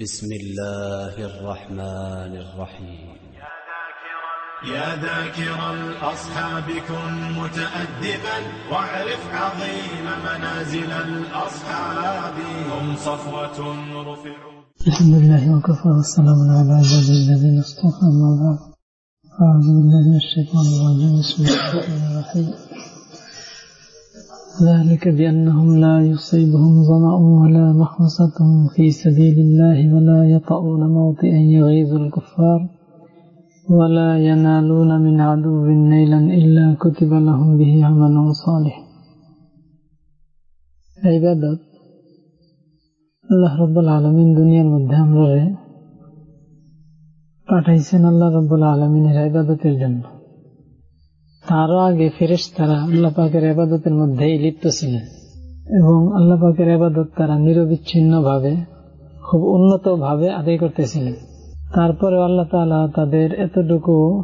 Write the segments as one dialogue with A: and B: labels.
A: بسم الله الرحمن الرحيم.
B: يا ذاكر الأصحاب كن متأدبا واعرف عظيم منازل الأصحاب. هم صفوة رفعوا.
C: الحمد لله وكفى والسلام على عباده الذين اصطفى. أما بعد أعوذ بالله من الشيطان الرجيم. بسم الله الرحمن الرحيم. ذلك بأنهم لا يصيبهم ظمأ ولا مخمصة في سبيل الله ولا يطؤون موطئا يغيظ الكفار ولا ينالون من عدو نيلا إلا كتب لهم به عمل صالح عبادات আল্লাহ রব্বুল আলমিন দুনিয়ার মধ্যে আমরা পাঠাইছেন আল্লাহ রব্বুল আলমিনের আবাদতের জন্য তারও আগে ফেরেস তারা আল্লাহ পাকের আবাদতের মধ্যেই লিপ্ত ছিলেন। এবং আল্লাহ পাকের আবাদত তারা নিরবিচ্ছিন্ন ভাবে খুব উন্নত ভাবে আদায় করতেছিলেন। তারপরে আল্লাহ তালা তাদের এতটুকু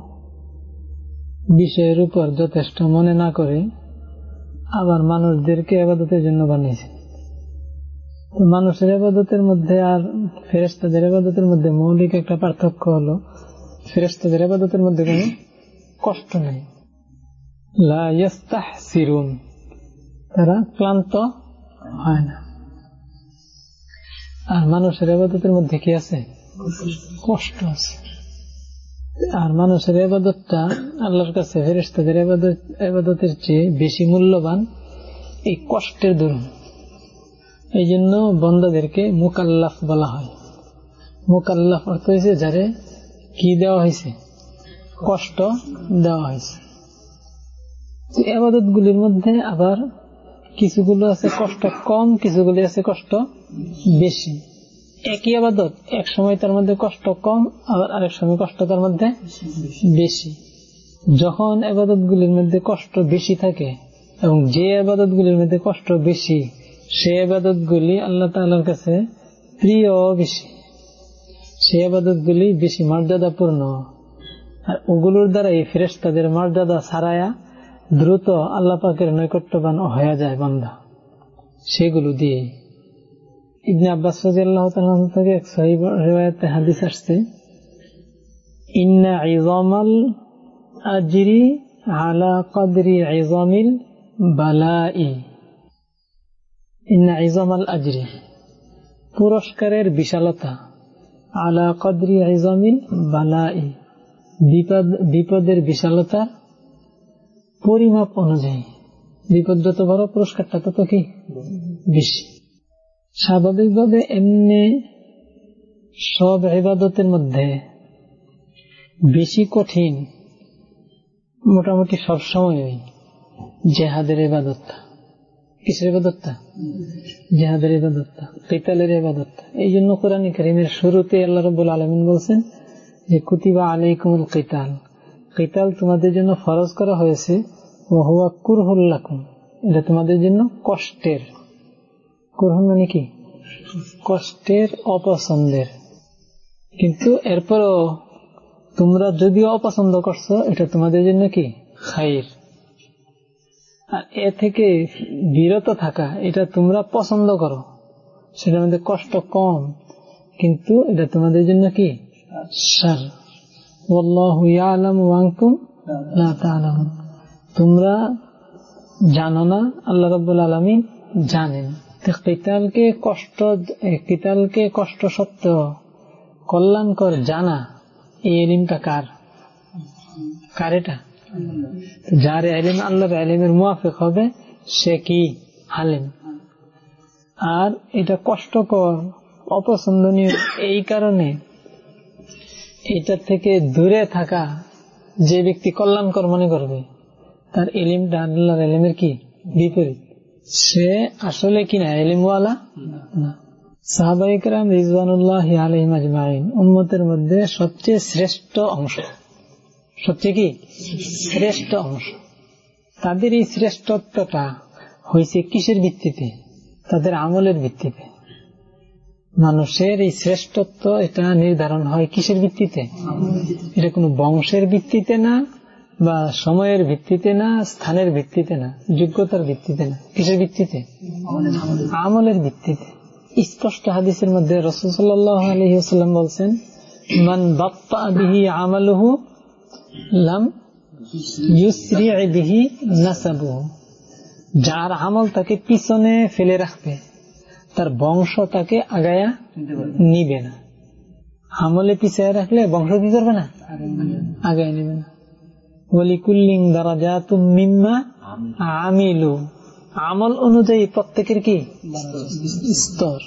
C: বিষয়ের উপর যথেষ্ট মনে না করে আবার মানুষদেরকে আবাদতের জন্য বানিয়েছেন। মানুষের আবাদতের মধ্যে আর ফেরেস্তাদের আবাদতের মধ্যে মৌলিক একটা পার্থক্য হলো ফেরেস্তাদের আবাদতের মধ্যে কোনো কষ্ট নেই। তারা ক্লান্ত হয় না। আর মানুষের আবাদতের মধ্যে কি আছে? কষ্ট আছে। আর মানুষের আবাদতটা আল্লাহর কাছে ফেরেস্তাদের আবাদতের চেয়ে বেশি মূল্যবান এই কষ্টের দরুন। এই জন্য বন্দাদেরকে মোকাল্লাফ বলা হয়। মোকাল্লাফ অর্থ হয়েছে যারে কি দেওয়া হয়েছে কষ্ট দেওয়া হয়েছে আবাদত গুলির মধ্যে আবার কিছুগুলো আছে কষ্ট কম, কিছুগুলি আছে কষ্ট বেশি। একই আবাদত, এক সময় তার মধ্যে কষ্ট কম, আবার আরেক সময় কষ্ট তার মধ্যে বেশি। যখন আবাদত গুলির মধ্যে কষ্ট বেশি থাকে এবং যে আবাদত গুলির মধ্যে কষ্ট বেশি, সে আবাদত গুলি আল্লাহ তালার কাছে প্রিয় বেশি। সে আবাদত গুলি বেশি মর্যাদাপূর্ণ। আর ওগুলোর দ্বারা এই ফেরেস তাদের মর্যাদা ছাড়ায়া দ্রুত আল্লাহ পাকের নৈকট্যবান হয়ে যায় বান্দা। সেগুলো দিয়ে ইবনে আব্বাস থেকে এক সহি রেওয়ায়তে হাদিস আসছে পুরস্কারের বিশালতা, আলা কদরি ইজামিল বালাই বিপদ, বিপদের বিশালতা পরিমাপ অনুযায়ী। বিপদ যত বড় পুরস্কারটা তত কি বেশি। স্বাভাবিকভাবে এমনি সব ইবাদতের মধ্যে বেশি কঠিন মোটামুটি সবসময় জেহাদের ইবাদতটা। কিসের ইবাদতটা? জেহাদের ইবাদতটা, কেতালের ইবাদতটা। এই জন্য কোরআন করিমের শুরুতে আল্লাহ রব আলমিন বলছেন যে, কুতিবা আলাইকুমুল কেতাল। কেতাল তোমাদের জন্য ফরজ করা হয়েছে ওহুয়া কুরহুল্লাকুম এটা তোমাদের জন্য কষ্টের। কুরহুন মানে কি? কষ্টের অপছন্দের। কিন্তু এরপরও তোমরা যদিও অপছন্দ করছ এটা তোমাদের জন্য কি? খাইর। আর এ থেকে বিরত থাকা এটা তোমরা পছন্দ করো। সেটার মধ্যে কষ্ট কম কিন্তু এটা তোমাদের জন্য কি? সার তোমরা জানো না, আল্লাহ রব্বুল আলমিন জানেন। কিতালকে কষ্ট কিতালকে কষ্ট সত্ত্বেও কল্যাণকর জানা এই এলিমটা কার? কার এটা? যার এলিম আল্লাহর এলিমের মুয়াফিক হবে, সে কি? হালিম আর এটা কষ্টকর, অপছন্দনীয় এই কারণে এটা থেকে দূরে থাকা যে ব্যক্তি কল্যাণকর মনে করবে, তার এলিমটা আল্লাহর এলিমের কি? বিপরীত। সে আসলে কিনা এলিমওয়ালা? না। সাহাবাইকরাম রিজওয়ানুল্লাহ আলহিম আজমাইন, উম্মতের মধ্যে সবচেয়ে শ্রেষ্ঠ অংশ। সবচেয়ে কি? শ্রেষ্ঠ অংশ। তাদের এই শ্রেষ্ঠত্বটা হয়েছে কিসের ভিত্তিতে? তাদের আমলের ভিত্তিতে। মানুষের এই শ্রেষ্ঠত্ব, এটা নির্ধারণ হয় কিসের ভিত্তিতে? এটা কোনো বংশের ভিত্তিতে না, বা সময়ের ভিত্তিতে না, স্থানের ভিত্তিতে না, যোগ্যতার ভিত্তিতে না? কিসের ভিত্তিতে? আমলের ভিত্তিতে। স্পষ্ট হাদিসের মধ্যে আলহিহাস্লাম বলছেন, মান বাপ্পা বিহি আমালুহু লাম ইউসরি বিহি নাসাবুহু। যার আমল তাকে পিছনে ফেলে রাখবে। তার বংশ তাকে আগায়া নিবে না। আমলে পিছিয়ে রাখলে বংশ কি করবে না? আগায় নিবে না। ওলিকুল্লিং দ্বারা যা মিম্মা আমিলু আমল অনুযায়ী প্রত্যেকের কি? স্তর।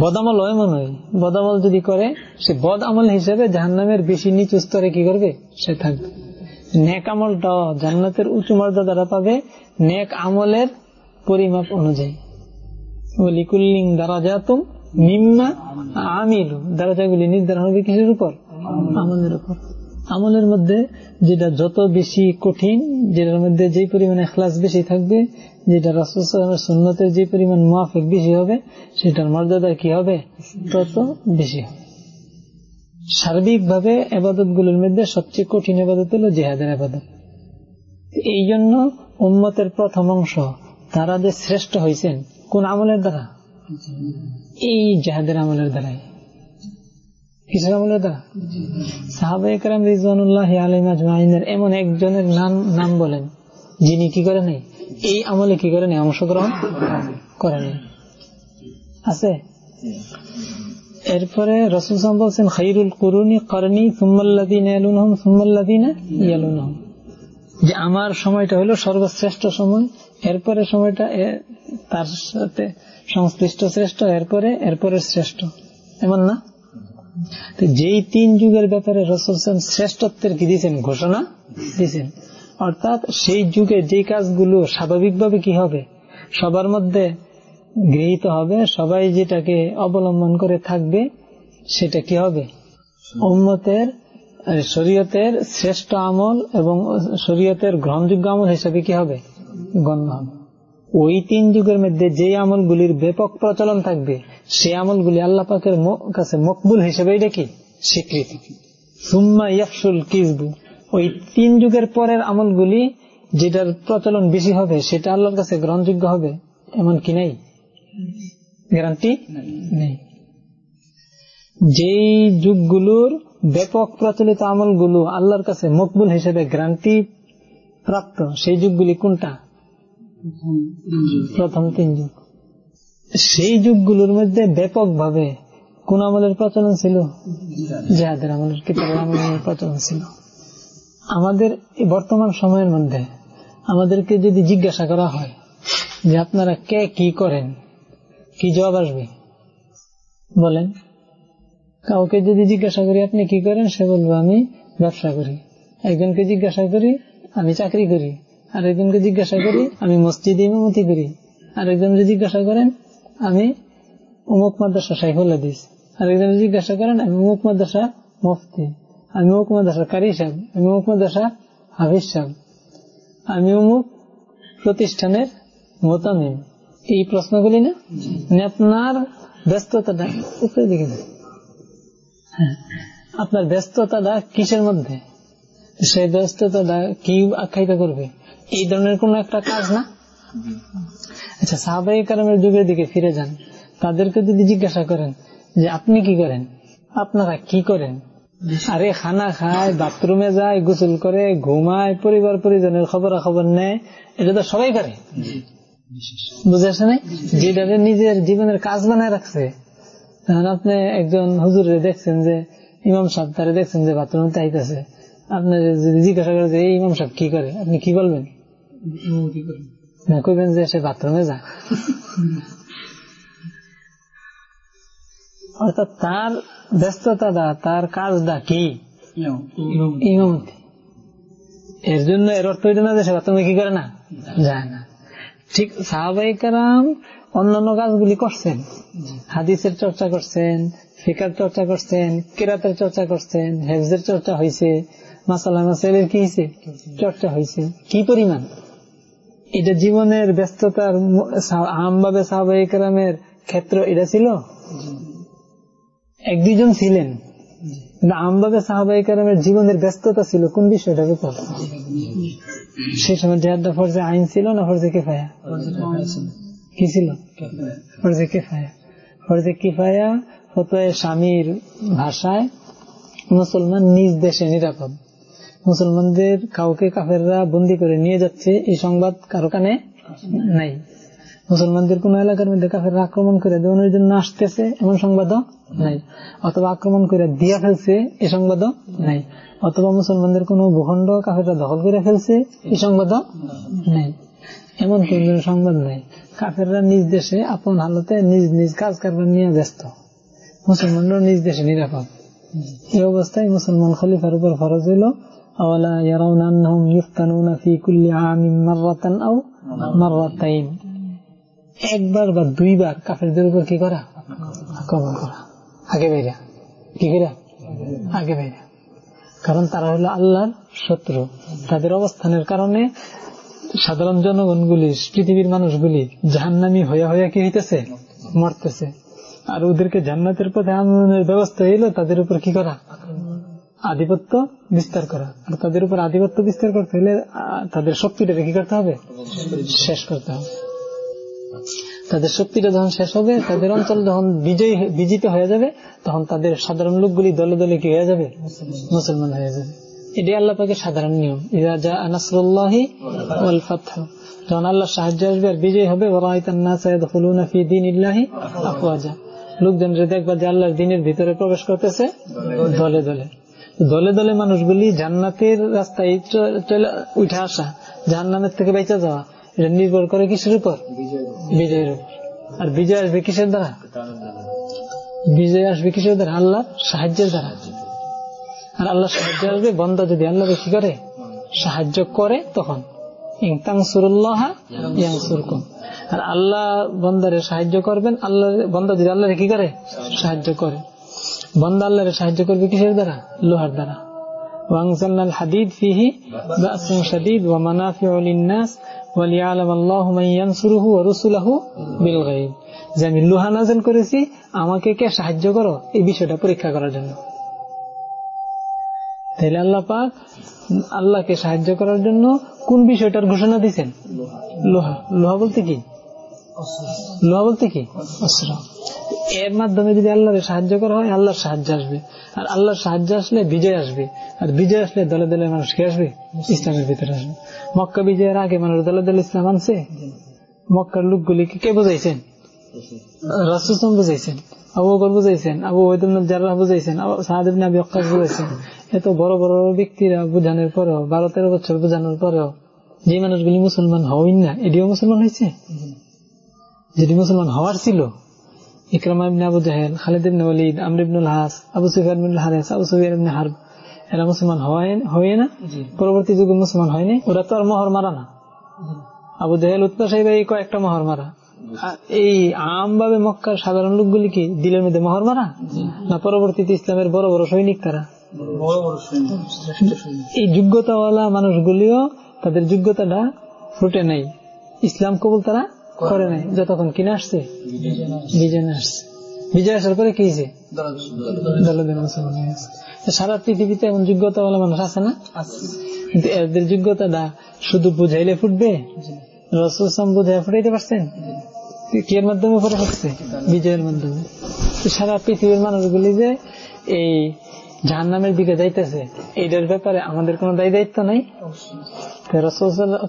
C: বদামল হয় মনে হয়। বদামল যদি করে, সে বদ আমল হিসেবে জাহান্নামের বেশি নিচু স্তরে কি করবে? সে থাকবে। নেক আমলটা জান্নাতের উঁচু মর্যাদাটা পাবে। নেক আমলের পরিমাপ অনুযায়ী। ওলিকুল্লিং দ্বারা যা তুম নিম্মা আমিলু। দ্বারাজাগুলি নির্ধারণ হবে কিসের উপর? আমলের উপর। আমলের মধ্যে যেটা যত বেশি কঠিন, যেটার মধ্যে যে পরিমাণ এখলাস বেশি থাকবে, যেটা রাসুলের সুন্নতের যে পরিমাণ মুয়াফিক বেশি হবে, সেটার মর্যাদা কি হবে? তত বেশি হবে। সার্বিকভাবে আবাদতগুলোর মধ্যে সবচেয়ে কঠিন আবাদত হল জেহাদের আবাদত এই জন্য উন্মতের প্রথম অংশ, তারা যে শ্রেষ্ঠ হয়েছেন কোন আমলের দ্বারা? এই জেহাদের আমলের দ্বারাই। কিসের আমলের দ্বারা? সাহাবা একরাম রিজওয়ানুল্লাহ আলিম আজমাইনের এমন একজনের নাম নাম বলেন, যিনি কি করেন এই আমলে কি করেন অংশগ্রহণ করেন আছে? এরপরে রসুল সাম বলছেন, খাইরুল কুরুনি করনি সুম্মাল্লাদিন ইয়ালুনহম সুম্মাল্লাদিন ইয়ালুনহম। যে আমার সময়টা হলো সর্বশ্রেষ্ঠ সময় এরপরে সময়টা তার সাথে সংশ্লিষ্ট শ্রেষ্ঠ, এরপরে এরপরে শ্রেষ্ঠ। এমন না? যেই তিন যুগের ব্যাপারে রসুল শ্রেষ্ঠত্বের কি দিয়েছেন ঘোষণা দিয়েছেন অর্থাৎ সেই যুগে যে কাজগুলো স্বাভাবিকভাবে কি হবে? সবার মধ্যে গৃহীত হবে, সবাই যেটাকে অবলম্বন করে থাকবে, সেটা কি হবে? উম্মতের, শরীয়তের শ্রেষ্ঠ আমল এবং শরীয়তের গ্রহণযোগ্য আমল হিসেবে কি হবে? গণ্য হবে ওই তিন যুগের মধ্যে যে আমলগুলির ব্যাপক প্রচলন থাকবে, সে আমলগুলি আল্লাহ পাকের কাছে মকবুল হিসেবে এটা স্বীকৃতি। সুম্মা ইয়াফসুল কিসবু ওই তিন যুগের পরের আমলগুলি যেটার প্রচলন বেশি হবে, সেটা আল্লাহর কাছে গ্রহণযোগ্য হবে, এমন কি নাই? গ্যারান্টি নেই। যেই যুগগুলোর ব্যাপক প্রচলিত আমলগুলো আল্লাহর কাছে মকবুল হিসেবে গ্যারান্টি প্রাপ্ত, সেই যুগগুলি কোনটা? প্রথম তিন যুগ। সেই যুগগুলোর মধ্যে ব্যাপকভাবে কোন আমলের প্রচলন ছিল? জেহাদের আমলের কিতাবের আমলের প্রচলন ছিল। আমাদের বর্তমান সময়ের মধ্যে আমাদেরকে যদি জিজ্ঞাসা করা হয় যে আপনারা কে কি করেন, কি জবাব আসবে? বলেন, কাউকে যদি জিজ্ঞাসা করি, আপনি কি করেন? সে বলব, আমি ব্যবসা করি। একজনকে জিজ্ঞাসা করি আমি চাকরি করি। আর একজনকে জিজ্ঞাসা করি, আমি মসজিদ ইমামতি করি। আর একজনকে জিজ্ঞাসা করেন, আমি উমুক মাদ্রাসা শাইফুল হাদিস। আর একজন জিজ্ঞাসা করেন, আমি উমুক মাদ্রাসা মুফতি। আমি অমুক মাদ্রাসা কারি সাহেব, আমি অমুক মাদ্রাসা হাফিজ সাহেব। আমি অমুক প্রতিষ্ঠানের মোতামিম। এই প্রশ্নগুলি না আপনার ব্যস্ততাটা, উপরে দিকে হ্যাঁ আপনার ব্যস্ততাটা কিসের মধ্যে? সেই ব্যস্ততাটা কি আখ্যায়িত করবে? এই ধরনের কোন একটা কাজ না? আচ্ছা সাহাবাই কালামের যুগের দিকে ফিরে যান। তাদেরকে যদি জিজ্ঞাসা করেন যে, আপনি কি করেন? আপনারা কি করেন? আরে, খানা খায়, বাথরুমে যায়, গোসল করে, ঘুমায়, পরিবার পরিজনের খবর খবর নেয়, এটা তো সবাই করে। বুঝে আসে নাই? যেটা নিজের জীবনের কাজ বানায় রাখছে। তখন আপনি একজন হুজুরে দেখছেন যে, ইমাম সাহেব তারা দেখছেন যে, বাথরুম চাইতেছে আপনি যদি জিজ্ঞাসা করে যে এই ইমাম সাহেব কি করে? আপনি কি বলবেন? কইবেন যে সে বাথরুমে যা। অর্থাৎ তার ব্যস্ততা তার কাজটা কি? ইমামতি এর জন্য এর অর্থ হইতে না যে সে বাথরুমে কি করে না? যায় না। ঠিক সাহাবাই কারাম অন্যান্য কাজগুলি করছেন। হাদিসের চর্চা করছেন ফিকার চর্চা করছেন কেরাতের চর্চা করছেন হেফজের চর্চা হয়েছে কি হয়েছে চর্চা হয়েছে কি পরিমাণ? এটা জীবনের ব্যস্ততার আমভাবে ক্ষেত্র এটা ছিল? এক ছিলেন। আমভাবে জীবনের ব্যস্ততা ছিল। কোন বিষয়টার উপর? সেই সময় জেহাদা ফরজে আইন ছিল না ফরজে কেফায়া? কি ছিল? ফরজে কেফায়া। ফরজে কিফায়া ফতোয় স্বামীর ভাষায় মুসলমান নিজ দেশে নিরাপদ। মুসলমানদের কাউকে কাফেররা বন্দি করে নিয়ে যাচ্ছে, এই সংবাদ কারও কানে নাই। মুসলমানদের কোন এলাকার মধ্যে কাফের আক্রমণ করে দেওয়ানোর জন্য আসতেছে, এমন সংবাদও নাই। অথবা আক্রমণ করে দিয়া ফেলছে, এই সংবাদও নাই। অথবা মুসলমানদের কোন ভূখণ্ড কাফেররা দখল করে ফেলছে, এই সংবাদও নাই। এমন কোন সংবাদ নাই। কাফেররা নিজ দেশে আপন হালতে নিজ নিজ কাজ কারবার নিয়ে ব্যস্ত। মুসলমানরা নিজ দেশে নিরাপদ। এই অবস্থায় মুসলমান খলিফার উপর ফরজ হইল أولا يرون أنهم يفتنون في كل عام مرة أو مرتين একবার বা দুইবার কাফেরদের উপর কি করা আক্রমণ করা আগে বেরা কি করা আগে বেরা কারণ তারা হলো আল্লাহর শত্রু তাদের অবস্থানের কারণে সাধারণ জনগণগুলি পৃথিবীর মানুষগুলি জাহান্নামি হইয়া হইয়া কি হইতেছে মরতেছে আর ওদেরকে জান্নাতের পথে আনন্দের ব্যবস্থা হইলো তাদের উপর কি করা আধিপত্য বিস্তার করা। আর তাদের উপর আধিপত্য বিস্তার করতে হলে তাদের শক্তিটা কি করতে হবে? শেষ করতে হবে। তাদের শক্তিটা যখন শেষ হবে, তাদের অঞ্চল যখন বিজয়ী বিজিত হয়ে যাবে, তখন তাদের সাধারণ লোকগুলি দলে দলে কি হয়ে যাবে? মুসলমান হয়ে যাবে। এটি আল্লাহ পাকে সাধারণ নিয়ম। যখন আল্লাহ সাহায্য আসবে আর বিজয় হবে লোকজন দেখবা যে আল্লাহর দিনের ভিতরে প্রবেশ করতেছে দলে দলে দলে দলে মানুষগুলি জান্নাতের রাস্তায় উঠে আসা জাহান্নামের থেকে বেঁচে যাওয়া এটা নির্ভর করে কিসের উপর? বিজয়ের উপর। আর বিজয় আসবে কিসের দ্বারা? বিজয় আসবে কিসের দ্বারা? আল্লাহ সাহায্যের দ্বারা। আর আল্লাহ সাহায্য আসবে বন্দা যদি আল্লাহ কি করে সাহায্য করে তখন। আর আল্লাহ বন্দারে সাহায্য করবেন আল্লাহ বন্দা যদি আল্লাহরে কি করে? সাহায্য করে। বন্দা আল্লাহরে সাহায্য করবে কিসের দ্বারা লোহার দ্বারা وأنزلنا الحديد فيه بأس شديد ومنافع للناس وليعلم الله من ينصره ورسله بالغيب যে আমি লোহা নাজেল করেছি আমাকে কে সাহায্য করো এই বিষয়টা পরীক্ষা করার জন্য তাহলে আল্লাহ পাক আল্লাহকে সাহায্য করার জন্য কোন বিষয়টার ঘোষণা দিচ্ছেন লোহা লোহা বলতে কি লোহা বলতে কি অস্ত্র এর মাধ্যমে যদি আল্লাহর সাহায্য করা হয় আল্লাহর সাহায্য আসবে। আর আল্লাহর সাহায্য আসলে বিজয় আসবে। আর বিজয় আসলে দলে দলে মানুষ কে আসবে? ইসলামের ভিতরে আসবে। মক্কা বিজয়ের আগে মানুষ দলে দলে ইসলাম আনছে। মক্কার লোকগুলিকে কে বুঝাইছেন? রাসুসম বুঝাইছেন। আবু বকর বুঝাইছেন। আবু ওয়েদুল্লাহ জার্রাহ বুঝাইছেন। সাহাদিবিন আবি অক্কাস বুঝাইছেন। এত বড় বড় ব্যক্তিরা বুঝানোর পরেও বারো তেরো বছর বুঝানোর পরেও যে মানুষগুলি মুসলমান হওয়াই না এটিও মুসলমান হয়েছে? যেটি মুসলমান হওয়ার ছিল ইকরামা ইবনে আবু জাহেল খালিদ ইবনে ওয়ালিদ আমর ইবনুল হাস আবু সুফিয়ান ইবনুল হারিস আবু সুফিয়ান ইবনে হারব এরা মুসলমান হয় না? পরবর্তী যুগে মুসলমান হয়নি? ওরা তো আর মোহর মারা না। আবু জাহেল উত্তর সাহেব এই কয়েকটা মোহর মারা। এই আম ভাবে মক্কার সাধারণ লোকগুলি কি দিলের মধ্যে মোহর মারা? না পরবর্তীতে ইসলামের বড় বড় সৈনিক তারা? এই যোগ্যতাওয়ালা মানুষগুলিও তাদের যোগ্যতাটা ফুটে নেই। ইসলাম কবুল তারা করে নাই। যতক্ষণ কিনে আসছে বিজয় আসছে। বিজয় আসার পরে কি হয়েছে? সারা পৃথিবীতে এমন যোগ্যতাওয়ালা মানুষ আছে না? এদের যোগ্যতাটা শুধু বুঝাইলে ফুটবে? রসুলাম বুঝাই ফুটাইতে পারছেন কি এর মাধ্যমে পরে হচ্ছে? বিজয়ের মাধ্যমে। সারা পৃথিবীর মানুষগুলি যে এই জাহান নামের দিকে যাইতেছে, এইটার ব্যাপারে আমাদের কোন দায়ী দায়িত্ব নাই।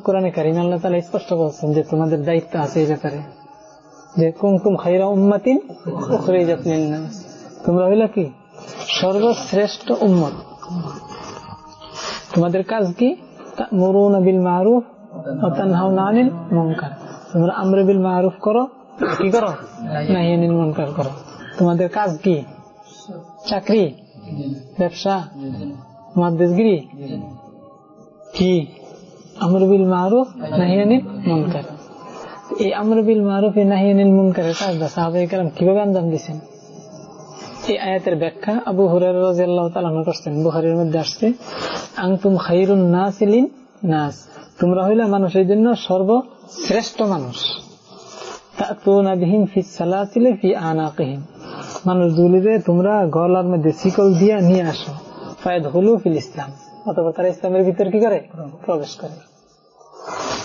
C: কোরআনে কারিম আল্লাহ তালা স্পষ্ট বলছেন যে তোমাদের দায়িত্ব আছে এই ব্যাপারে। যে কুমকুম খাইরা উম্মাতিন তোমরা হইল কি? সর্বশ্রেষ্ঠ উম্মত। তোমাদের কাজ কি? মরুন বিল মারুফ আনিল মঙ্কার তোমরা আমরে বিল মারুফ করো, কি করো? নাহিয়ানিল মনকার করো। তোমাদের কাজ কি? চাকরি। ব্যবসা মহাদেশগিরি কি? আমরবিল মারুফ, নাহিয়ানিল মনকার। এই আমরবিল মারুফ নাহিয়ানিল মনকারের কাজটা সাহাবাই কীভাবে আঞ্জাম দিচ্ছেন এই আয়াতের ব্যাখ্যা আবু হুরার রাজিয়াল্লাহ করছেন। বুহারির মধ্যে আসছে আংতুম খাইরুন নাসিলিন নাস। তোমরা হইলে মানুষের জন্য সর্বশ্রেষ্ঠ মানুষ। মানুষগুলিরে তোমরা গলার মধ্যে শিকল দিয়া নিয়ে আসো। ফায়দ হলু ফিল ইসলাম। অথবা তারা ইসলামের ভিতর কি করে? প্রবেশ করে।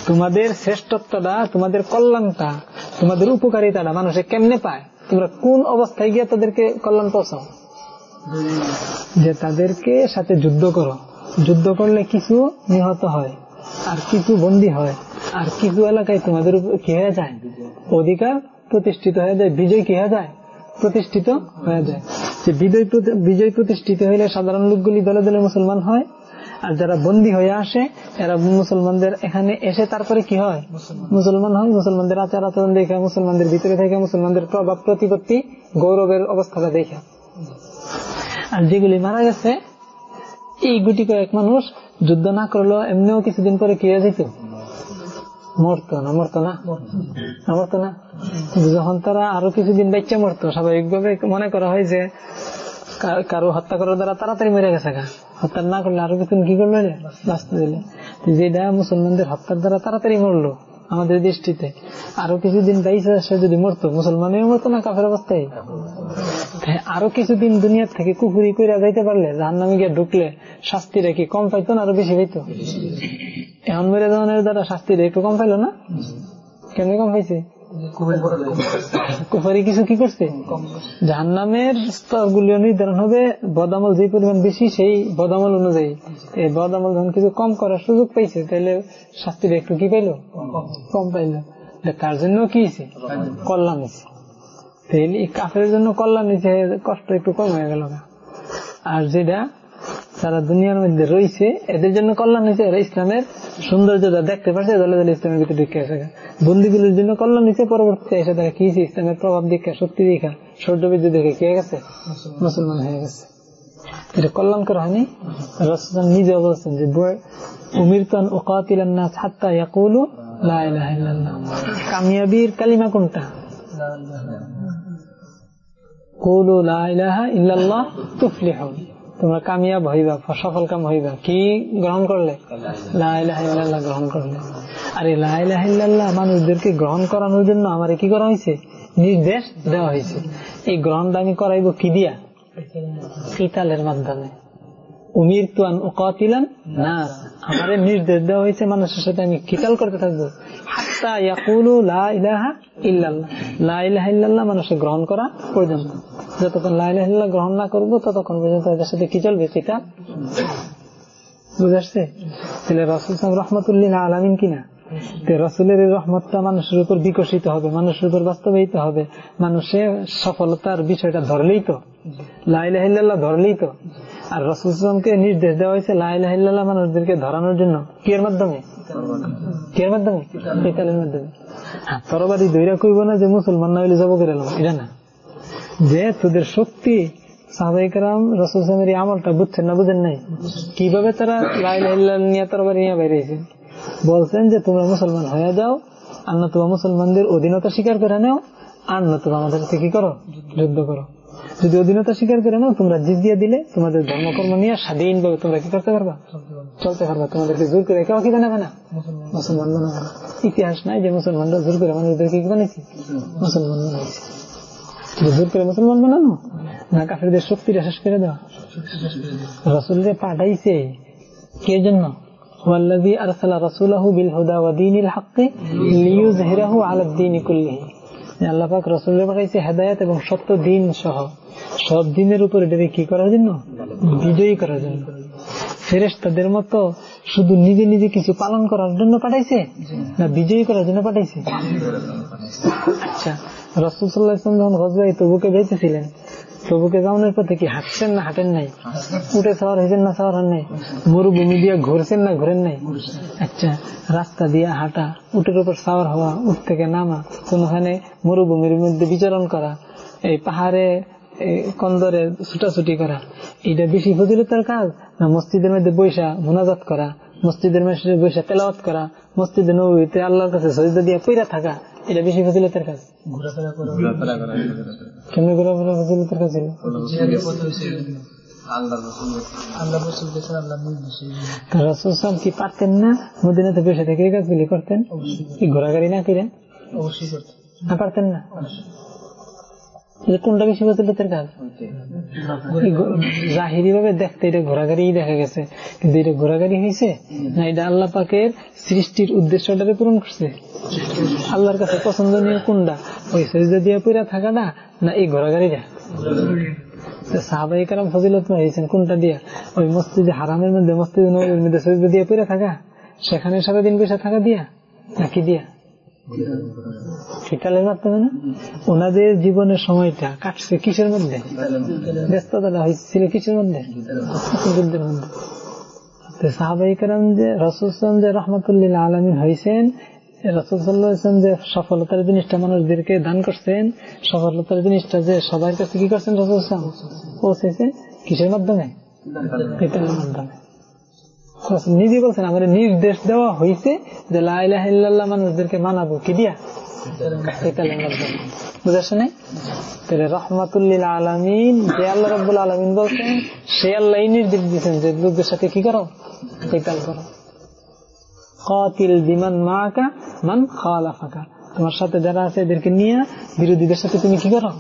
C: তোমাদের শ্রেষ্ঠত্বটা, তোমাদের কল্যাণটা, তোমাদের উপকারিতাটা মানুষে কেমনে পায়? তোমরা কোন অবস্থায় গিয়ে তাদেরকে কল্যাণ পৌঁছাও যে তাদেরকে সাথে যুদ্ধ করো। যুদ্ধ করলে কিছু নিহত হয়, আর কিছু বন্দী হয়, আর কিছু এলাকায় তোমাদের কি হয়ে যায়? অধিকার প্রতিষ্ঠিত হয়ে যায়, বিজয় কি হয়ে যায়? প্রতিষ্ঠিত হয়ে যায়। যে বিজয় বিজয় প্রতিষ্ঠিত হইলে সাধারণ লোকগুলি দলে দলে মুসলমান হয় আর যারা বন্দী হয়ে আসে এরা মুসলমানদের এখানে এসে তারপরে কি হয়? মুসলমান। হয়। মুসলমানদের আচার আচরণ দেখে মুসলমানদের ভিতরে থেকে মুসলমানদের প্রভাব প্রতিপত্তি গৌরবের অবস্থাটা দেখে। আর যেগুলি মারা গেছে এই গুটি কয়েক মানুষ যুদ্ধ না করলেও এমনিও কিছুদিন পরে কি হয়ে যেত মরতো না মরতো না? মরতো না? যখন তারা আরও কিছুদিন বাচ্চা মরতো, স্বাভাবিকভাবে মনে করা হয় যে কারও হত্যা করার দ্বারা তাড়াতাড়ি মরে গেছে হত্যা না করলে আরও কিছুদিন কি করল বাঁচতে দিলে। যেটা মুসলমানদের হত্যার দ্বারা তাড়াতাড়ি মরলো আমাদের দৃষ্টিতে, আরও কিছুদিন বাইশে সে যদি মরতো মুসলমানের মরতো না, কাফের অবস্থায়? আরও কিছুদিন দুনিয়ার থেকে কুকুরি করে যাইতে পারলে জাহান নামে গিয়ে ঢুকলে শাস্তি রেখে কম পাইতো না আরও বেশি পাইতো? এমন মেরে দেওয়ানের দ্বারা শাস্তি একটু কম পাইলো না? কেমনি কম পাইছে? কুফারি কিছু কি করছে? জাহান নামের স্তর গুলি নির্ধারণ হবে, বদামল যে পরিমাণ বেশি, সেই বদামল অনুযায়ী। এই বদামল যখন কিছু কম করার সুযোগ পাইছে, তাহলে শাস্তিটা একটু কি পাইলো? কম পাইলো। তার জন্য কি কল্যাণ হয়েছে তাহলে কাফের জন্য কল্যাণ নিচে কষ্ট একটু কম হয়ে গেল আর যেটা সারা দুনিয়ার মধ্যে রয়েছে এদের জন্য কল্যাণ হয়েছে এরা ইসলামের সৌন্দর্যটা দেখতে পারছে দলে দলে ইসলামের ভিতরে ঢুকে আসে। বন্দীগুলির জন্য কল্যাণ হয়েছে পরবর্তীতে এসে দেখা কি ইসলামের প্রভাব দেখা শক্তি দেখা সৌর্য বিদ্যুৎ দেখে কে গেছে? মুসলমান। হয়ে গেছে। এটা কল্যাণ করা হয়নি। রসুল নিজে বলছেন যে উমিরতন ওকাতিলান না ছাত্তা ইয়াকুলু কামিয়াবির কালিমা কোনটা? কৌলু ইল্লাল্লাহ তুফলিহুন। তোমরা কামিয়াব হইবা, সফল কাম হইবা। কি গ্রহণ করলে? লাহ গ্রহণ করলে। আর এই লাহ মানুষদেরকে গ্রহণ করানোর জন্য আমার কি করা হয়েছে নির্দেশ দেওয়া হয়েছে এই গ্রহণটা আমি করাইব কি দিয়া? কিতালের মাধ্যমে। উমির তুয়ান ও কাতিলান না আমার নির্দেশ দেওয়া হয়েছে মানুষের সাথে আমি কিতাল করতে থাকব। হাত্তা ইয়াকুলু লা ইলাহা ইল্লাল্লাহ। লা ইল্লাল্লাহ মানুষের গ্রহণ করা পর্যন্ত যতক্ষণ লা ইলাহা গ্রহণ না করব, ততক্ষণ পর্যন্ত এদের সাথে কি চলবে কিতাল বুঝাচ্ছে তাহলে রসুল রহমতুল্লিন আলামিন কিনা রসুলের এই রহমতটা মানুষের উপর বিকশিত হবে, মানুষের উপর বাস্তবায়িত হবে। মানুষের সফলতার বিষয়টা ধরলেই তো লাইলাহিল্লাহ ধরলেই তো। আর রসুলকে নির্দেশ দেওয়া হয়েছে লাইলাহিল্লাহ মানুষদেরকে ধরানোর জন্য। কিয়ের মাধ্যমে? কিয়ের মাধ্যমে? কেতালের মাধ্যমে। হ্যাঁ তরবারি দৈরা কইব না যে মুসলমান না হইলে যাব করে এটা না। যে তোদের শক্তি সাহাবাইকার রসুল সামের আমলটা বুঝছেন না বুঝেন নাই? কীভাবে তারা লাইলাহিল্লাহ নিয়ে তরবারি নিয়ে বাইরেছে? বলছেন যে, তোমরা মুসলমান হয়ে যাও, আর নতুবা মুসলমানদের অধীনতা স্বীকার করে নাও, আর নতুবা আমাদের সাথে কি করো? যুদ্ধ করো। যদি অধীনতা স্বীকার করে নাও, তোমরা জিজিয়া দিলে তোমাদের ধর্মকর্ম নিয়ে স্বাধীন ভাবে তোমরা কি করতে পারবা? চলতে পারবা। তোমাদেরকে জোর করে কেউ কি বানাবে না? মুসলমান বানাবে না। ইতিহাস নাই যে মুসলমানরা জোর করে মানুষদেরকে কি বানাইছে? মুসলমান বানাইছে। জোর করে মুসলমান বানানো না কাফেরদের শক্তিটা শেষ করে দেওয়া রসুলরে পাঠাইছে কে জন্য والذي أرسل رسوله بالهدى ودين الحق ليظهره على الدين كله আল্লাহ পাক রসুলের পাঠাইছে হেদায়ত এবং সত্য দিন সহ সব দিনের উপর এটাকে কি করার জন্য বিজয়ী করার জন্য ফেরেস তাদের মতো শুধু নিজে নিজে কিছু পালন করার জন্য পাঠাইছে? না, বিজয়ী করার জন্য পাঠাইছে? আচ্ছা রসুল সাল্লাহ ইসলাম যখন গজবাই তবুকে বেঁচেছিলেন, তবুকে যাওয়ানোর পথে কি হাঁটছেন না হাঁটেন নাই? উঠে সাওয়ার হয়েছেন না সাওয়ার নাই? মরুভূমি দিয়ে ঘুরছেন না ঘুরেন নাই? আচ্ছা রাস্তা দিয়ে হাঁটা, উটের উপর সাওয়ার হওয়া, উঠ থেকে নামা, কোনখানে মরুভূমির মধ্যে বিচরণ করা, এই পাহাড়ে কন্দরে ছুটাছুটি করা। এটা বেশি ফজিলতার কাজ না মসজিদের মধ্যে বৈশা মোনাজাত করা মসজিদের মধ্যে বৈশা তেলাওয়াত করা মসজিদের নবীতে আল্লাহর কাছে সজিদা দিয়ে পইরা থাকা এটা বেশি ফজিলতের কাজ। কেমনি ঘোরাফেরা ফজিলতের কাজ ছিল রসুল কি পারতেন না? মদিনাতে বসে থেকে এই কাজগুলি করতেন? কি ঘোরাঘুরি না কিরেন
D: অবশ্যই করতেন।
C: না পারতেন না? কোনটা বেশি ফজিলতের কাজ জাহিরি ভাবে দেখতে এটা ঘোরাঘাড়ি দেখা গেছে। কিন্তু এটা ঘোরাঘাড়ি হয়েছে না এটা আল্লাহ পাকের সৃষ্টির উদ্দেশ্যটারে পূরণ করছে? আল্লাহর কাছে পছন্দনীয় কোনটা? ওই সজদা দিয়ে পুরা থাকাটা না এই ঘোরাঘাড়িটা সাহাবাই কারাম ফজিলত হয়েছেন কোনটা দিয়া? ওই মসজিদে হারামের মধ্যে মসজিদ মধ্যে সজদা দিয়ে পুরা থাকা? সেখানে সারাদিন বসে থাকা দিয়া নাকি দিয়া? শীতালের মাধ্যমে না? ওনাদের জীবনের সময়টা কাটছে কিসের মধ্যে? ব্যস্ততা হয়েছিল কিসের মধ্যে? যুদ্ধের মধ্যে। যে রসুলাম যে রহমতুল্লিল্লা আলমিন হয়েছেন যে সফলতার জিনিসটা মানুষদেরকে দান করছেন, সফলতার জিনিসটা যে সবার কাছে কি করছেন রসুলাম পৌঁছেছে কিসের মাধ্যমে? মাধ্যমে। নিজে বলছেন, আমার নির্দেশ দেওয়া হয়েছে যে লাইল্লাহ মানুষদেরকে মানাবো। কি দিয়া? বুঝাচ্ছে না রহমাতুল্লিল আলমিন, যে আল্লাহ রব্বুল কাতিল বিমান মাকা মান খাওয়ালা ফাঁকা তোমার সাথে যারা আছে এদেরকে নিয়ে বিরোধীদের সাথে তুমি কি করো?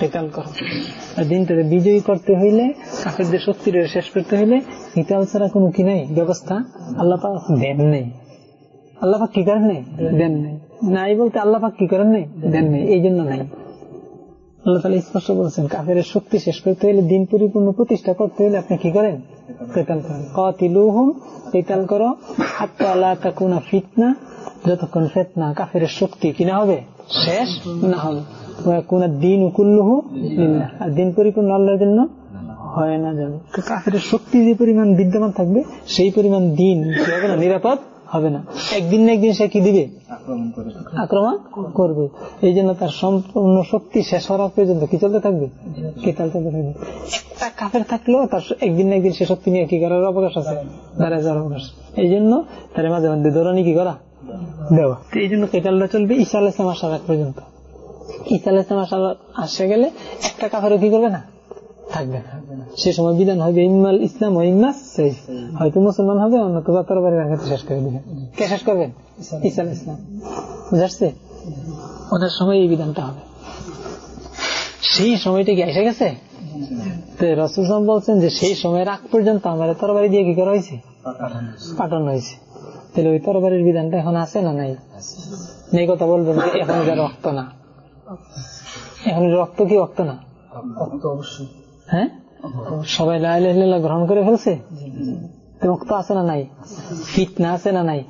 C: কেতাল করো। দিনটাতে বিজয়ী করতে হইলে, কাফেরদের শক্তির শেষ করতে হইলে হিতাল ছাড়া কোনো কি নাই? ব্যবস্থা আল্লাহ দেন নেই। আল্লাহ কি করেন নেই? দেন নেই। নাই বলতে আল্লাহ কি করেন নেই? দেন নেই। এই জন্য নাই। আল্লাহ তালা স্পষ্ট বলছেন কাফের শক্তি শেষ করতে হলে দিন পরিপূর্ণ প্রতিষ্ঠা করতে হলে আপনি কি করেন? কেতাল করেন। কতিলু কেতাল করো। হাত্তা আল্লাহ তাকুনা ফিতনা, যতক্ষণ ফেতনা কাফের শক্তি কিনা হবে? শেষ না হবে। কোন দিন উকুল্লুহু আর দিন পরিপূর্ণ আল্লাহর জন্য হয় না যাবে কাফের শক্তি যে পরিমাণ বিদ্যমান থাকবে, সেই পরিমাণ দিন কি না? নিরাপদ হবে না। একদিন না একদিন সে কি দিবে? আক্রমণ করবে। এই জন্য তার সম্পূর্ণ শক্তি শেষ হওয়ার পর্যন্ত কি চলতে থাকবে? কেতাল চলতে থাকবে? একটা কাফের থাকলেও তার একদিন না একদিন সে শক্তি নিয়ে কি করার অবকাশ আছে? দাঁড়ায় যাওয়ার অবকাশ। এই জন্য তার মাঝে মধ্যে দৌড়ানি কি করা? দেওয়া। এই জন্য কেতালটা চলবে ঈসা আল ইসলাম আসার পর্যন্ত। ঈসা আল ইসলাম আসে গেলে একটা কাফেরও কি করবে না? থাকবে না। সে সময় বিধান হবে ইমাল ইসলাম হয়তো মুসলমান হবে অন্যতবা তরবারি রাখাতে শেষ করে দিবেন কে শেষ করবেন ইসাল ইসলাম বুঝাচ্ছে ওনার সময় এই বিধানটা হবে। সেই সময়টা কি এসে গেছে? রসুল বলছেন যে সেই সময়ের আগ পর্যন্ত আমার তরবারি দিয়ে কি করা হয়েছে? পাঠানো হয়েছে। তাহলে ওই তরবারির বিধানটা এখন আছে না নাই? নেই কথা বলবেন এখন যা রক্ত না। এখন রক্ত কি রক্ত না? হ্যাঁ? সবাই লাইলা গ্রহণ করে ফেলছে? রক্ত আছে না নাই? ফিতনা আছে না নাই?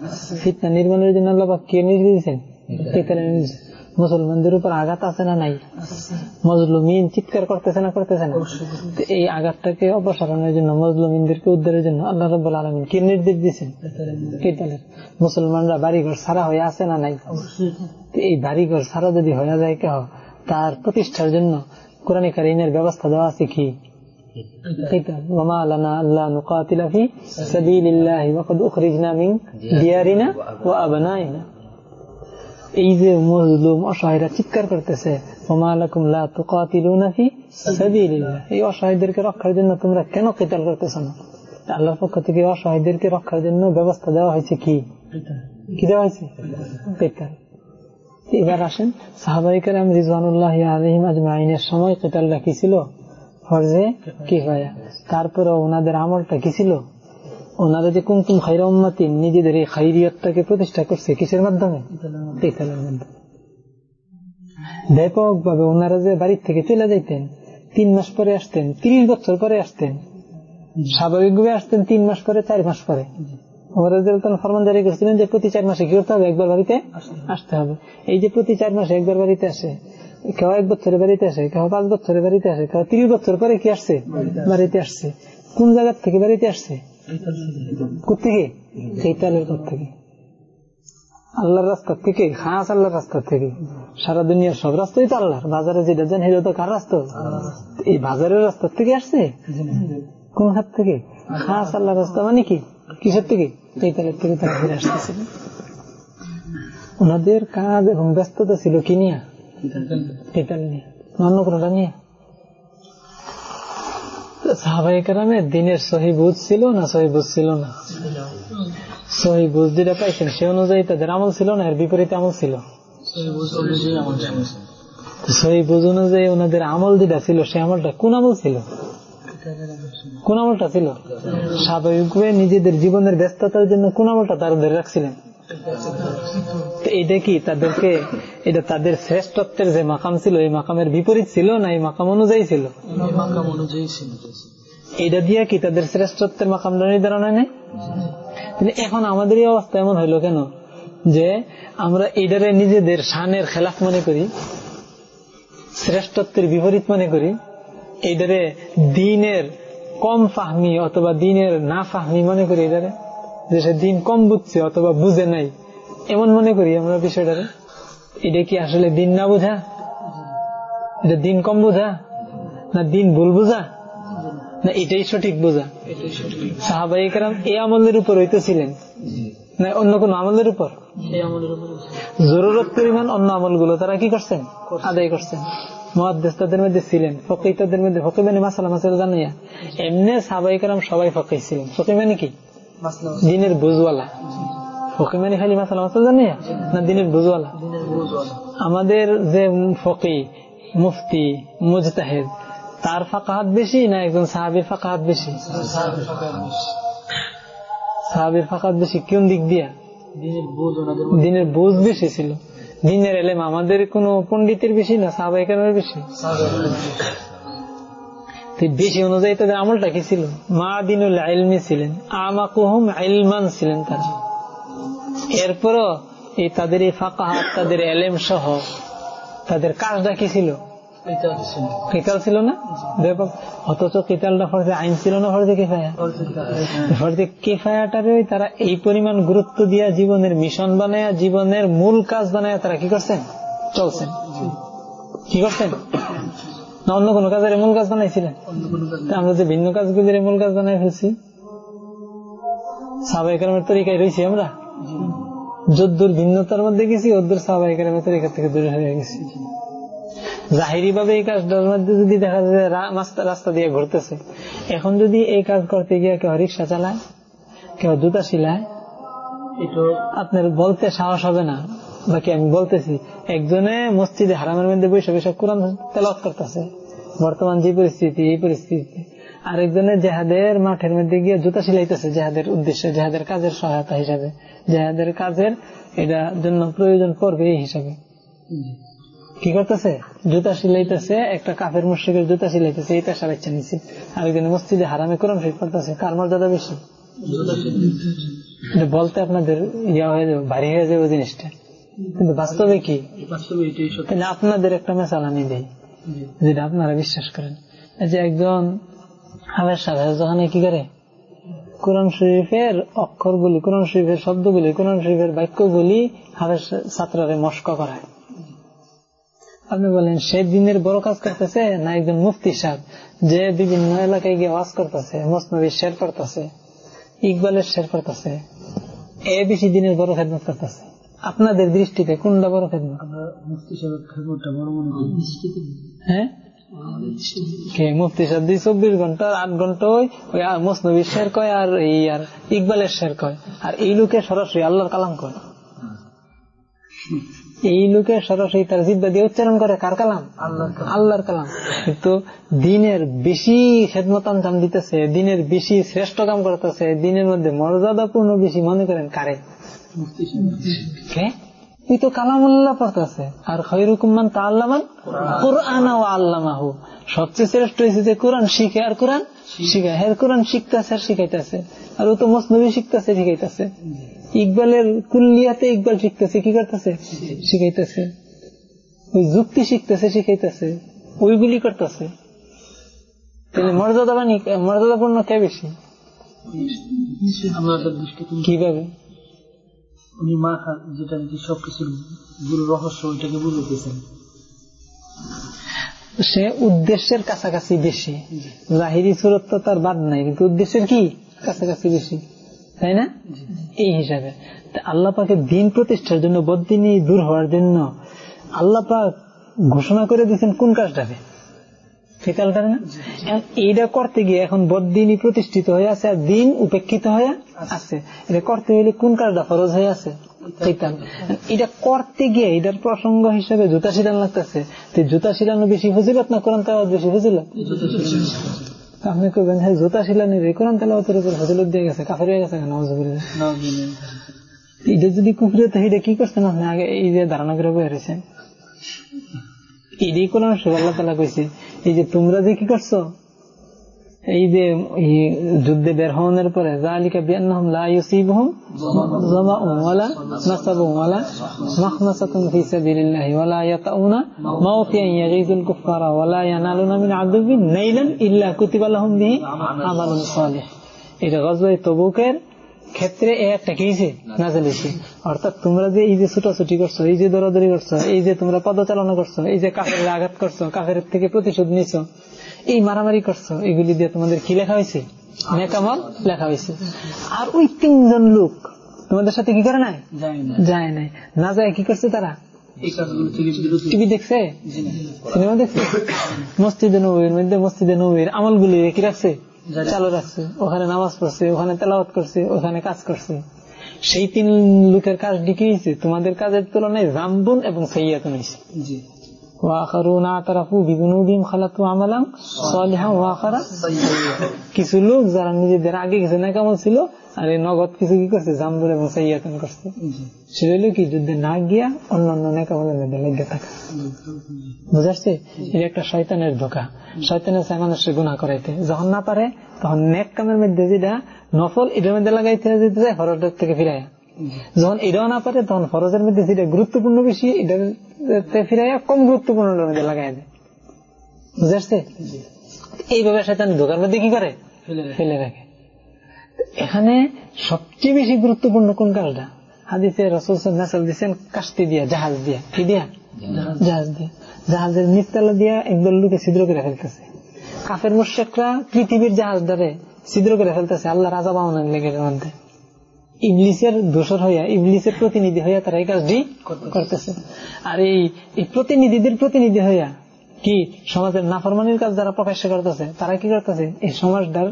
C: ফিতনা নির্মাণের জন্য আল্লাহ কে নির্দেশ দিয়েছেন? মুসলমানদের উপর আঘাত আছে না নাই? মজলুমিন চিৎকার করতেছে না করতেছে না? এই আঘাতটাকে অপসারণের জন্য, মজলুমিনদেরকে উদ্ধারের জন্য আল্লাহ রব আলমিন কে নির্দেশ দিয়েছেন? মুসলমানরা বাড়িঘর সারা হয়ে আছে না নাই? এই বাড়িঘর সারা যদি হয়ে যায় কেহ, তার প্রতিষ্ঠার জন্য কোরআন কারিমের ব্যবস্থা দেওয়া আছে কি وما لنا ألا نقاتل في سبيل الله وقد أخرجنا من ديارنا وأبنائنا এই যে মজলুম অসহায়রা চিৎকার করতেছে এই অসহায়দেরকে রক্ষার জন্য তোমরা কেন কেতাল করতেছ না আল্লাহর পক্ষ থেকে অসহায়দেরকে রক্ষার জন্য ব্যবস্থা দেওয়া হয়েছে কি কি দেওয়া হয়েছে কেতাল এবার আসেন। সাহাবাহিকের রিজওয়ানুল্লাহ আলহিম আজমাইনের সময় কেতালটা কি ছিল? ফরজে কি হয় তারপরে ওনাদের আমলটা কি ছিল? ওনারা যে কুমকুম খাইরম্মাতি নিজেদের এই খাইরিয়তটাকে প্রতিষ্ঠা করছে কিসের মাধ্যমে? ব্যাপক ভাবে ওনারা যে বাড়ির থেকে চলে যাইতেন, তিন মাস পরে আসতেন, তিরিশ বছর পরে আসতেন, স্বাভাবিকভাবে আসতেন তিন মাস পরে, চার মাস পরে। করছিলেন যে প্রতি চার মাসে কি করতে হবে একবার বাড়িতে? আসতে হবে। এই যে প্রতি চার মাসে একবার বাড়িতে আসে, কেউ এক বছরের বাড়িতে আসে, কেউ পাঁচ বছরের বাড়িতে আসে, কেউ তিরিশ বছর পরে কি আসছে? বাড়িতে আসছে। কোন জায়গার থেকে বাড়িতে আসছে? কোথেকে কেতালের পর থেকে। আল্লাহর রাস্তার থেকে, খাস আল্লাহর রাস্তার থেকে। সারা দুনিয়ার সব রাস্তাই তো আল্লাহর। বাজারে যেটা যান সেটা তো কার রাস্তা? এই বাজারের রাস্তার থেকে আসছে? কোন হাত থেকে? খাস আল্লাহর রাস্তা মানে কি? কিসের থেকে? কেতালের থেকে তারা ফিরে আসতেছিল। ওনাদের কাজ এবং ব্যস্ততা ছিল কি নিয়ে? কেতাল নিয়ে, অন্য কোনটা নিয়ে? সাহাবাহিকারামে দিনের সহি না সহি না? সহি বুঝ যেটা পাইছেন সে অনুযায়ী তাদের আমল ছিল না, এর বিপরীতে আমল ছিল? সেই বুঝ অনুযায়ী ওনাদের আমল যেটা ছিল, সে আমলটা কোন আমল ছিল? কোন আমলটা ছিল। স্বাভাবিকভাবে নিজেদের জীবনের ব্যস্ততার জন্য কোন আমলটা তারা ধরে রাখছিলেন। এটা কি তাদেরকে এটা তাদের শ্রেষ্ঠত্বের যে মাকাম ছিল এই মাকামের বিপরীত ছিল না এই মাকাম অনুযায়ী ছিল? এটা দিয়ে কি তাদের শ্রেষ্ঠত্বের মাকামটা নির্ধারণ হয় নাই এখন আমাদের এই অবস্থা এমন হইল কেন? যে আমরা এটারে নিজেদের শানের খেলাফ মনে করি শ্রেষ্ঠত্বের বিপরীত মনে করি এইটারে দিনের কম ফাহমি অথবা দিনের না ফাহমি মনে করি এটারে যে সে দিন কম বুঝছে অথবা বুঝে নাই এমন মনে করি আমরা বিষয়টারে? এটা কি আসলে দিন না বোঝা? এটা দিন কম বোঝা? না দিন ভুল বোঝা? না এটাই সঠিক বোঝা? সাহাবাই কারাম এই আমলের উপর হইতেছিলেন? না অন্য কোন আমলের উপর? জরুরত পরিমাণ অন্য আমলগুলো তারা কি করছেন? আদায় করছেন। মহাদেশ তাদের মধ্যে ছিলেন ফকির তাদের মধ্যে ফকি মানে মাসালা মাসালা জানাইয়া এমনি সাহাবাই কারাম সবাই ফকি ছিলেন। ফকি মানে কি? দিনের বুঝওয়ালা ফকি মানে খালি মাসালা মাসালা জানাইয়া না? দিনের বুঝওয়ালা আমাদের যে ফকি মুফতি মুজতাহেদ তার ফাঁকাহাত বেশি না একজন সাহাবির ফাঁকাহাত বেশি? সাহাবির ফাঁকাহাত বেশি। কোন দিক দিয়া? দিনের বোঝ বেশি ছিল। দিনের এলেম আমাদের কোন পন্ডিতের বেশি না সাহবাহিকের বেশি বেশি অনুযায়ী তাদের আমলটা কি ছিল? মা দিনুল আইলমি ছিলেন, আমাকুহম আইলমান ছিলেন তারা। এরপরও এই তাদের এই ফাঁকা হাত তাদের এলেম সহ তাদের কাজটা কি ছিল? কিতাল ছিল। না? অথচ কিতালটা ফরজে আইন ছিল না ফরজে কিফায়া? ফরজে কিফায়াটারে তারা এই পরিমাণ গুরুত্ব দিয়া জীবনের মিশন বানায় জীবনের মূল কাজ বানায় তারা কি করছেন? চলছেন। কি করছেন? না অন্য কোন কাজের মূল কাজ বানাইছিলেন? আমরা যে ভিন্ন কাজগুলির মূল কাজ বানাই ফেলছি। সাবাই কালামের তরিকায় রয়েছি আমরা? যদ্দুর ভিন্নতার মধ্যে গেছি ওদ্দুর সাবাই কালামের তরিকা থেকে দূরে হয়ে গেছি। জাহিরি ভাবে এই কাজটার মধ্যে যদি দেখা যায় রাস্তা দিয়ে ঘুরতেছে। এখন যদি এই কাজ করতে গিয়ে কেউ রিক্সা চালায় কেউ জুতা শিলায় আপনার বলতে সাহস হবে না। বাকি আমি বলতেছি একজনে মসজিদে হারামের মধ্যে বসে বসে কোরআন তেলত করতেছে। বর্তমান যে পরিস্থিতি এই পরিস্থিতি আরেকজনে জেহাদের মাঠের মধ্যে গিয়ে জুতা সিলাইতেছে জেহাদের উদ্দেশ্যে জেহাদের কাজের সহায়তা হিসাবে। জেহাদের কাজের এটা জন্য প্রয়োজন পড়বে এই হিসাবে। কি করতেছে? জুতা সিলাইতেছে একটা কাফের মুশ্রিকের জুতা সিলাইতেছে এই পেশার ইচ্ছা নিচ্ছে আরেকজন মসজিদে হারামে কোরআন শরীফ করতেছে কার মর্যাদা বেশি? বলতে আপনাদের ইয়া হয়ে যাবে ভারী হয়ে যাবে জিনিসটা। কিন্তু বাস্তবে কি? তাহলে আপনাদের একটা মেসাল আমি দিই যেটা আপনারা বিশ্বাস করেন। যে একজন হাবের সাহেব যখন কি করে? কোরআন শরীফের অক্ষরগুলি কোরআন শরীফের শব্দগুলি কোরআন শরীফের বাক্যগুলি হাবের ছাত্রারে মস্ক করায়। আপনি বলেন সে দিনের বড় কাজ করতেছে না একজন মুফতি সাহেব যে বিভিন্ন এলাকায় গিয়ে ওয়াজ করতেছে মসনবীর শের করতেছে ইকবালের শের করতেছে এ বেশি দিনের বড় খেদমত করতেছে। আপনাদের দৃষ্টিতে কোনটা বড় খেদমত? হ্যাঁ? মুফতি সাহেব দুই চব্বিশ ঘণ্টা আট ঘণ্টা ওই মসনবীর শের কয় আর এই আর ইকবালের শের কয়। আর এই লোকে সরাসরি আল্লাহর কালাম কয়। এই লোকে সরাসরি তার জিব্বা দিয়ে উচ্চারণ করে কার কালাম? আল্লাহর কালাম। কিন্তু দিনের বেশি খেদমত আঞ্জাম দিতেছে দিনের বেশি শ্রেষ্ঠ কাম করতেছে দিনের মধ্যে মর্যাদাপূর্ণ বেশি মনে করেন কারে? তুই তো কালামুল্লাহ পড়তেছে। আর খৈরুকুমান তা আল্লামান কোরআন ও আল্লামাহু। সবচেয়ে শ্রেষ্ঠ হয়েছে যে কোরআন শিখে আর কোরআন শিখায়। হ্যাঁ কোরআন শিখতেছে আর শিখাইতেছে। আর ও তো মসনবী শিখতেছে শিখাইতেছে। ইকবালের কুল্লিয়াতে ইকবাল শিখতেছে কি করতেছে? শিখাইতেছে। ওই যুক্তি শিখতেছে শিখাইতেছে। ওইগুলি করতেছে। তাহলে মর্যাদাবানী মর্যাদাপূর্ণ কে বেশি? কীভাবে?
D: উনি মা যেটা নাকি সবকিছুর গুরু রহস্য ওইটাকে বুঝতেছেন
C: সে উদ্দেশ্যের কাছাকাছি বেশি। জাহিরি সুরত তো তার বাদ নাই কিন্তু উদ্দেশ্যের কি? কাছাকাছি বেশি। তাই না? এই হিসাবে। আল্লাহ পাকে দিন প্রতিষ্ঠার জন্য বদিনী দূর হওয়ার জন্য আল্লাহ পাক ঘোষণা করে দিচ্ছেন কোন কাজটাকে? করে না? এইটা করতে গিয়ে এখন বদিনই প্রতিষ্ঠিত হয়ে আছে আর দিন উপেক্ষিত হয়ে আছে। এটা করতে হইলে কোন কাজটা ফরজ হয়ে আছে? এটা করতে গিয়ে এটার প্রসঙ্গ হিসেবে জুতা শিলান লাগতেছে। জুতা শিলানো বেশি ফজিলত না কোরআন তালাওয়াত বেশি ফজিলত? আপনি করবেন হ্যাঁ জুতা শিলা নিবে, কোরআন তালাওয়াতের উপর ফজিলত দিয়ে গেছে, কাফের হয়ে গেছে নওয়াজ এটা যদি কুকুরে তো এটা কি করছেন আপনি? আগে এই যে ধারণা করে বয়ে রয়েছেন। এটাই কোরআন আল্লাহ তালা কইছে, এই যে তোমরা যে কি করছ এই যে যুদ্ধে বের হওয়ার পরে জালিকা এটা ক্ষেত্রে এ একটা অর্থাৎ তোমরা যে এই যে ছুটাছুটি করছ, এই যে দৌড়াদৌড়ি করছ, এই যে তোমরা পদচালনা করছ, এই যে কাফের আঘাত করছ কাফের থেকে প্রতিশোধ নিছো এই মারামারি করছ এগুলি দিয়ে তোমাদের কি লেখা হয়েছে? নেকামল লেখা হয়েছে। আর ওই তিনজন লোক তোমাদের সাথে কি করে নাই? যায় নাই। না যায় কি করছে তারা? টিভি দেখছে? সিনেমা দেখছে? মসজিদে নবীর মধ্যে মসজিদে নবীর আমলগুলি কি রাখছে চালু রাখছে ওখানে নামাজ পড়ছে ওখানে তেলাওয়াত করছে ওখানে কাজ করছে। সেই তিন লোকের কাজ কি হয়েছে তোমাদের কাজের তুলনায় জাম্বুন এবং সৈয়াতুন হয়েছে। কিছু লোক যারা নিজেদের আগে কিছু নাকামল ছিল আর এই নগদ কিছু কি করছে? জাম্বুর এবং সৈয়াতুন করছে। সেটা হলো কি? যুদ্ধে না গিয়া অন্য অন্য নাকামলের মধ্যে লেগে থাকা। বুঝাচ্ছে এটা একটা শয়তানের ধোকা। শয়তানের চাই মানুষের গুণা করাইতে। যখন না পারে তখন নেক কামের মধ্যে যেটা নফল এটার মধ্যে লাগাইতে যেতে যায় হরটের থেকে ফিরাইয়া। যখন এটাও না পারে তখন ফরজের মধ্যে যেটা গুরুত্বপূর্ণ বেশি এটাতে ফিরাইয়া কম গুরুত্বপূর্ণটার মধ্যে লাগাই দেয়। বুঝাচ্ছে এইভাবে শয়তান ধোকার মধ্যে কি করে? ফেলে রাখে। এখানে সবচেয়ে বেশি গুরুত্বপূর্ণ কোন কাজটা হাদিসে রসুল নাসাল দিচ্ছেন কাস্তি দিয়া জাহাজ দিয়া। কি দিয়া? জাহাজ। দিয়া। জাহাজের নিচতলা দিয়া একদল লোকে ছিদ্র করে ফেলতেছে। কাফের মোর্শেকরা পৃথিবীর জাহাজ ধরে ছিদ্র করে ফেলতেছে আল্লাহ রাজা বাউনের লেগের মধ্যে ইবলিসের দোষর হইয়া, ইবলিসের প্রতিনিধি হইয়া তারা এই কাজটি করতেছে। আর এই প্রতিনিধিদের প্রতিনিধি হইয়া কি সমাজের নাফরমানির কাজ যারা প্রকাশ্য করতেছে, তারা কি করতেছে? এই সমাজটার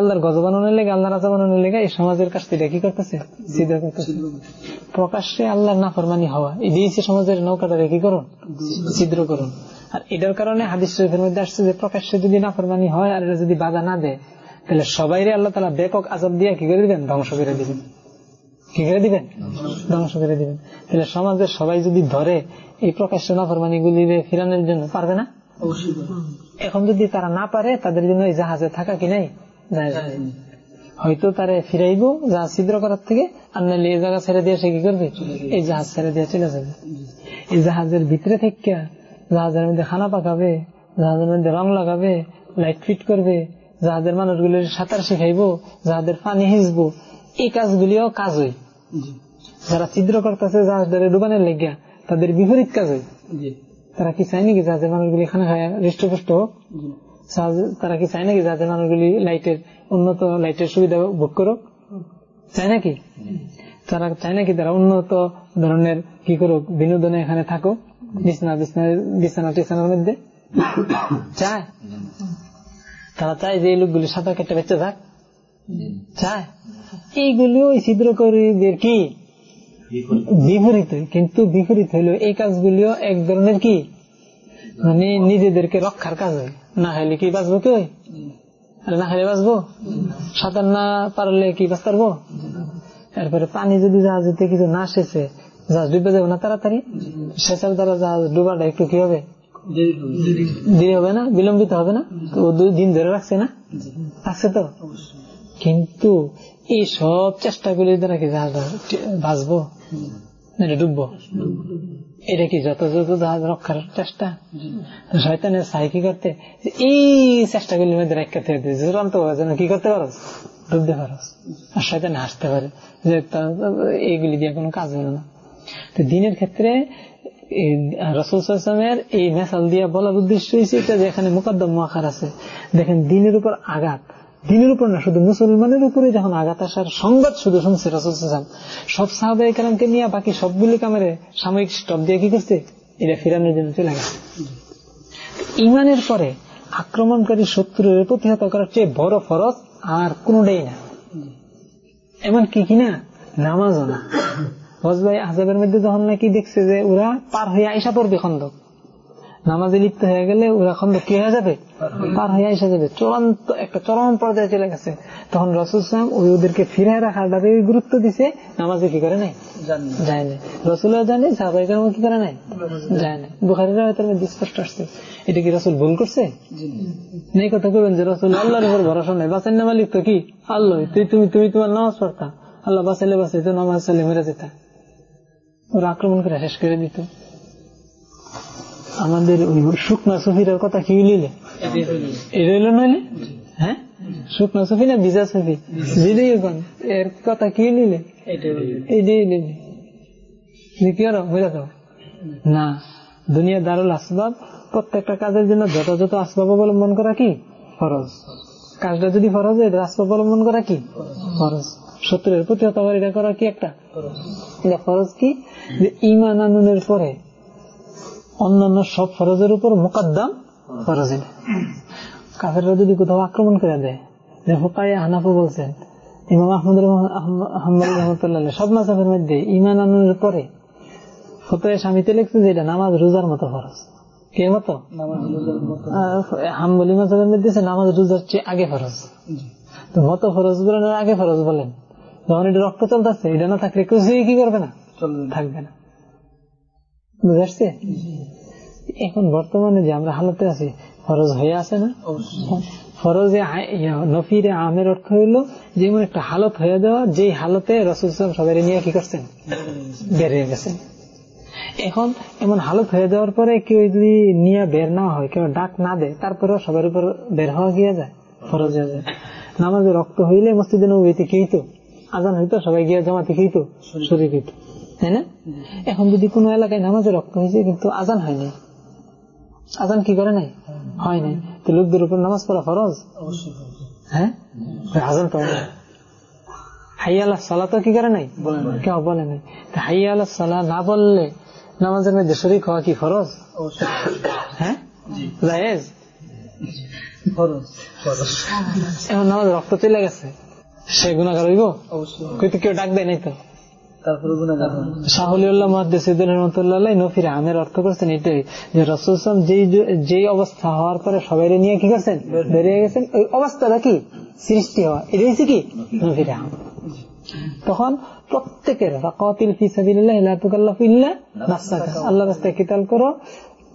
C: আল্লাহর গজ বানানোর লেগে আল্লাহ রাজা বানানোর লেগে এই সমাজের কাছ থেকে কি করতেছে? প্রকাশ্যে আল্লাহর নাফরমানি হওয়া, এই দিয়েছে সমাজের নৌকাটারে কি করুন? ছিদ্র করুন। আর এটার কারণে হাদিস শরীফের মধ্যে আসছে যে প্রকাশ্যে যদি নাফরমানি হয় আর এটা যদি বাধা না দেয় তাহলে সবাই আল্লাহ তালা ব্যাপক আজব দিয়ে কি করে দিবেন? ধ্বংস করে দিবেন। কি করে দিবেন? ধ্বংস করে দিবেন। তাহলে সমাজের সবাই যদি ধরে এই প্রকাশ্য নাফরমানি গুলি ফিরানোর জন্য পারবে না? এখন যদি তারা না পারে তাদের জন্য এই জাহাজে থাকা কি নাই? হয়তো তারে ফিরাইব জাহাজ ছিদ্র করার থেকে আর নাহলে এই জায়গা ছেড়ে দিয়ে সে কি করবে? এই জাহাজ ছেড়ে দিয়ে চলে যাবে। এই জাহাজের ভিতরে থেকে জাহাজের মধ্যে খানা পাকাবে জাহাজের মধ্যে রং লাগাবে লাইট ফিট করবে যাহাদের মানুষগুলির সাঁতার শিখাইবো যাহাদের পানি হিসবো এই কাজগুলিও কাজ হয়। যারা ছিদ্র করতেছে জাহাজদারে ডুবানের লেগিয়া তাদের বিপরীত কাজ হয়। তারা কি চায় নাকি যাদের মানুষগুলি খানা খায় হৃষ্টপুষ্ট হোক? তারা কি চায় নাকি যাদের মানুষগুলি লাইটের উন্নত লাইটের সুবিধা ভোগ করুক? চায় নাকি? তারা চায় নাকি তারা উন্নত ধরনের কি করুক বিনোদনে এখানে থাকুক বিছনা বিছনা বিছানা টিছানার মধ্যে? চায়? তারা চায় যে এই লোকগুলি সাঁতার কেটে বেঁচে থাক। চায়। এইগুলিও ছিদ্রকারীদের কি? বিপরীত। কিন্তু বিপরীত হইলেও এই কাজগুলিও এক ধরনের কি? মানে নিজেদেরকে রক্ষার কাজ হয়। না হলে কি বাঁচবো কি না হলে বাঁচবো? সাঁতার না পারলে কি বাঁচ পারব? এরপরে পানি যদি জাহাজেতে কিছু না শেষে জাহাজ ডুবে যাবে না তাড়াতাড়ি? শেষের দ্বারা জাহাজ ডুবাটা একটু কি হবে? দেরি হবে না, বিলম্বিত হবে না ও দুই দিন ধরে রাখছে না? রাখছে তো? কিন্তু এই সব চেষ্টাগুলির দ্বারা কি জাহাজ বাঁচবো? ডুববো? এটা কি যথাযথ জাহাজ রক্ষার চেষ্টা? শয়তানের সাই কি করতে? এই চেষ্টাগুলির মধ্যে রাখতে চূড়ান্ত যেন কি করতে পারো? ডুবতে পারো। আর শয়তানে হাসতে পারে যে এইগুলি দিয়ে কোনো কাজ হলো না। তো দিনের ক্ষেত্রে রসুলের এই মেসাল দিয়ে বলার উদ্দেশ্য হয়েছে এটা যে এখানে মুকদ্দম আকার আছে। দেখেন, দিনের উপর আঘাত। দিনের উপর না, শুধু মুসলমানের উপরে যখন আঘাত আসার সংবাদ শুধু শুনছে রসুল সব সাহাবাই কালামকে নিয়ে বাকি সবগুলি কামের সাময়িক স্টপ দিয়ে কি করছে? এটা ফিরানোর জন্য চলে গেছে। ইমানের পরে আক্রমণকারী শত্রুর প্রতিহত করার চেয়ে বড় ফরজ আর কোনটাই না। এমন কি কিনা নামাজও না। মধ্যে যখন নাকি দেখছে যে ওরা পার হয়ে আইসা পড়বে খন্দক নামাজে লিপ্ত হয়ে গেলে ওরা খন্দক কি হয়ে যাবে? পার হয়ে আইসা যাবে। চূড়ান্ত একটা চরম পর্যায়ে চলে গেছে। তখন রসুল সালাম ওই ওদেরকে ফিরে রাখাটাকে গুরুত্ব দিছে নামাজে কি করে নাই? যায় না রসুলও জানে সাহবাইকার কি করে নাই? যায় না বুখারির মধ্যে স্পষ্ট আসছে। এটা কি রসুল ভুল করছে? নেই কথা কবেন যে রসুল আল্লাহর উপর ভরসা নাই। বাসেন না মালিক তো কি? আল্লাহ। তুই তুমি তুমি তোমার নামাজ পড়তা। আল্লাহ বাসাইলে বাসাই তো নামাজ সালে মেরে যেতা। ওরা আক্রমণ করে শেষ করে দিত। আমাদের ওই শুকনা সফির কথা কি লিলে? এটা হইল নইলে? হ্যাঁ? শুকনা সফি না ভিজা সফি। দিদি এর কথা কি তো না, দুনিয়া দারুল আসবাব, প্রত্যেকটা কাজের জন্য যথাযথ আসবাব অবলম্বন করা কি? ফরজ। কাজটা যদি ফরজ হয় আসবাব অবলম্বন করা কি? ফরজ। শত্রুর প্রতিহত এটা করা কি একটা? এটা ফরজ কি? যে ইমান আননের পরে অন্যান্য সব ফরজের উপর মোকাদ্দাম ফরজ কাফেররা যদি কোথাও আক্রমণ করে দেয় যে হোকায় হানাফু বলছেন ইমাম আহমদ রহমতুল্লাহ সব মাসাফের মধ্যে ইমান আনন্দের পরে ফতোয় স্বামীতে লিখছে যে এটা নামাজ রোজার মতো ফরজ কে মতো? হাম্বলি মাসাফের মধ্যে নামাজ রোজার চেয়ে আগে ফরজ তো মতো ফরজ বলেন আগে ফরজ বলেন। যখন এটা রক্ত চলতেছে এটা না থাকলে কেউ কি করবে না? থাকবে না। বুঝতে এখন বর্তমানে যে আমরা হালতে আছি ফরজ হয়ে আছে না? ফরজে নফিরে আমের অর্থ হইল যেমন একটা হালত হয়ে যাওয়া যে হালতে রসুল সবাই নিয়ে কি করছেন? বেরিয়ে গেছেন। এখন এমন হালত হয়ে যাওয়ার পরে কেউ যদি নিয়ে বের না হয় কেউ ডাক না দেয় তারপরেও সবার উপর বের হওয়া গিয়ে যায়? ফরজ হয়ে যায়। নামাজে রক্ত হইলে মসজিদে নবীতে কি হইতো? আজান হইতো সবাই গিয়ে জমাতে হইতো শরীর হইতো তাই না? এখন যদি কোনো এলাকায় নামাজে রক্ত হয়েছে কিন্তু আজান হয়নি আজান কি করে নাই? হয় নাই। তো লোকদের উপর নামাজ পড়া ফরজ? হ্যাঁ? আজান পড়ে না হাইয়াল সালা তো কি করে নাই? কেউ বলে নাই। হাইয়াল সালা না বললে নামাজের মধ্যে শরিক হওয়া কি ফরজ? হ্যাঁ? জায়েজ? এখন নামাজ রক্ত চলে গেছে। সে গুণাগার হইব? কিন্তু কেউ ডাক দেয় নাই তো? আমের অর্থ করছেন এটাই যে রসুলাম যেই অবস্থা হওয়ার পরে সবাই নিয়ে কি করছেন? বেরিয়ে গেছেন। ওই অবস্থাটা কি? সৃষ্টি হওয়া। এটা হচ্ছে কি? নফিরে আম তখন প্রত্যেকের আল্লাহ রাস্তায় কিতাল করো।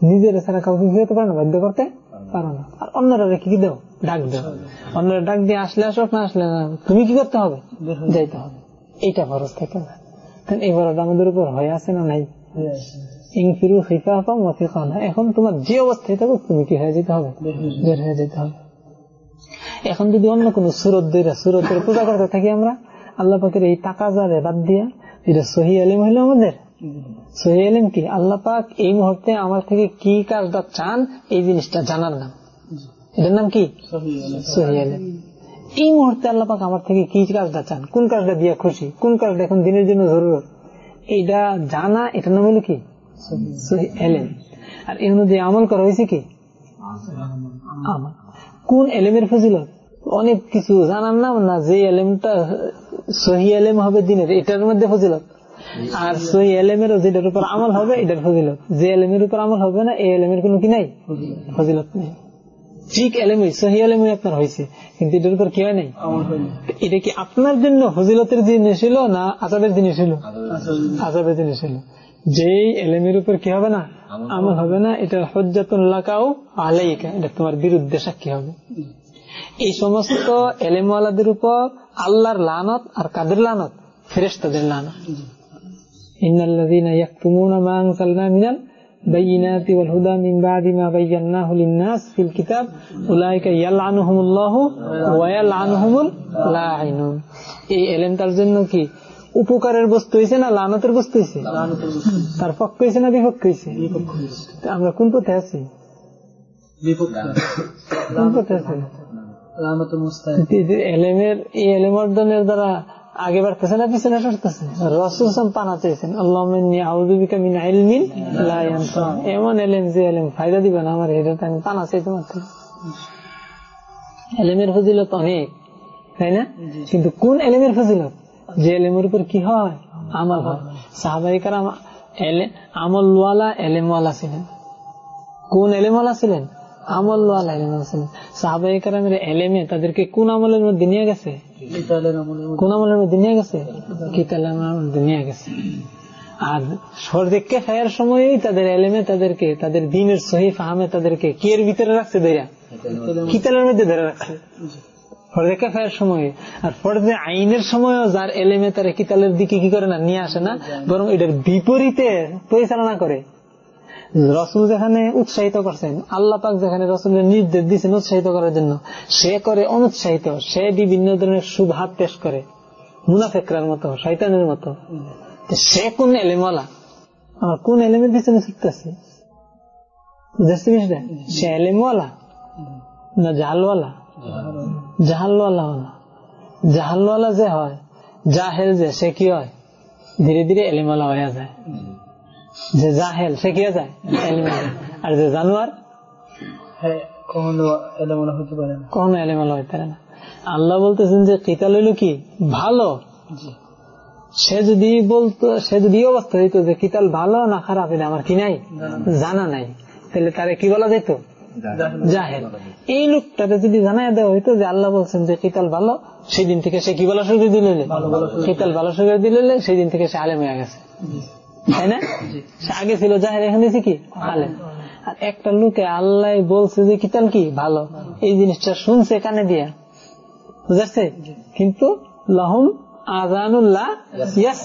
C: নিজের ছাড়া কাউকে কি পারে না? বাধ্য করতে পারো না। আর অন্যরা রেখে কি দেও? ডাক দেও। অন্যরা ডাক দিয়ে আসলে আসো না আসলে না। তুমি কি করতে হবে? যাইতে হবে। এইটা খরচ থেকে না। কারণ এই বড়টা আমাদের উপর হয়ে আছে না নাই? এখন তোমার যে অবস্থায় থাকো তুমি কি হয়ে যেতে হবে? বের হয়ে যেতে হবে। এখন যদি অন্য কোন সুরত দইরা সুরতের পূজা করতে থাকি আমরা আল্লাহ পাখির এই টাকা যারে বাদ দিয়া এটা সহি আলিম হইল আমাদের সহি কি? আল্লাহ পাক এই মুহূর্তে আমার থেকে কি কাজটা চান এই জিনিসটা জানার নাম। এটার নাম কি? সহি এই মুহূর্তে আল্লাহ পাক আমার থেকে কি কাজটা চান? কোন কাজটা দিয়া খুশি? কোন কাজটা এখন দিনের জন্য জরুরত এইটা জানা এটার নাম হলো কি? এলেম আর এই অনুযায়ী আমল করা হয়েছে কি? আমল। কোন এলেমের ফজিলত? অনেক কিছু জানার নাম না যে এলেমটা সহি এলেম হবে দিনের এটার মধ্যে ফজিলত। আর সহি এলেমেরও যেটার উপর আমল হবে এটার ফজিলত। যে এলেমের উপর আমল হবে না এই এলেমের কোন কি নাই? ফজিলত নেই। ঠিক এলেমই সহি এলেমই আপনার হয়েছে কিন্তু এটার উপর কি হয় নাই এটা কি আপনার জন্য ফজিলতের জিনিস ছিল না আজাবের জিনিস ছিল আজাবের জিনিস ছিল যেই এলেমের উপর কি হবে না আমল হবে। না এটা হজ্জাতুল্লাহও আলাইকা এটা তোমার বিরুদ্ধে সাক্ষী হবে। এই সমস্ত এলেমওয়ালাদের উপর আল্লাহর লানত আর কাদের লানত? ফেরেস্তাদের লানত। ইন্নাল্লাযীনা ইয়াকতুমুনা মা আনজালনা মিনাল বাইনাতি ওয়াল হুদা মিন বাদি মা বায়্যানাহু লিন-নাস ফিল কিতাব উলাইকা ইয়ালআনুহুমুল্লাহু ওয়া ইয়ালআনুহুমুল এই এলেম তার জন্য কি? উপকারের বস্তু হয়েছে না লানতের বস্তু হয়েছে তার পক্ষ হয়েছে না বিপক্ষ হয়েছে আমরা কোন পথে আছি? কোন পথে আছি এলেমের এই এলেম অর্জনের দ্বারা আগে বাড়তেছে না, পিছনে সরতেছে? রসুল পানা চেয়েছেন আল্লাহ আউদুবিকা মিন আইলমিন লা ইয়ানফা। এমন এলেম যে এলেম ফায়দা দিবে না আমার, এটা আমি পানা চাইতে মাত্র। এলেমের ফজিলত অনেক, তাই না? কিন্তু কোন এলেমের ফজিলত? যে এলেমের উপর কি হয়? আমল হয়। সাহাবাহিকার আমলওয়ালা এলেমওয়ালা ছিলেন। কোন এলেমওয়ালা ছিলেন? আমলওয়ালা সাহাবাহিকার এলেমে তাদেরকে কোন আমলের মধ্যে নিয়ে গেছে? কোন আমলের মধ্যে নিয়ে গেছে? কিতালের মধ্যে নিয়ে গেছে। আর সর্দিককে ফায়ার সময়ই তাদের এলেমে তাদেরকে তাদের দিনের সহি ফাহামে তাদেরকে কি এর ভিতরে রাখছে কিতালের মধ্যে ধরে রাখছে। সময়ে। আর ফরদে আইনের সময়ও যার এলেমে তারা কিতালের দিকে কি করে না নিয়ে আসে না বরং এটার বিপরীতে পরিচালনা করে। রসুল যেখানে উৎসাহিত করছেন, আল্লাহ পাক যেখানে রসুলের নির্দেশ দিচ্ছেন উৎসাহিত করার জন্য, সে করে অনুৎসাহিত, সে বিভিন্ন ধরনের সুভাব পেশ করে। মুনাফেকরার মতো শৈতানের মতো। সে কোন এলেমওয়ালা? আমার কোন এলেমের পিছনে ছুটতেছে বুঝতে বিষয়টা সে এলেমওয়ালা? না জাহালওয়ালা? জাহালওয়ালা না জাহালওয়ালা যে হয়, জাহেল যে, সে কি হয়? ধীরে ধীরে এলেমওয়ালা হয়ে যায়। যে জাহেল সে কি যায়? আর যে জানোয়ার?
D: কখনো এলেমনা হতে পারে না।
C: কখনো এলেমওয়ালা হইতে পারে না। আল্লাহ বলতেছেন যে কিতাল হইল কি? ভালো। সে যদি বলতো সে যদি এই অবস্থা হইতো যে কিতাল ভালো না খারাপ এটা আমার কি নাই? জানা নাই। তাহলে তারে কি বলা যেত জাহেল। এই লোকটাকে যদি জানাই দেওয়া হইতো যে আল্লাহ বলছেন যে কিতাল ভালো সেই দিন থেকে সে কি বলা শুরু দিলে কিতাল ভালো শুরু দিলে দিল সেই দিন থেকে সে আলেম হয়ে গেছে। তাই না? আগে ছিল জাহের এখন দিয়েছে কি? আলেম। আর একটা লোকে আল্লাহ বলছে যে কিতাল কি? ভালো। এই জিনিসটা শুনছে কানে দিয়া। বুঝাচ্ছে কিন্তু লহম আজানুল্লাহ ইয়াস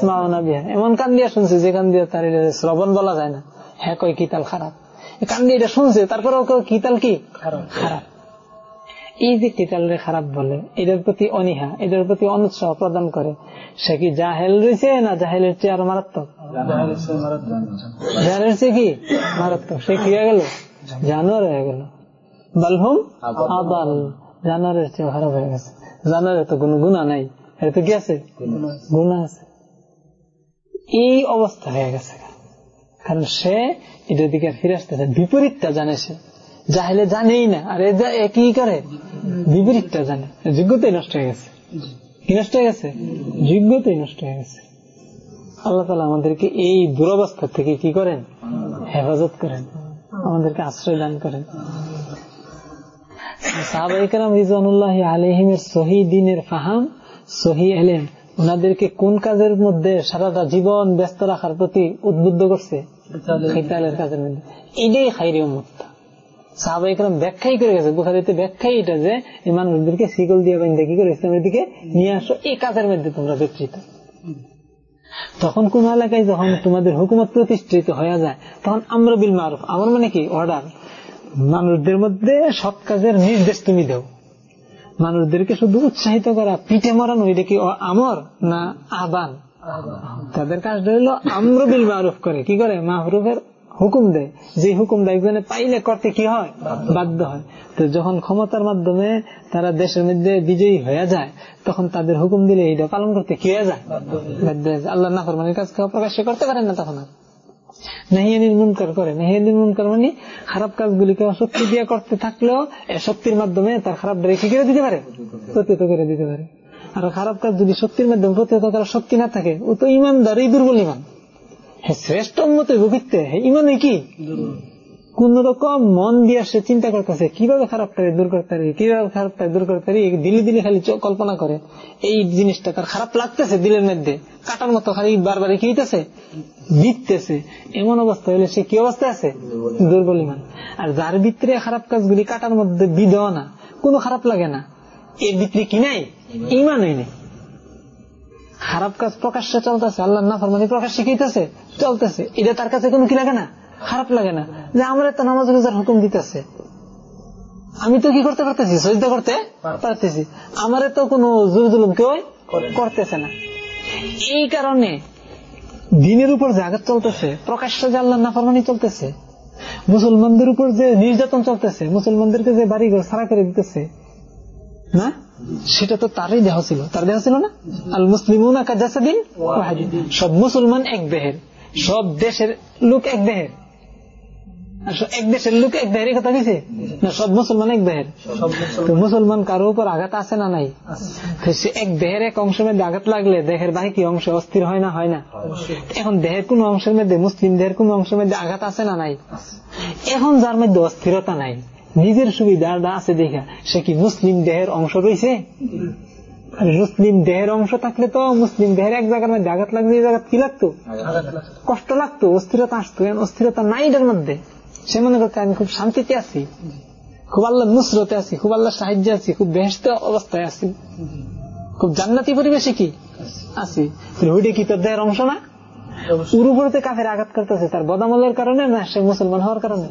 C: এমন কান দিয়া শুনছে যে কান দিয়া তার শ্রবণ বলা যায় না। হ্যাঁ কই কিতাল খারাপ? কান দিয়ে এটা শুনছে তারপরে কিতাল কি খারাপ। এই যে কিতালরে খারাপ বলে এটার প্রতি অনীহা এটার প্রতি অনুৎসাহ প্রদান করে। সে কি জাহেল রয়েছে না জাহেলের চেয়ে আরও মারাত্মক? জাহেলের চেয়ে কি মারাত্মক? সে কি হয়ে গেল? জানোয়ার হয়ে গেল। বালহুম? আবাল জানোয়ারের চেয়ে খারাপ হয়ে গেছে। জানোয়ারের তো কোনো গুণা নাই। এটা তো কি আছে? গুণা আছে। এই অবস্থা হয়ে গেছে। কারণ সে এটার দিকে ফিরে আসতেছে। বিপরীতটা জানে সে। জাহেলে জানেই না। আর এ যা- এ কি করে? বিপরীতটা জানে। যোগ্যতাই নষ্ট হয়ে গেছে। কি নষ্ট হয়ে গেছে? যোগ্যতাই নষ্ট হয়ে গেছে। আল্লাহ তালা আমাদেরকে এই দুরবস্থা থেকে কি করেন? হেফাজত করেন। আমাদেরকে আশ্রয় দান করেন। সাহাবাইকার আলহিমের সহি দিনের ফাহাম সহি এলেম ওনাদেরকে কোন কাজের মধ্যে সারাটা জীবন ব্যস্ত রাখার প্রতি উদ্বুদ্ধ করছে? কাজের মধ্যে। এটাই খাইরি উন্মুক্ত সাহাবাইকরাম ব্যাখ্যাই করে গেছে। বুখারিতে ব্যাখ্যাই এটা যে এই মানুষদেরকে শিকল দিয়ে বাইন্দা কি করে ইসলামের দিকে নিয়ে আসো এই কাজের মধ্যে তোমরা বিকৃত। তখন কোন এলাকায় যখন তোমাদের হুকুমত প্রতিষ্ঠিত হয়ে যায়, তখন আমরা বিল মারুফ, আমার মানে কি? অর্ডার মানুষদের মধ্যে সৎ কাজের নির্দেশ তুমি দেও। মানুষদেরকে শুধু উৎসাহিত করা, পিঠে মরানো, এটা কি আমর না আবান তাদের কাজটা হলো আম্র বিল মারুফ করে। কি করে? মাহরুফের হুকুম দেয়। যে হুকুম দেয় একজনে পাইলে করতে কি হয়? বাধ্য হয়। তো যখন ক্ষমতার মাধ্যমে তারা দেশের মধ্যে বিজয়ী হয়ে যায় তখন তাদের হুকুম দিলে এইটা পালন করতে কি হয়ে যায়? বাধ্য হয়ে যায়। আল্লাহ নাফরমানির কাজ কেউ করতে পারেন না তখন আর। নাহিয়ানির মুনকার করে। নাহিয়ানির মুনকার মানে খারাপ কাজগুলিকে অশক্তি দিয়ে করতে থাকলেও এ শক্তির মাধ্যমে তার খারাপ ড্রে করে দিতে পারে? প্রতিহত করে দিতে পারে। আর খারাপ কাজ যদি শক্তির মাধ্যমে প্রতিহত করার শক্তি না থাকে ও তো ইমানদারই দুর্বল ইমান। শ্রেষ্ঠ উন্মত বুঝতে হ্যাঁ ইমানে কি কোন রকম মন দিয়ে সে চিন্তা করতেছে, কীভাবে খারাপটাকে দূর করতে পারি, কীভাবে খারাপটাকে দূর করতে পারি, দিলে দিলে খালি কল্পনা করে। এই জিনিসটা তার খারাপ লাগতেছে দিলের মধ্যে। কাটার মতো খালি বারবার কি হইতেছে? দিতেছে। এমন অবস্থা হলে সে কি অবস্থায় আছে? দুর্বল ইমান। আর যার ভিতরে খারাপ কাজগুলি কাটার মধ্যে বিধেও না, কোনো খারাপ লাগে না। এর ভিতরে কি নাই? ইমানই নেই। খারাপ কাজ প্রকাশ্যে চলতেছে আল্লাহ না ফরমানি প্রকাশ্যে কিতেছে চলতেছে। এটা তার কাছে কোনো কি লাগে না? খারাপ লাগে না। যে আমরা তো নামাজ রোজার হুকুম দিতেছে। আমি তো কি করতে পারতেছি? সজিদা করতে পারতেছি। আমারে তো কোনো জুল জুলুম কেউ করতেছে না। এই কারণে দিনের উপর যে আঘাত চলতেছে, প্রকাশ্য যে আল্লাহ নাফরমানি চলতেছে, মুসলমানদের উপর যে নির্যাতন চলতেছে, মুসলমানদেরকে যে বাড়িঘর সারা করে দিতেছে, না? সেটা তো তারই দেহ ছিল। তার দেহ ছিল না? আল মুসলিমুন কাজাসাদিন সব মুসলমান এক দেহের। সব দেশের লোক এক দেহের। এক দেশের লোক এক দেহের কথা কইছে? না সব মুসলমান এক দেহের। তো মুসলমান কারও উপর আঘাত আছে না নাই? সে এক দেহের এক অংশের মধ্যে আঘাত লাগলে দেহের বাকি অংশ অস্থির হয় না হয় না? এখন দেহের কোন অংশের মধ্যে মুসলিম দেহের কোন অংশের মধ্যে আঘাত আছে না নাই? এখন যার মধ্যে অস্থিরতা নাই নিজের সুবিধাটা আছে দেখা। সে কি মুসলিম দেহের অংশ রয়েছে? মুসলিম দেহের অংশ থাকলে তো মুসলিম দেহের এক জায়গার মধ্যে আঘাত লাগলে এই জায়গা কি লাগতো? কষ্ট লাগতো, অস্থিরতা আসতো। অস্থিরতা নাই এটার মধ্যে। সে মনে করতে আমি খুব শান্তিতে আছি। খুব আল্লাহ নুসরতে আছি, খুব আল্লাহ সাহায্যে আছি, খুব বেহস্ত অবস্থায় আছি। খুব জান্নাতি পরিবেশে কি? আছি। ওইটা কি তোর দেহের অংশ না?
D: অবশ্যই।
C: ওর উপরে তো কাফের আঘাত করতেছে তার বদামলের কারণে না সে মুসলমান হওয়ার কারণে?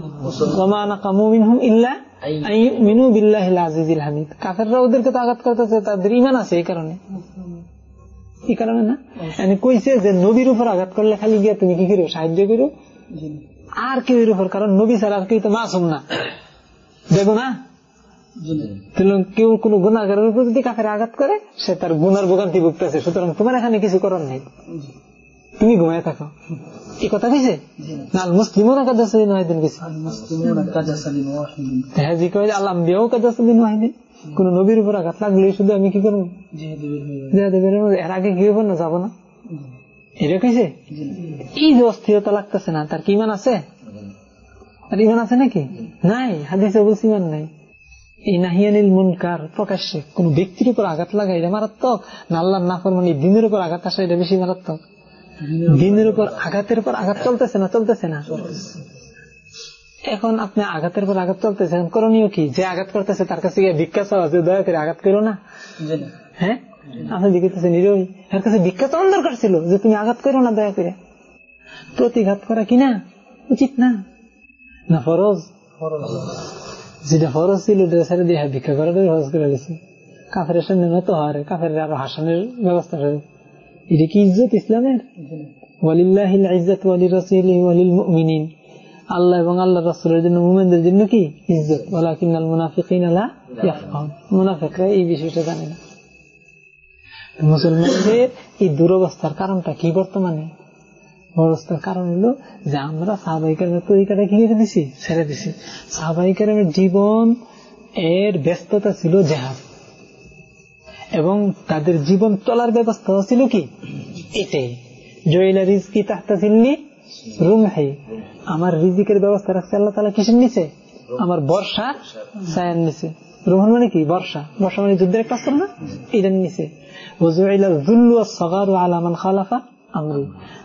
C: ইল্লা বিল্লাহিল হামিদ। কাফেররা ওদেরকে তো আঘাত করতেছে তাদের ইমান আছে এই কারণে। এই কারণে না? আমি কইছে যে নবীর উপর আঘাত করলে খালি গিয়ে তুমি কি করো সাহায্য করো আর কেউ এর উপর কারণ নবী ছাড়া আর কেউ তো মাসুম না। দেখো না? কেউ কোন গুণাগারের উপর যদি কাফের আঘাত করে সে তার গুণার ভোগান্তি ভুগতেছে। সুতরাং তোমার এখানে কিছু করার নেই। তুমি ঘুমায় থাকো। এই কথা কইছে? না মুসলিমও না কাদা সদিন ওয়াহিদিন কইছে
D: আল ওয়াহিদিন।
C: হ্যাঁ জি কয় আল্লাহ আম্বিয়াও কাদা সদিন ওয়াহিদিন কোন নবীর উপর আঘাত লাগলে শুধু আমি কি করব। এর আগে কি হব না যাব না? এটা কইছে? এই যে অস্থিরতা লাগতেছে না তার কি ইমান আছে? আর ইমান আছে নাকি? নাই হাদিসে বলছি ইমান নাই। এই নাহিয়ানিল মুনকার প্রকাশ্যে কোন ব্যক্তির উপর আঘাত লাগা এটা মারাত্মক না আল্লাহ না মানে দিনের উপর আঘাত আসা এটা বেশি মারাত্মক। দিনের উপর আঘাতের উপর আঘাত চলতেছে না চলতেছে না। এখন আপনি আঘাতের পর আঘাত চলতেছে এখন করণীয় কি? যে আঘাত করতেছে তার কাছে গিয়ে ভিক্ষা চাওয়া যে দয়া করে আঘাত করো না। হ্যাঁ? আপনি দেখতেছেন নিরই এর কাছে ভিক্ষা চাওয়ার দরকার ছিল যে তুমি আঘাত করো না দয়া করে। প্রতিঘাত করা কিনা উচিত না। না ফরজ। যেটা ফরজ ছিল ছেড়ে দিয়ে ভিক্ষা করাটাই ফরজ করে গেছে কাফের সামনে নত হারে কাফের আরও হাসানের ব্যবস্থা এটা কি ইজ্জত ইসলামের আল্লাহ এবং আল্লাহ জন্য জন্য কি? ইজ্জত। মুনাফিকরা এই বিষয়টা জানে না। মুসলমানদের এই দুরবস্থার কারণটা কি বর্তমানে? অবস্থার কারণ হলো যে আমরা সাহাবাহিকের তরিকাটা কি দিছি? ছেড়ে দিছি। সাহাবাহিকের জীবন এর ব্যস্ততা ছিল জেহাদ এবং তাদের জীবন চলার ব্যবস্থা ছিল কি? এটাই জয়লা রিজকি তাহতা ছিলনি রুম হে আমার রিজিকের ব্যবস্থা রাখছে, আল্লাহ তালা কিসের নিচে? আমার বর্ষা ছায়ার নিচে। রোহন মানে কি? বর্ষা। বর্ষা মানে যুদ্ধের একটা অস্ত্র না? এটার নিচে।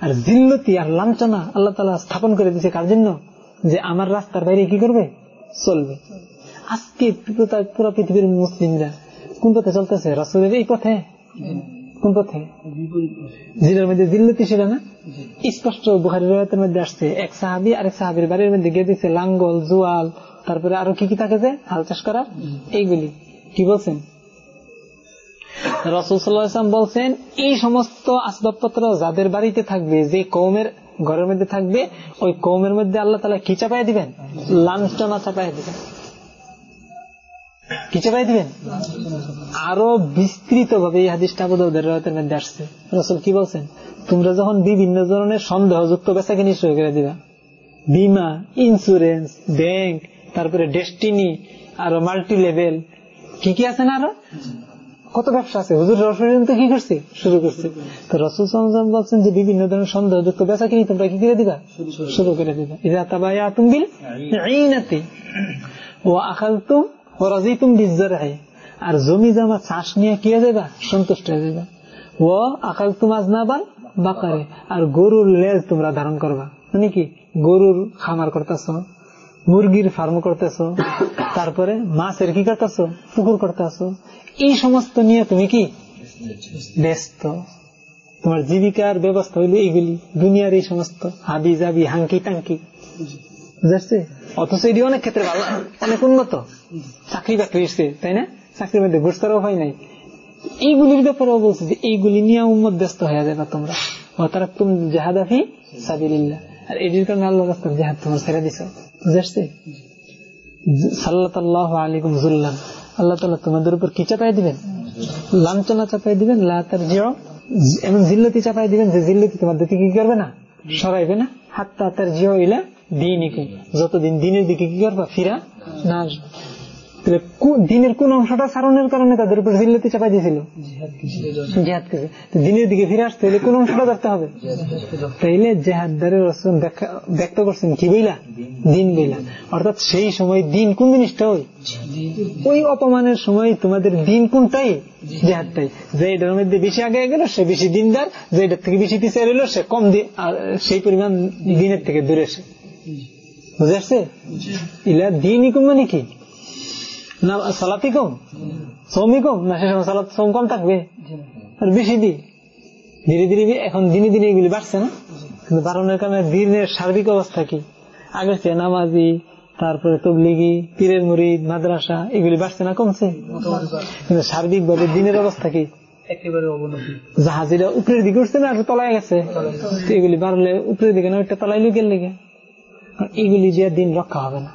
C: আর জিল্লতি আর লাঞ্ছনা আল্লাহ তালা স্থাপন করে দিছে কার জন্য? যে আমার রাস্তার বাইরে কি করবে? চলবে। আজকে পুরো পৃথিবীর মুসলিমরা কোন পথে চলতেছে রসুলের এই পথে? কোন পথে জিলের মধ্যে জিল্লতি ছিল না? স্পষ্ট বুহারি রয়েতের মধ্যে আসছে। এক সাহাবি আর এক সাহাবির বাড়ির মধ্যে গিয়ে দিচ্ছে লাঙ্গল জুয়াল তারপরে আরও কি কি থাকে যে? হাল চাষ করা এইগুলি। কি বলছেন? রসুল সাল্লাম বলছেন এই সমস্ত আসবাবপত্র যাদের বাড়িতে থাকবে যে কৌমের ঘরের মধ্যে থাকবে ওই কৌমের মধ্যে আল্লাহ তালা কি চাপাই দিবেন? লাঞ্ছনা চাপাই দিবেন। কি চাপাই দিবেন? আরও বিস্তৃত ভাবে এই হাদিসটা আবু দাউদের মধ্যে আসছে। রসুল কি বলছেন? তোমরা যখন বিভিন্ন ধরনের সন্দেহযুক্ত বেচা কিনি শুরু করে দিবা বিমা ইন্স্যুরেন্স ব্যাংক তারপরে ডেস্টিনি আরও মাল্টি লেভেল কি কি আছে না আরও? কত ব্যবসা আছে? হুজুর রসুল তো কি করছে? শুরু করছে। তো রসুল সাল্লাম বলছেন যে বিভিন্ন ধরনের সন্দেহযুক্ত বেচা কিনি তোমরা কি করে দিবা? শুরু করে দিবা। ইদা তাবায়া তুমবিল আইনাতি ও আখালতুম আর জমি জমা চাষ নিয়ে কি যাবা সন্তুষ্ট হয়ে যাবা। ও আকাল তুমাজ না বাল বাকারে। আর গরুর লেজ তোমরা ধারণ করবা। মানে কি? গরুর খামার করতেছ, মুরগির ফার্ম করতেছ, তারপরে মাছের কি করতেছ? পুকুর করতেছ। এই সমস্ত নিয়ে তুমি কি? ব্যস্ত। তোমার জীবিকার ব্যবস্থা হইল এইগুলি। দুনিয়ার এই সমস্ত হাবি জাবি হাঙ্কি টাঙ্কি বুঝতে অথচ এটি অনেক ক্ষেত্রে ভালো, অনেক উন্নত। চাকরি বাকরি এসছে তাই না? চাকরির মধ্যে ঘুষ করাও হয় নাই। এইগুলির ব্যাপারেও বলছে যে এইগুলি নিয়ে উম্মত ব্যস্ত হয়ে যাবে তোমরা। তারা তুমি জাহাদাফি সাবিল্লা আর এটির কারণে আল্লাহ রাস্তার জাহাদ তোমার ছেড়ে দিছ। বুঝতে সাল্লাহ আলিকুম জুল্লাম। আল্লাহ তালা তোমাদের উপর কি চাপাই দিবেন? লাঞ্ছনা চাপাই দিবেন লাতার জিও এমন জিল্লতি চাপাই দিবেন, যে জিল্লতি তোমার দিকে কি করবে না? সরাইবে না। হাত্তা তার জিও ইলা দিনই যতদিন দিনের দিকে কি করবা? ফিরা? না আসবে। তাহলে দিনের কোন অংশটা সারণের কারণে তাদের উপর জিল্লতি চাপাই দিয়েছিল জেহাদ তো দিনের দিকে ফিরে আসতে হলে কোন অংশটা ধরতে হবে? তাইলে জেহাদদারের রসুন ব্যক্ত করছেন কি বইলা? দিন বইলা। অর্থাৎ সেই সময় দিন কোন জিনিসটা ওই? ওই অপমানের সময় তোমাদের দিন কোনটাই? জেহাদটাই। যে এটার মধ্যে বেশি আগে গেল সে বেশি দিনদার। যে এটার থেকে বেশি পিছিয়ে রইল সে কম দিন আর সেই পরিমাণ দিনের থেকে দূরে সে। বুঝে আসছে ইলা দিনই কম মানে কি? না সালাতি কম শ্রমই কম না সে সময় সালাত শ্রম কম থাকবে। আর বেশি দি ধীরে ধীরে এখন দিনে দিনে এগুলি বাড়ছে না? কিন্তু বাড়ানোর কারণে দিনের সার্বিক অবস্থা কি? আগের চেয়ে নামাজি তারপরে তবলিগি পীরের মুরিদ মাদ্রাসা এগুলি বাড়ছে না কমছে? কিন্তু সার্বিক ভাবে দিনের অবস্থা কি?
D: একেবারে
C: জাহাজিরা উপরের দিকে উঠছে না আর তলায় গেছে? এগুলি বাড়লে উপরের দিকে না ওইটা তলায় লুকের লেগে। এগুলি যে দিন রক্ষা হবে না।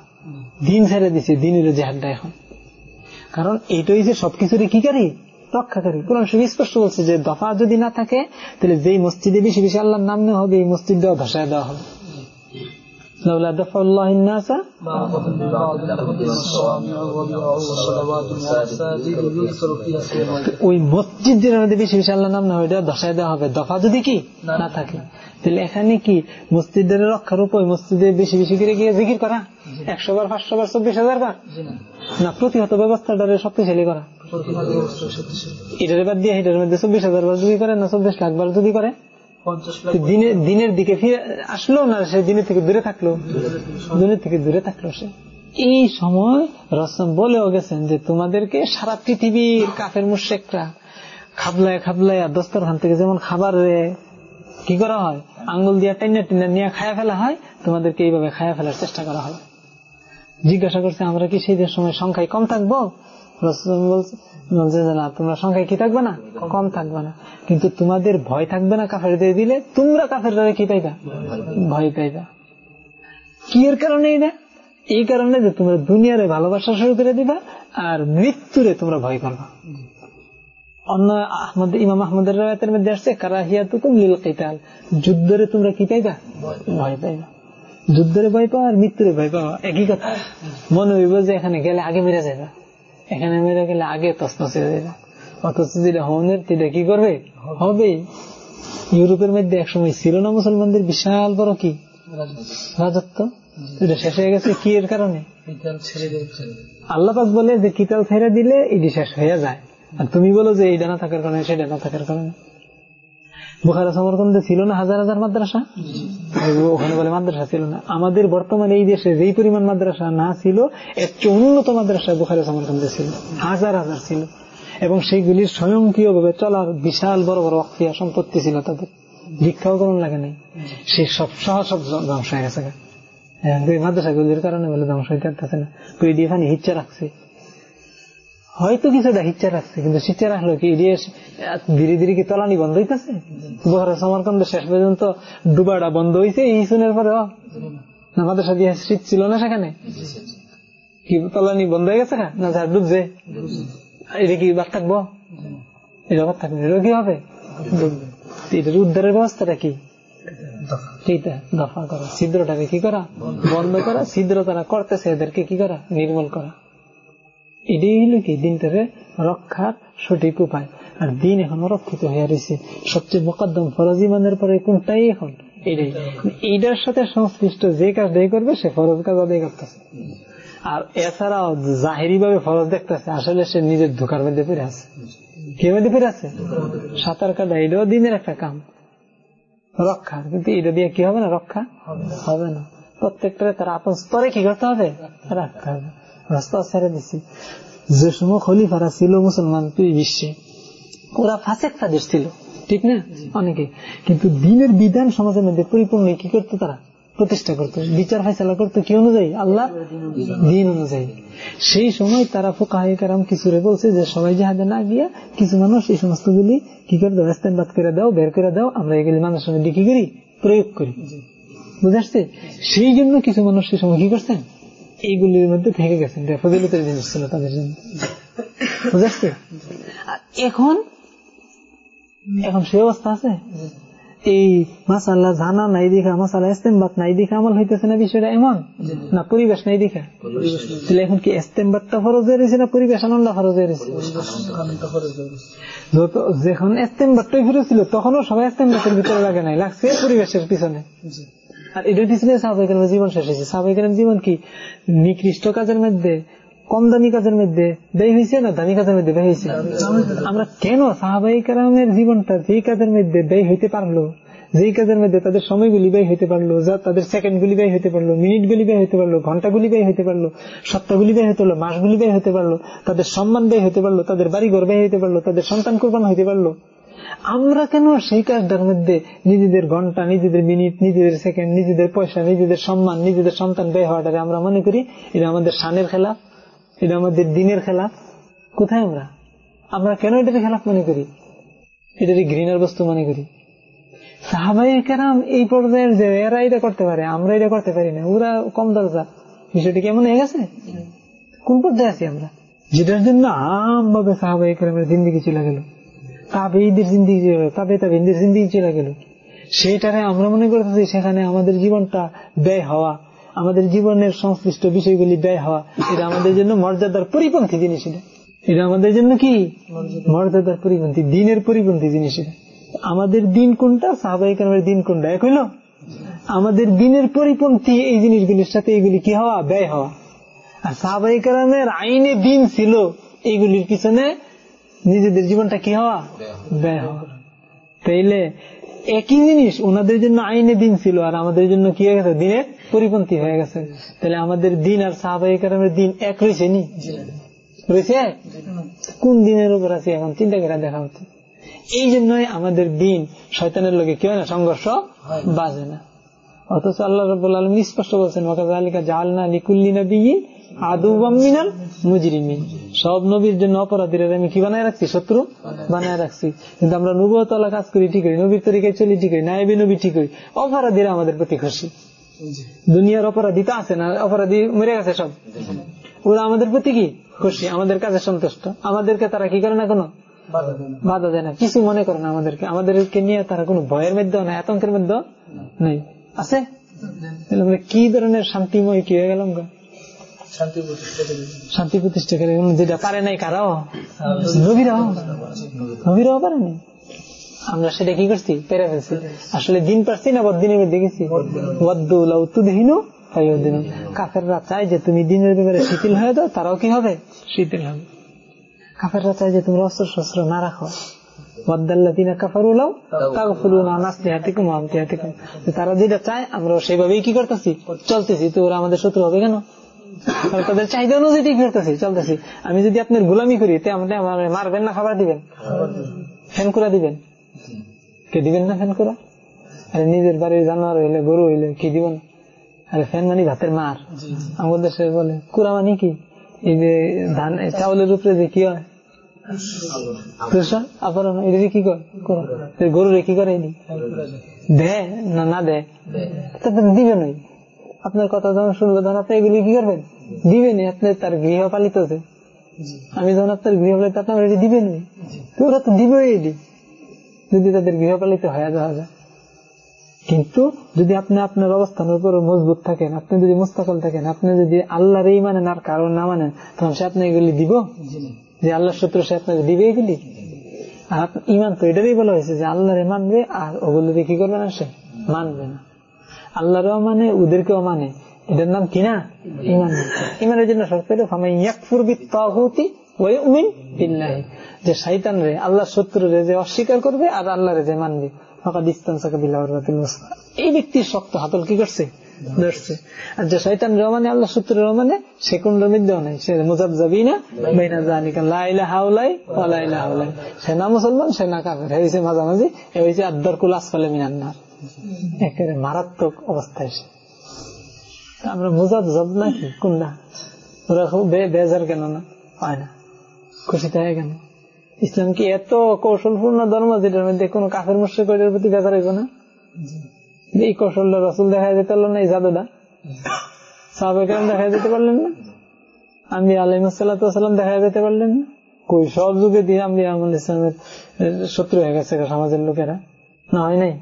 C: দিন ছেড়ে দিছে, দিনের জেহাদটা এখন। কারণ এটাই যে সবকিছুরই কি করি? রক্ষাকারী কোরআন স্পষ্ট বলছে যে, দফা যদি না থাকে, তাহলে যেই মসজিদে বেশি বেশি আল্লাহর নাম হবে, এই মসজিদটাও ধসায় দেওয়া হবে। লাউলা দফাউল্লাহিন নাসা
D: بعضهم ببعض لهدم الصوامع وبيع وصلوات ومساجد يذكر فيها اسم الله
C: ওই মসজিদ যেটার মধ্যে বেশি বেশি আল্লাহ নাম না ওইটা ধসায় দেওয়া হবে দফা যদি কি না থাকে তাহলে এখানে কি মসজিদের রক্ষার উপর মসজিদে বেশি বেশি করে গিয়ে জিকির করা একশো বার পাঁচশো বার চব্বিশ হাজার বার
D: জি না
C: না প্রতিহত ব্যবস্থাটারে শক্তিশালী করা
D: প্রতিমাদ অবস্থা শক্তিশালী
C: এটার বাদ দিয়ে এটার মধ্যে চব্বিশ হাজার বার যদি করে না চব্বিশ লাখ বার যদি করে দিনের দিকে ফিরে আসলো না? সে দিনের থেকে দূরে থাকল? দিনের থেকে দূরে থাকল সে। এই সময় রসম বলেও গেছেন যে তোমাদেরকে সারা পৃথিবীর কাফের মুশেকরা খাবলায় খাবলায় দস্তরখান থেকে যেমন খাবার কি করা হয়? আঙ্গুল দিয়া টেনে টেনে নিয়ে খায়া ফেলা হয় তোমাদেরকে এইভাবে খায়া ফেলার চেষ্টা করা হয়। জিজ্ঞাসা করছে আমরা কি সেই সময় সংখ্যায় কম থাকব? তোমরা সংখ্যায় কি থাকবে না? কম থাকবে না। কিন্তু তোমাদের ভয় থাকবে না কাফের দিয়ে দিলে, তোমরা কাফের কি পাইবা? ভয় পাইবা। কি এর কারণে এটা এই কারণে যে তোমরা দুনিয়ারে ভালোবাসা শুরু করে দিবা আর মৃত্যুরে তোমরা ভয় করবা। অন্য আহমদ, ইমাম আহমদের রায়তের মধ্যে আসছে কারাহিয়া তুকুম লীল কিতাল যুদ্ধরে তোমরা কি পাইবা? ভয় পাইবা। যুদ্ধরে ভয় পাওয়া আর মৃত্যুরে ভয় পাওয়া, একই কথা। মনে হইব যে এখানে গেলে আগে মেরে যাবে এখানে মেরে গেলে আগে অথচ যেটা হনের সেটা কি করবে? হবে ইউরোপের মধ্যে একসময় ছিল না মুসলমানদের বিশাল বড় কি? রাজত্ব। এটা শেষ হয়ে গেছে কি এর কারণে? আল্লাপাক বলে যে কিতাল ছেড়ে দিলে এটি শেষ হয়ে যায়। আর তুমি বলো যে এইটা না থাকার কারণে সেটা না থাকার কারণে। বুখারা সমরকন্দে ছিল না হাজার হাজার মাদ্রাসা? ওখানে বলে মাদ্রাসা ছিল না। আমাদের বর্তমানে এই দেশে যেই পরিমাণ মাদ্রাসা না ছিল এর চেয়ে উন্নত মাদ্রাসা বুখারা সমরকন্দে ছিল হাজার হাজার ছিল। এবং সেইগুলির স্বয়ংক্রিয় ভাবে চলার বিশাল বড় বড় অক্রিয়া সম্পত্তি ছিল তাদের। ভিক্ষাও করুন লাগে নাই। সে সব সহ সব ধ্বংস হয়ে গেছে মাদ্রাসাগুলির কারণে বলে ধ্বংস হইতে পারতেছে না। পিডি এখানে হিচ্ছা রাখছে? হয়তো কিছুটা হিচ্ছা রাখছে কিন্তু শিচ্ছা রাখল কি ধীরে ধীরে কি তলানি বন্ধ হইতেছে? বহরা সমরকন্দ শেষ পর্যন্ত ডুবাটা বন্ধ হয়েছে এই শুনের পরে না মাদ্রাসা দিয়ে শীত ছিল না সেখানে? কি তলানি বন্ধ হয়ে গেছে না, যা ডুবছে। এটা কি বাদ থাকব? এটা বাদ থাকবে, এটা কি হবে? এটার উদ্ধারের ব্যবস্থাটা কি? দফা করা, ছিদ্রটাকে কি করা? বন্ধ করা, ছিদ্র তারা করতেছে, এদেরকে কি করা? নির্মূল করা। এটাই হলো কি? দিনটারে রক্ষার সঠিক উপায়। আর দিন এখন রক্ষিত হয়ে রয়েছে সবচেয়ে মোকদ্দম ফরজ ইমানের পরে কোনটাই এখন এটাই এইটার সাথে সংশ্লিষ্ট যে কাজটাই করবে সে ফরজ কাজ আদায় করতেছে আর এছাড়াও জাহেরি ভাবে ফরজ দেখতেছে। আসলে সে নিজের ধোকার মধ্যে ফিরে আছে। কে মধ্যে ফিরে আছে? সাঁতার কাটা। এটাও দিনের একটা কাম। রক্ষা। কিন্তু এটা দিয়ে কি হবে না? রক্ষা হবে না। প্রত্যেকটা তার আপন স্তরে কি করতে হবে? রাখতে হবে। রাস্তা ছেড়ে দিছি। যে সময় খলিফারা ছিল মুসলমান বিশ্বে। ওরা ফাঁসেক তাদের ছিল ঠিক না? অনেকে। কিন্তু দিনের বিধান সমাজের মধ্যে পরিপূর্ণ কি করতো তারা? প্রতিষ্ঠা করতো। বিচার ফাইসলা করতো কি অনুযায়ী? আল্লাহ দিন অনুযায়ী। সেই সময় তারা ফোকাহাম কিছুরে বলছে যে সবাই জাহাজে না গিয়া কিছু মানুষ এই সমস্ত গুলি কি করে দাও? বাদ করে দাও বের করে দাও আমরা এগুলি মানুষের মধ্যে কি করি প্রয়োগ করি। বুঝে আসছে? সেই জন্য কিছু মানুষ সেই সময় কি করছেন? এইগুলির মধ্যে থেকে গেছেন। ফজিলতের জিনিস ছিল তাদের জন্য। বুঝে আসছে আর এখন? এখন সে অবস্থা আছে? এই মাসাল্লাহ জানা নাই দেখা মাসাল্লাহ ইস্তেমবাদ নাই দেখা আমল হইতেছে না বিষয়টা এমন? না পরিবেশ নাই দেখা। তাহলে এখন কি ইস্তেমবাদটা ফরজ হয়ে রয়েছে না পরিবেশ আনন্দ ফরজ হয়ে রয়েছে? যখন ইস্তেমবাদটাই ফিরে ছিল তখনও সবাই ইস্তেমবাদের ভিতরে লাগে নাই লাগছে পরিবেশের পিছনে। আর এটার পিছনে সাহাবাহিকের জীবন শেষ হয়েছে সাহাবাহিকের জীবন কি নিকৃষ্ট কাজের মধ্যে কম দামি কাজের মধ্যে ব্যয় হয়েছে না দামি কাজের মধ্যে ব্যয় হয়েছে আমরা কেন সাহাবাহিকের জীবনটা যেই কাজের মধ্যে ব্যয় হইতে পারল যেই কাজের মধ্যে তাদের সময়গুলি ব্যয় হইতে পারল যা তাদের সেকেন্ডগুলি ব্যয় হইতে পারল মিনিটগুলি ব্যয় হইতে পারল ঘন্টাগুলি ব্যয় হইতে পারল সপ্তাহগুলি ব্যয় হতে পারল মাসগুলি ব্যয় হইতে পারল তাদের সম্মান ব্যয় হতে পারল তাদের বাড়ি বাড়িঘর ব্যয় হইতে পারল তাদের সন্তান কোরবান হইতে পারল আমরা কেন সেই কাজটার মধ্যে নিজেদের ঘণ্টা, নিজেদের মিনিট নিজেদের সেকেন্ড নিজেদের পয়সা, নিজেদের সম্মান, নিজেদের সন্তান ব্যয় হওয়াটাকে আমরা মনে করি এটা আমাদের সানের খেলা, এটা আমাদের দিনের খেলা। কোথায় আমরা? আমরা কেন এটাকে খেলাফ মনে করি? এটাকে ঘৃণার বস্তু মনে করি। সাহাবাই কেরাম এই পর্যায়ের যে এরা এটা করতে পারে, আমরা এটা করতে পারি না, ওরা কম দরজা। বিষয়টি কেমন হয়ে গেছে? কোন পর্যায়ে আছি আমরা? যেটার জন্য আম ভাবে সাহাবাই কেরামের জিন্দিগি চলে গেল। তাবেইদের জিন্দিগি চলে তাবে তাবেইদের জিন্দিগি চলে গেল। সেটারে আমরা মনে করতেছি সেখানে আমাদের জীবনটা ব্যয় হওয়া আমাদের জীবনের সংশ্লিষ্ট বিষয়গুলি ব্যয় হওয়া এটা আমাদের জন্য মর্যাদার পরিপন্থী জিনিস এটা। এটা আমাদের জন্য কি? মর্যাদার পরিপন্থী দিনের পরিপন্থী জিনিস এটা। আমাদের দিন কোনটা? সাহবাহিকের দিন কোনটা? এক হইল আমাদের দিনের পরিপন্থী এই জিনিসগুলির সাথে এইগুলি কি হওয়া? ব্যয় হওয়া। আর সাহবাহিকের আইনে দিন ছিল এইগুলির পিছনে নিজেদের জীবনটা কি হওয়া? ব্যয় হওয়া। তাইলে একই জিনিস ওনাদের জন্য আইনে দিন ছিল আর আমাদের জন্য কি হয়ে গেছে? দিনের পরিপন্থী হয়ে গেছে। তাহলে আমাদের দিন আর সাহাবাহিকের দিন এক রয়েছে নি? রয়েছে কোন দিনের উপর আছে এখন? চিন্তা করে দেখা হচ্ছে। এই জন্যই আমাদের দিন শয়তানের লোকে কি হয় না? সংঘর্ষ বাজে না। অথচ আল্লাহ রব আলম স্পষ্ট বলছেন ওকালিকা জালনা লিকুল্লি নবী আদু মুজরিমিন। সব নবীর জন্য অপরাধীরা আমি কি বানায় রাখছি? শত্রু বানায় রাখছি। কিন্তু আমরা নবতলা কাজ করি, ঠিক করি। নবীর তরিকায় চলি, ঠিক করি। নবী ঠিক করি। অপরাধীরা আমাদের প্রতি খুশি। দুনিয়ার অপরাধী তো আছে না? অপরাধী মরে গেছে সব। ওরা আমাদের প্রতি কি? খুশি। আমাদের কাছে সন্তুষ্ট। আমাদেরকে তারা কি করে না কোনো? বাধা দেয় না। কিছু মনে করে না আমাদেরকে। আমাদেরকে নিয়ে তারা কোনো ভয়ের মধ্যে না আতঙ্কের মধ্যে নেই। আছে? কি ধরনের শান্তিময় কি হয়ে গেলাম গো? শান্তি প্রতিষ্ঠা করে যেটা পারে নাই কারও? নবীরাও? নবীরাও পারেনি আমরা সেটা কি করছি? পেরে ফেলছি। আসলে দিন পারছি না বদিনের মধ্যে গেছি বদ্দুলাউ তুদহীন কাফেররা চায় যে তুমি দিনের ব্যাপারে শিথিল হয়ে দাও তারাও কি হবে? শিথিল হবে। কাফেররা চায় যে তুমি অস্ত্র শস্ত্র না রাখো। তারা যেটা চায় আমরা সেইভাবেই কি করতেছি। চলতেছি। তো ওরা আমাদের শত্রু হবে কেন? তাদের চাহিদা অনুযায়ী ঠিক করতেছি চলতেছি। আমি যদি আপনার গোলামি করি তে আমাদের আমার মারবেন না খাবার দিবেন? ফ্যান করা দিবেন? কে দিবেন না ফ্যান করা আরে নিজের বাড়ির জানোয়ার হইলে গরু হইলে কি দিবেন? আরে ফ্যান মানি ভাতের মার। আমাদের দেশে বলে কুড়া মানি কি? এই যে ধান চাউলের উপরে যে কি হয়? কি করে গরু রে কি করে দে না না দে দিবে নাই। আপনার কথা যখন শুনবে তখন আপনি এগুলি কি করবেন? দিবেন আপনার তার গৃহপালিত যে আমি যখন আপনার গৃহপালিত আপনার এটি দিবেন ওরা তো দিবে এটি যদি তাদের গৃহপালিত হয়ে যাওয়া যায় কিন্তু যদি আপনি আপনার অবস্থানের উপর মজবুত থাকেন আপনি যদি মুস্তাকল থাকেন আপনি যদি আল্লাহর এই মানেন আর কারণ না মানেন তখন সে আপনি এগুলি দিব? যে আল্লাহর শত্রু সে আপনাকে দিবে এগুলি? আর ইমান তো এটারই বলা হয়েছে যে আল্লাহরে মানবে আর ওগুলো কি করবে না সে? মানবে না। আল্লাহরও মানে ওদেরকেও মানে। এটার নাম কিনা ইমান। ইমানের জন্য ফামাইয়াকুরবি যে শৈতান রে, আল্লাহ শত্রু রে যে অস্বীকার করবে, আর আল্লাহ রে যে মানবে। এই ব্যক্তির শক্ত হাতল কি করছে? ধরছে। আর যে শৈতান রহমানে আল্লাহ সূত্র রহমানে সে কোন নাই। সে মুজাব যাবি না হাউলাই সে না মুসলমান, সে না কাফের। হয়েছে মাঝামাঝি হয়েছে আদার কুল মিনান্নার একেবারে মারাত্মক অবস্থায় সে আমরা মুজাব জব নাকি কোনটা ওরা খুব বেজার কেন না? হয় না। খুশি থাকে কেন? ইসলাম কি এত কৌশলপূর্ণ ধর্ম যেটার মধ্যে কোন কাফের মুশ্রিকের প্রতি বেজার হইব না? এই কৌশলটা রসুল দেখা যেতে পারল না এই জাদুটা। সাহাবেকার দেখা যেতে পারলেন না? আমি আলিমসাল্লাম দেখা যেতে পারলেন না? কই সব যুগে দিয়ে আমি আমল ইসলামের শত্রু হয়ে গেছে সমাজের লোকেরা। না হয় নাই?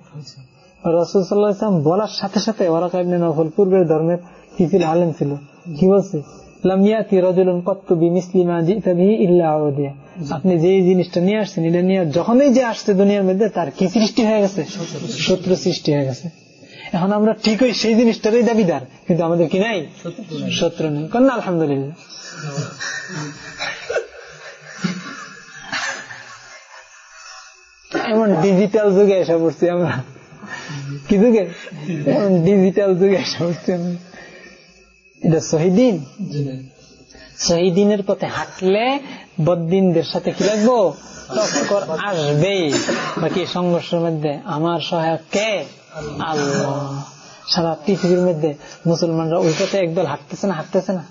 C: রসুল সাল্লাহ ইসলাম বলার সাথে সাথে ওরা কাবনে নফল পূর্বের ধর্মের কি ছিল আলেম ছিল? কি বলছে? আপনি যে জিনিসটা নিয়ে আসছেন, এটা নিয়ে যখনই যে আসছে দুনিয়ার মধ্যে, তার কি সৃষ্টি হয়ে গেছে? শত্রু সৃষ্টি হয়ে গেছে। এখন আমরা ঠিকই সেই জিনিসটারই দাবিদার, কিন্তু আমাদের কি নাই? শত্রু নেই। কন্যা, আলহামদুলিল্লাহ। এমন ডিজিটাল যুগে এসে পড়ছি আমরা। কি যুগে? ডিজিটাল যুগে এটা শহীদিন শহীদিনের পথে হাঁটলে বদিনদের সাথে কি লাগবো? তৎকর আসবেই। বাকি সংঘর্ষের মধ্যে আমার সহায়ক কে? আল্লাহ। সারা পৃথিবীর মধ্যে মুসলমানরা ওই পথে একদল হাঁটতেছে না হাঁটতেছে না।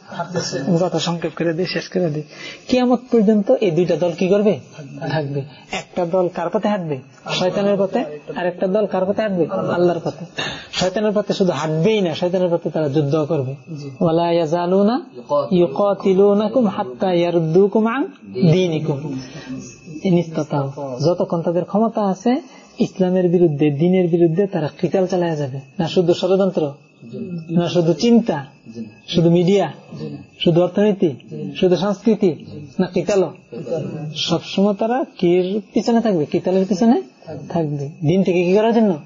C: কথা সংক্ষেপ করে দিই শেষ করে দিই। কিয়ামত পর্যন্ত এই দুইটা দল কি করবে? থাকবে। একটা দল কার পথে হাঁটবে? শয়তানের পথে? আর একটা দল কার পথে হাঁটবে? আল্লাহর পথে। শয়তানের পথে শুধু হাঁটবেই না শয়তানের পথে তারা যুদ্ধ করবে। যতক্ষণ তাদের ক্ষমতা আছে ইসলামের বিরুদ্ধে দিনের বিরুদ্ধে তারা কিতাল চালায় যাবে। না শুধু ষড়যন্ত্র না শুধু চিন্তা শুধু মিডিয়া শুধু অর্থনীতি শুধু সংস্কৃতি না কিতাল সবসময় তারা কির পিছনে থাকবে? কিতালের পিছনে থাকবে। দিন থেকে কি করার জন্য?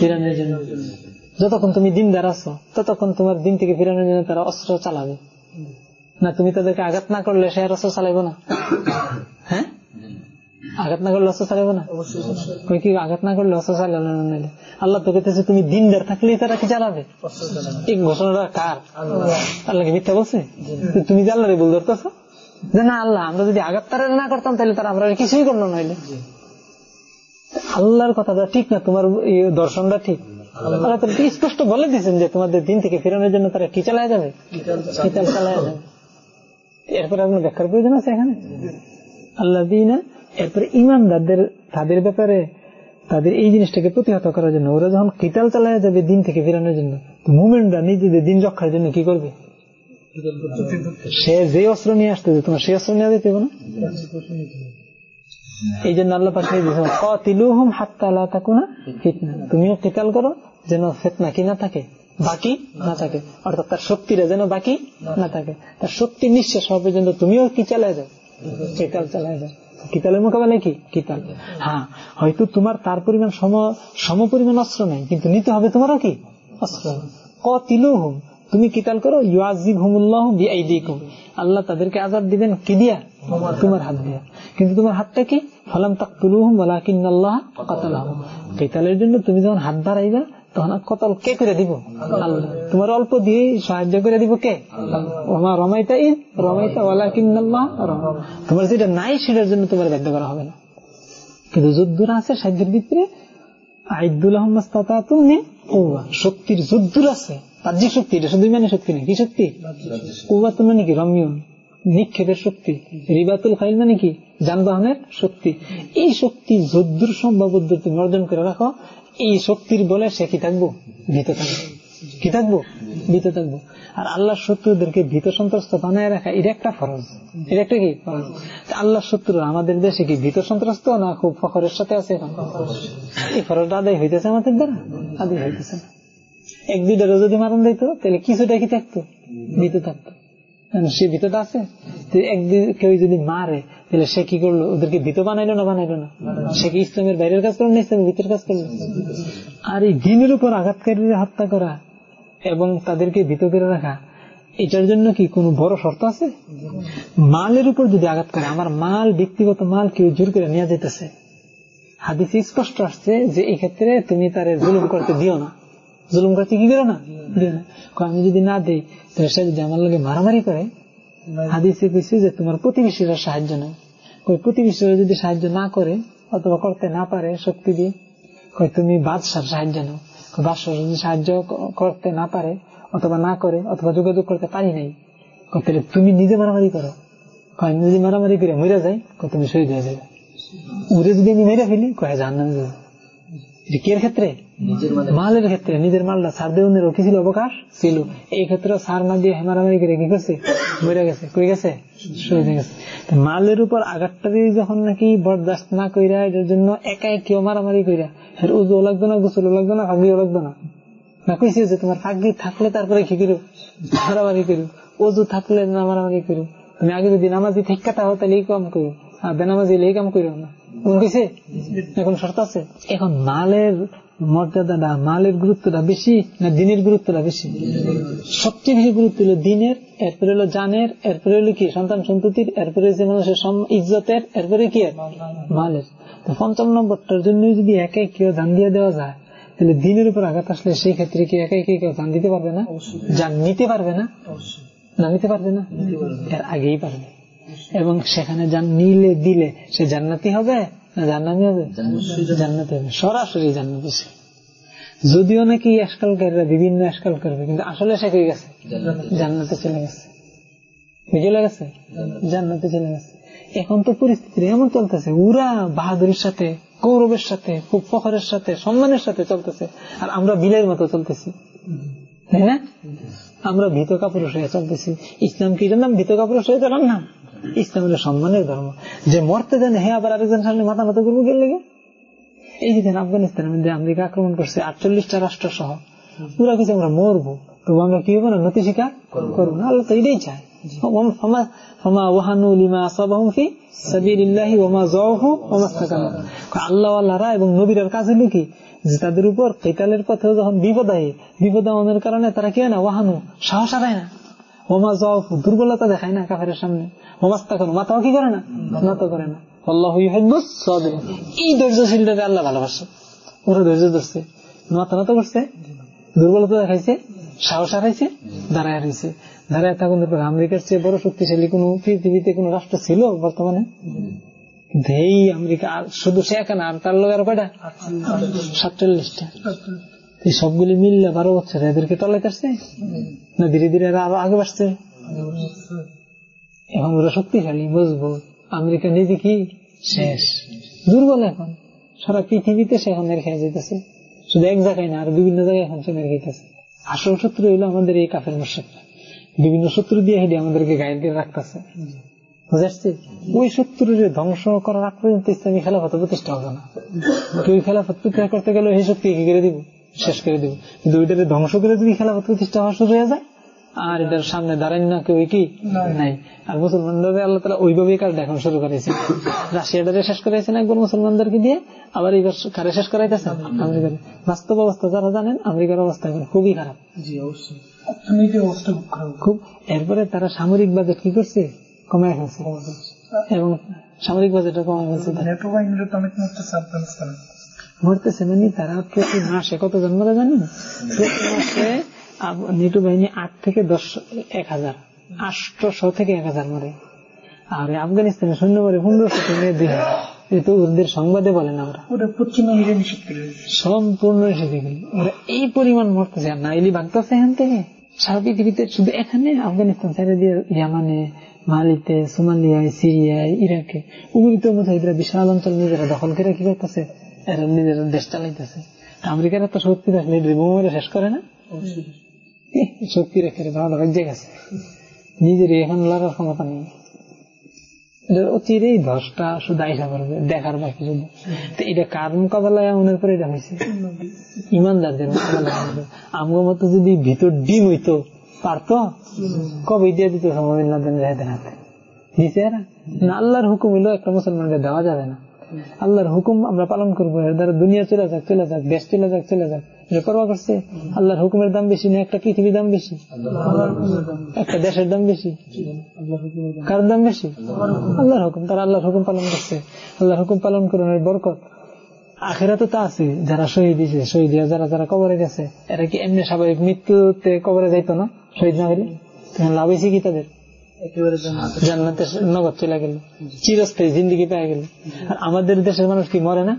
C: ফিরানোর জন্য। যতক্ষণ তুমি দিন দাঁড়াচ্ছ ততক্ষণ তোমার দিন থেকে ফিরানোর জন্য তারা অস্ত্র চালাবে। না তুমি তাদেরকে আঘাত না করলে সে আর অস্ত্র চালাইব না। হ্যাঁ? আঘাত না করলে অস্ত্র চালাবো না? কই কি আঘাত না করলে অস্ত্র চালানো নাইলে আল্লাহ তো কেতেছে তুমি দিনদার থাকলেই তারা কি চালাবে? এই ঘোষণাটা কার? আল্লাহকে মিথ্যা বলছে? তুমি যে আল্লাহরে বল ধরতেছ? যে না আল্লাহ আমরা যদি আঘাত তারা না করতাম তাহলে তারা আমরা কিছুই করল নইলে আল্লাহর কথাটা ঠিক না? তোমার দর্শনটা ঠিক? আল্লাহ তো স্পষ্ট বলে দিচ্ছেন যে তোমাদের দিন থেকে ফেরানোর জন্য তারা কি চালায় যাবে? কিতাল চালায় যাবে? এরপরে আপনার ব্যাখ্যার প্রয়োজন আছে এখানে? আল্লাহ দিনা এরপরে ইমানদারদের তাদের ব্যাপারে, তাদের এই জিনিসটাকে প্রতিহত করার জন্য, ওরা যখন কিতাল চালায় যাবে দিন থেকে ফেরানোর জন্য মুভমেন্টরা নিজেদের দিন রক্ষার জন্য কি করবে? সে যে অস্ত্র নিয়ে আসতেছে তোমার সেই অস্ত্র নিয়ে দিতে না? এই জন্য আল্লাহ দিয়েছে কতিলুহম হাত্তালা থাকো না ফিতনা। তুমিও কিতাল করো, যেন ফেতনা কি না থাকে, বাকি না থাকে। অর্থাৎ তার শক্তিরা যেন বাকি না থাকে। তার শক্তি নিঃশেষ হওয়া পর্যন্ত তুমিও কি চালায় যাও? কিতাল চালায় যাও। কিতালের মোকাবেলায় কি কিতাল। হ্যাঁ হয়তো তোমার তার পরিমাণ সম পরিমাণ অস্ত্র নেই, কিন্তু নিতে হবে তোমারও কি? অস্ত্র। কতিলু হুম তুমি কিতাল করো ইয়াজিব হুমুল্লাহ বিআইদিকুম। আল্লাহ তাদেরকে আজাদ দিবেন কি দিয়া? তোমার হাত দিয়া। কিন্তু তোমার হাতটা কি? ফলাম তাকুলুহুম ওয়ালাকিন আল্লাহ কাতালাহুম। কিতালের জন্য তুমি যখন হাত বাড়াইবা তখন কতল কে করে দিব? তোমার অল্প দিয়ে সাহায্য করে দিব কে? আমার রমাইতা ঈদ রমাইতা ওয়ালা কিন্নাল্লাহ তোমার যেটা নাই সেটার জন্য তোমার বাধ্য করা হবে না। কিন্তু যুদ্ধরা আছে সাহায্যের ভিতরে। আইদুল আহমদ তুমি শক্তির যুদ্ধর আছে। বাহ্যিক শক্তি, এটা শুধু মানে শক্তি নেই কি শক্তি? কুবাত মানে কি? রম্য নিক্ষেপের শক্তি। রিবাতুল খাইল মানে কি? যানবাহনের শক্তি। এই শক্তি যদ্দুর সম্ভব তুমি অর্জন করে রাখো। এই শক্তির বলে সে কি থাকব? ভীত থাকব। কি থাকব? ভীত থাকব। আর আল্লাহ শত্রুদেরকে ভীত সন্ত্রস্ত বানায় রাখা, এটা একটা ফরজ। এটা একটা কি? আল্লাহ শত্রু আমাদের দেশে কি ভীত সন্ত্রস্ত না খুব ফখরের সাথে আছে এই ফরজটা আদায় হইতেছে আমাদের দ্বারা? আদায় হইতেছে না। এক দুইটারও যদি মারণ দিত, তাহলে কিছুটা কি থাকতো? ভীত থাকতো। সে ভিতরটা আছে। কেউ যদি মারে, তাহলে সে কি করল? ওদেরকে ভিত বানাইলো না বানাইলো না? সে কি ইসলামের বাইরের কাজ করল না ইসলামের ভিতরের কাজ করল? আর এই দিনের উপর আঘাতকারীরা হত্যা করা এবং তাদেরকে ভিত করে রাখা, এটার জন্য কি কোন বড় শর্ত আছে? মালের উপর যদি আঘাত করে, আমার মাল, ব্যক্তিগত মাল কেউ জোর করে নিয়ে যেতেছে হাদিসে স্পষ্ট আসছে যে এই ক্ষেত্রে তুমি তার জুলুম করতে দিও না। জুলুম করতে কি করো না? আমি যদি না দিই তাহলে সে যদি আমার লোকে মারামারি করে হাদিসে কইছে যে তোমার প্রতিবেশীরা সাহায্য নেয়। কই প্রতিবেশীরা যদি সাহায্য না করে অথবা করতে না পারে শক্তি দিয়ে কই তুমি বাদশার সাহায্য নাও। বাদশাহ যদি সাহায্য করতে না পারে অথবা না করে অথবা যোগাযোগ করতে পারি নাই তাহলে তুমি নিজে মারামারি করো। যদি মারামারি করে মরে যাই তুমি শহীদ হয়ে যাবে। উড়ে যদি আমি মেরে ফেলি কয়ে জান যে কি ক্ষেত্রে মালের ক্ষেত্রে। নিজের মালটা সার দেওয়ার কি ছিল অবকাশ? ছিল। এই ক্ষেত্রে সার না দিয়ে মারামারি করে কি করছে? মরে গেছে। কই গেছে? মালের উপর আঘাতটা দিয়ে যখন নাকি বরদাস্ত না কইরা এটার জন্য একাই কেউ মারামারি কইরা এর উজু লাগতো না গোসল লাগতো না ফাঁকিও লাগতো না। না কইছে যে তোমার ফাঁকি থাকলে তারপরে কি করো মারামারি করো অজু থাকলে না মারামারি করো তুমি আগে যদি নামাজি ঠিক কথা হো তাহলে এই কাম করো আর বেনামাজি এই কাম করো না। এখন শর্ত আছে? এখন মালের মর্যাদাটা মালের গুরুত্বটা বেশি না দিনের গুরুত্বটা বেশি? সবচেয়ে বেশি গুরুত্ব হলো দিনের এরপরে হলো জানের এরপরে হলো কি? সন্তান সন্ততির এরপরে যে মানুষের ইজ্জতের এরপরে কি মালের। তো পঞ্চম নম্বরটার জন্য যদি একে কেউ দান দিয়ে দেওয়া যায় তাহলে দিনের উপর আঘাত আসলে সেই ক্ষেত্রে কি একে কেউ দান দিতে পারবে না? যান নিতে পারবে না? না? নিতে পারবে না। এর আগেই পারবে। এবং সেখানে যান নিলে দিলে সে জান্নাতি হবে না জান্নাতি হবে? জান্নাতি। হবে। সরাসরি জান্নাতি সে। যদিও নাকি আজকালকারীরা বিভিন্ন আজকাল করবে কিন্তু আসলে সে হয়ে গেছে? জান্নাতে। চলে গেছে। বুঝে গেছে? জান্নাতে। চলে গেছে। এখন তো পরিস্থিতি এমন চলতেছে উরা বাহাদুরির সাথে গৌরবের সাথে খুব ফখরের সাথে সম্মানের সাথে চলতেছে আর আমরা বিলের মতো চলতেছি। তাই না? আমরা ভীত কাপুরুষ হয়ে চলতেছি। ইসলাম কি জানলাম? ভীত কাপুরুষ হয়ে চলাম না? ইসলাম হলো সম্মানের ধর্ম। যে মরতে জানে হ্যাঁ আবার আরেকজন সামনে মাথা মতো করব গেলে এই যে আফগানিস্তানের মধ্যে আমেরিকা আক্রমণ করছে, আটচল্লিশটা রাষ্ট্র সহ। পুরা কিছু আমরা মরবো। তবু আমরা কি হব না? নতি স্বীকার করব না। আল্লাহ তো এটাই চায়। আল্লাহ এবং নবীর কাজ হলো যে তাদের উপর কেতালের পথে যখন বিপদ আয় বিপদ কারণে তারা কি হয় না? ওয়াহানু, সাহস হারায় না। ওমা জফ দুর্বলতা দেখায় না কাফের সামনে। ওমাস্তা করো মাথাও কি করে না? নত করে না। এই আল্লাহ ভালোবাসে। ওরা ধৈর্য ধরছে। মাথা নত করছে, দুর্বলতা দেখাইছে, সাহস হারাইছে, দাঁড়ায় হারাইছে দাঁড়ায় থাকুন আমেরিকার চেয়ে বড় শক্তিশালী কোন পৃথিবীতে কোন রাষ্ট্র ছিল বর্তমানে? এই আমেরিকা শুধু সে একা আর তার লোক আরও কয়টা? সাতচল্লিশটা। এই সবগুলি মিললে বারো বছর এদেরকে তলাইতে আসছে? না ধীরে ধীরে এরা আরও আগে বাড়ছে? এখন ওরা শক্তিশালী, মজবুত। আমেরিকা নিজে কি? শেষ। দুর্বল এখন। সারা পৃথিবীতে সে এখন খেয়ে যেতেছে। শুধু এক জায়গায় না, আর বিভিন্ন জায়গায় এখন সে মেরে খেতেছে। আসল শত্রু হইল আমাদের এই কাফের মোর্শেকরা বিভিন্ন শত্রু দিয়ে হেঁটে আমাদেরকে গায়ের দিয়ে রাখতেছে। বুঝাচ্ছি ওই শত্রুর ধ্বংস করার আগ পর্যন্ত ইসলামী খেলাফত প্রতিষ্ঠা হবে না। কেউ খেলাফত প্রতিষ্ঠা করতে গেলে এই শক্তি কি করে দিব? শেষ করে দিব। কিন্তু ওইটার ধ্বংস করে যদি খেলাফত প্রতিষ্ঠা হওয়া শুরু হয়ে যায়? আর এটার সামনে দাঁড়ায় না কেউ কি? নাই। আর মুসলমানদের আল্লাহ তালা ওইভাবেই কাজ দেখানো শুরু করেছে। রাশিয়াটারে শেষ করাইছেন একবার মুসলমানদেরকে দিয়ে? আবার এইবার কারে শেষ করাইতেছে? আমেরিকার। বাস্তব অবস্থা যারা জানেন আমেরিকার অবস্থা এখন খুবই খারাপ।
D: জি অবশ্যই। অর্থনৈতিক অবস্থা খুব খারাপ।
C: খুব। এরপরে তারা সামরিক বাজেট কি করছে? কমায় ফেলছে। এবং সামরিক বাজেটটা কমায় ফেলছে।
D: মরতেছে
C: মানে তারা প্রতি মাসে কত জন্মরা জানেন? প্রতি মাসে নেটো বাহিনী আট থেকে দশ এক হাজার। আটশো থেকে এক হাজার মরে। আর আফগানিস্তানের সৈন্য মরে পনেরোশো থেকে দুই হাজার। ওদের সংবাদে বলেন আমরা।
D: ওটা পশ্চিমা নিষেধ করে
C: সম্পূর্ণ নিষেধ ওরা এই পরিমাণ মরতেছে আর নাইলি ভাগতেছে এখান থেকে। সারা পৃথিবীতে শুধু এখানে আফগানিস্তান ছেড়ে দিয়ে ইয়ামানে মালিতে সোমালিয়ায় সিরিয়ায় ইরাকে। উগ্রিত মুজাহিদরা বিশাল অঞ্চল নিজেরা দখল করে কি করতেছে? এরা নিজেরা দেশ চালাইতেছে। আমেরিকার এত শক্তি থাকলে বোমারে শেষ করে না? শক্তি রেখে ভালো রাজ্যে গেছে। নিজের এখন লড়ার ক্ষমতা নেই। অচিরেই ধসটা শুধু আইসা করবে দেখার বাকি শুধু তো এটা কার মোকাবেলায় এমনের পরে এটা হয়েছে ইমানদারদের মোকাবেলায় আমার মতো যদি ভিতর ডিম হইতো পারতো? কবে দিয়ে দিত সময়ের হাতে? দিছে এরা? না আল্লাহর হুকুম হইল একটা মুসলমানকে দেওয়া যাবে না। আল্লাহর হুকুম আমরা পালন করব, এর দ্বারা দুনিয়া চলে যাক চলে যাক, দেশ চলে যাক চলে যাক। এটা করবা করছে, আল্লাহর হুকুমের দাম বেশি না, একটা পৃথিবীর দাম বেশি? একটা দেশের দাম বেশি? কার দাম বেশি? আল্লাহর হুকুম, তারা আল্লাহর হুকুম পালন করছে। আল্লাহর হুকুম পালন করুনের বরকত। আখেরা তো তা আছে, যারা শহীদ দিছে শহীদ যারা যারা কবরে গেছে, এরা কি এমনি স্বাভাবিক মৃত্যুতে কবরে যাইতো না, শহীদ না হইলে? লাভ হয়েছে কি তাদের? জান্নাতের নগদ চলে গেল। চিরস্থায়ী জিন্দিগি পেয়ে গেল। আর আমাদের দেশের মানুষ কি মরে না?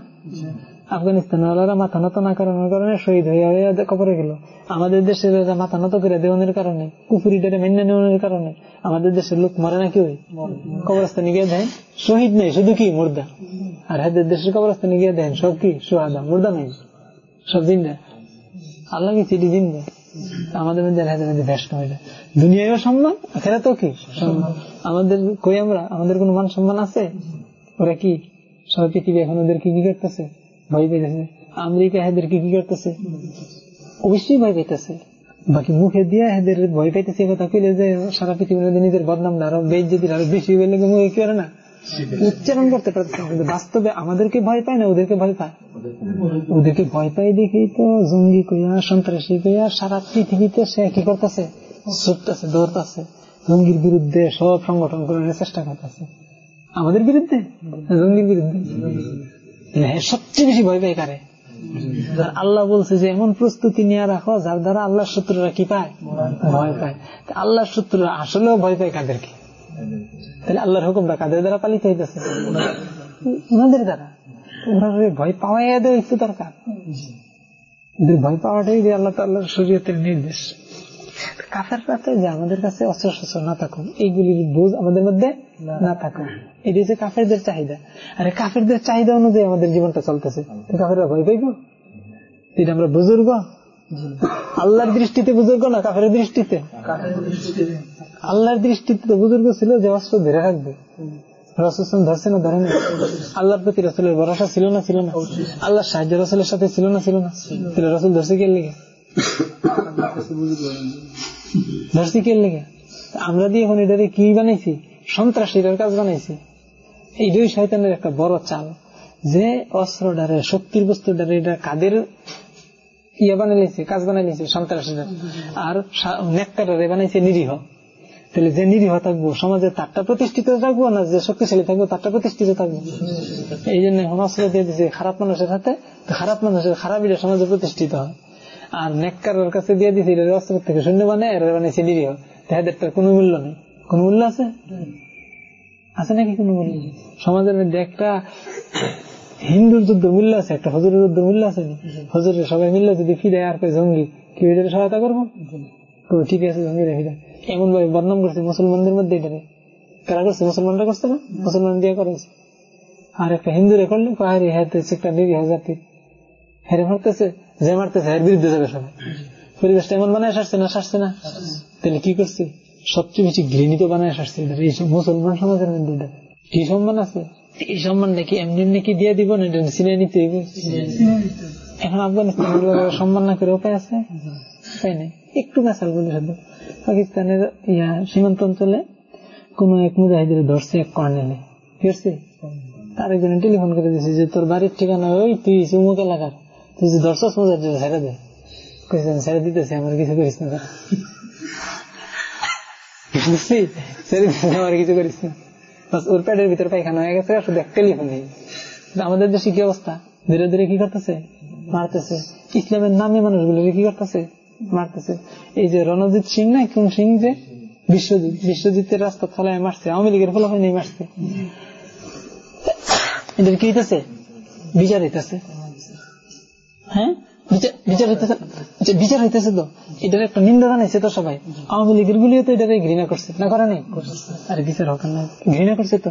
C: আফগানিস্তান মাথা নত না করানোর কারণে শহীদ হয়ে হয়ে কবরে গেল। আমাদের দেশের মাথা নত করে দেওয়ানের কারণে কুপুরিটারে মেনে নেওয়ার কারণে আমাদের দেশের লোক মরে না কেউ কবরস্থানে গিয়ে দেন শহীদ নেই, শুধু কি মুর্দা? আর হাদের দেশের কবরস্থানে গিয়ে দেন সব কি? সোহাদা, মুর্দা নেই। সব দিন আল্লাহ আল্লাহকে চিঠি দিন দেয় আমাদের মধ্যে হাতের মধ্যে ব্যস্ত হয়ে যায়। দুনিয়ায়ও সম্মান তো কি? আমাদের কই আমরা? আমাদের কোন মান সম্মান আছে? ওরা কি? সব পৃথিবী এখন ওদের কি কি করতেছে? ভয় পেয়েছে আমেরিকা এদের কি কি করতেছে? অবশ্যই ভয় পেতেছে বাকি মুখে দিয়ে এদের ভয় পাইতেছে কথা কইলে যে সারা পৃথিবীর মধ্যে নিজের বদনাম না আরও বেজ যদি আরও বেশি মুখে কি করে না? উচ্চারণ করতে পারতেছে। কিন্তু বাস্তবে আমাদেরকে ভয় পায় না, ওদেরকে ভয় পায়? ওদেরকে ভয় পাই দেখেই তো জঙ্গি কইয়া, সন্ত্রাসী কইয়া সারা পৃথিবীতে সে কি করতেছে? ছুটতেছে, দৌড়তেছে। জঙ্গির বিরুদ্ধে সব সংগঠন করার চেষ্টা করতেছে। আমাদের বিরুদ্ধে? জঙ্গির বিরুদ্ধে? সবচেয়ে বেশি ভয় পায় কারে? আল্লাহ বলছে যে, এমন প্রস্তুতি নিয়ে রাখো, যার দ্বারা আল্লাহর শত্রুরা কি পায়? ভয় পায়। আল্লাহর শত্রুরা আসলেও ভয় পায় কাদেরকে? তাহলে আল্লাহর হুকুমটা কাদের দ্বারা পালিত হইতেছে। ওনাদের দ্বারা। ওরা ভয় পাওয়াই এদের একটু দরকার। এদের ভয় পাওয়াটাই যে আল্লাহ তাল্লাহর শরীয়তের নির্দেশ। কাফেররা তো যে আমাদের কাছে অস্ত্র শস্ত্র না থাকুন এইগুলির বোঝ আমাদের মধ্যে না। থাকুন এটি হচ্ছে কাফেরদের চাহিদা। আরে কাফেরদের চাহিদা অনুযায়ী আমাদের জীবনটা চলতেছে। কাফেররা ভয় পাইব? এটা আমরা বুজুর্গ? আল্লাহর দৃষ্টিতে বুজুর্গ না, কাফের দৃষ্টিতে? আল্লাহর দৃষ্টিতে তো বুজুর্গ ছিল যে অস্ত্র ধরে রাখবে। রসুল ধরছে না ধরে আল্লাহর প্রতি রসুলের ভরসা ছিল না ছিল না? আল্লাহর সাহায্য রসুলের সাথে ছিল না ছিল না? তাহলে রসুল ধরছে কে লেগে? ধরছি কে লেগে? আমরা দিয়ে এখন এটারে কি বানাইছি? সন্ত্রাসীদের কাজ বানাইছি। এইটাই শয়তানের একটা বড় চাল। যে অস্ত্র ডারে শক্তির বস্তু ডারে এটা কাদের ইয়ে বানাইছে কাজ বানাইছে সন্ত্রাসীরা আর নেকটারে বানাইছে নিরীহ। তাহলে যে নিরীহ থাকব, সমাজে তারটা প্রতিষ্ঠিত থাকব না যে শক্তিশালী থাকব, তারটা প্রতিষ্ঠিত থাকব? এই জন্য অস্ত্র দিয়ে দিচ্ছে খারাপ মানুষের হাতে খারাপ মানুষের খারাপ এটা সমাজে প্রতিষ্ঠিত হয়। আর নেককার কাছে দিয়ে দিচ্ছে এটা অস্ত্র থেকে শূন্য বানায়, এর বানাইছে নিরীহ। তাহাদেরটার কোনো মূল্য নেই। কোন মূল্য আছে? আছে নাকি কোন মূল্য? সমাজের মধ্যে একটা হিন্দুর যুদ্ধ মূল্য আছে একটা হজুরের যুদ্ধ মূল্য আছে? হজুরের সবাই মিললে যদি ফিরে আর কই জঙ্গি কি এটার সহায়তা করব? তো ঠিক আছে জঙ্গি রেখে দেয় এমন ভাবে বদনাম করছে মুসলমানদের মধ্যে এটারে। কারা করছে? মুসলমানরা করছে না? মুসলমান দিয়ে করেছে আর একটা হিন্দু করলে পাহাড়ি হ্যাঁ একটা নিরীহ জাতি হেরে মারতেছে যে মারতেছে এর বিরুদ্ধে যাবে সবাই। পরিবেশটা এমন বানায় আসছে না আসছে না? তাহলে কি করছে? সবচেয়ে বেশি ঘৃণিত বানায় আসছে এই মুসলমান সমাজের মধ্যে কি সম্মান আছে? এই সম্মানটা কি এমনি এমনি কি দিয়ে দিব না সিনে নিতে এখন আফগানিস্তান সম্মান না করে উপায় আছে? উপায় নেই। একটু মেসাল বলে শুধু পাকিস্তানের ইয়া সীমান্ত অঞ্চলে কোন এক মুজাহিদের ধরছে এক কর্নেলে। ঠিক আছে তার একজনে টেলিফোন করে দিয়েছে যে তোর বাড়ির ঠিকানা ওই তুই উমুক এলাকার। তুই যে দর্শক মুজাহিদ ছেড়ে দে। ছেড়ে দিতেছে আমার কিছু করিস না। ছেড়ে দিতেছে আমার কিছু করিস না। ওর পেটের ভিতরে পায়খানা হয়ে গেছে শুধু এক টেলিফোন আমাদের দেশে কি অবস্থা? ধীরে ধীরে কি করতেছে? মারতেছে। ইসলামের নামে মানুষগুলো কি করতেছে? মারতেছে। এই যে রণজিৎ সিং না, কোন সিং যে? বিশ্বজিৎ, বিশ্বজিতের রাস্তা থালায় মারছে। আওয়ামী লীগের ফলাফল নেই মারছে। এদের কি হইতেছে? বিচার হইতেছে। হ্যাঁ? বিচার হইতেছে তো, এটার একটা নিন্দা জানাইছে তো সবাই। আওয়ামী লীগের গুলিও তো এটারে ঘৃণা করছে, না করে নাই? আরে বিচার হোক না ঘৃণা করছে তো।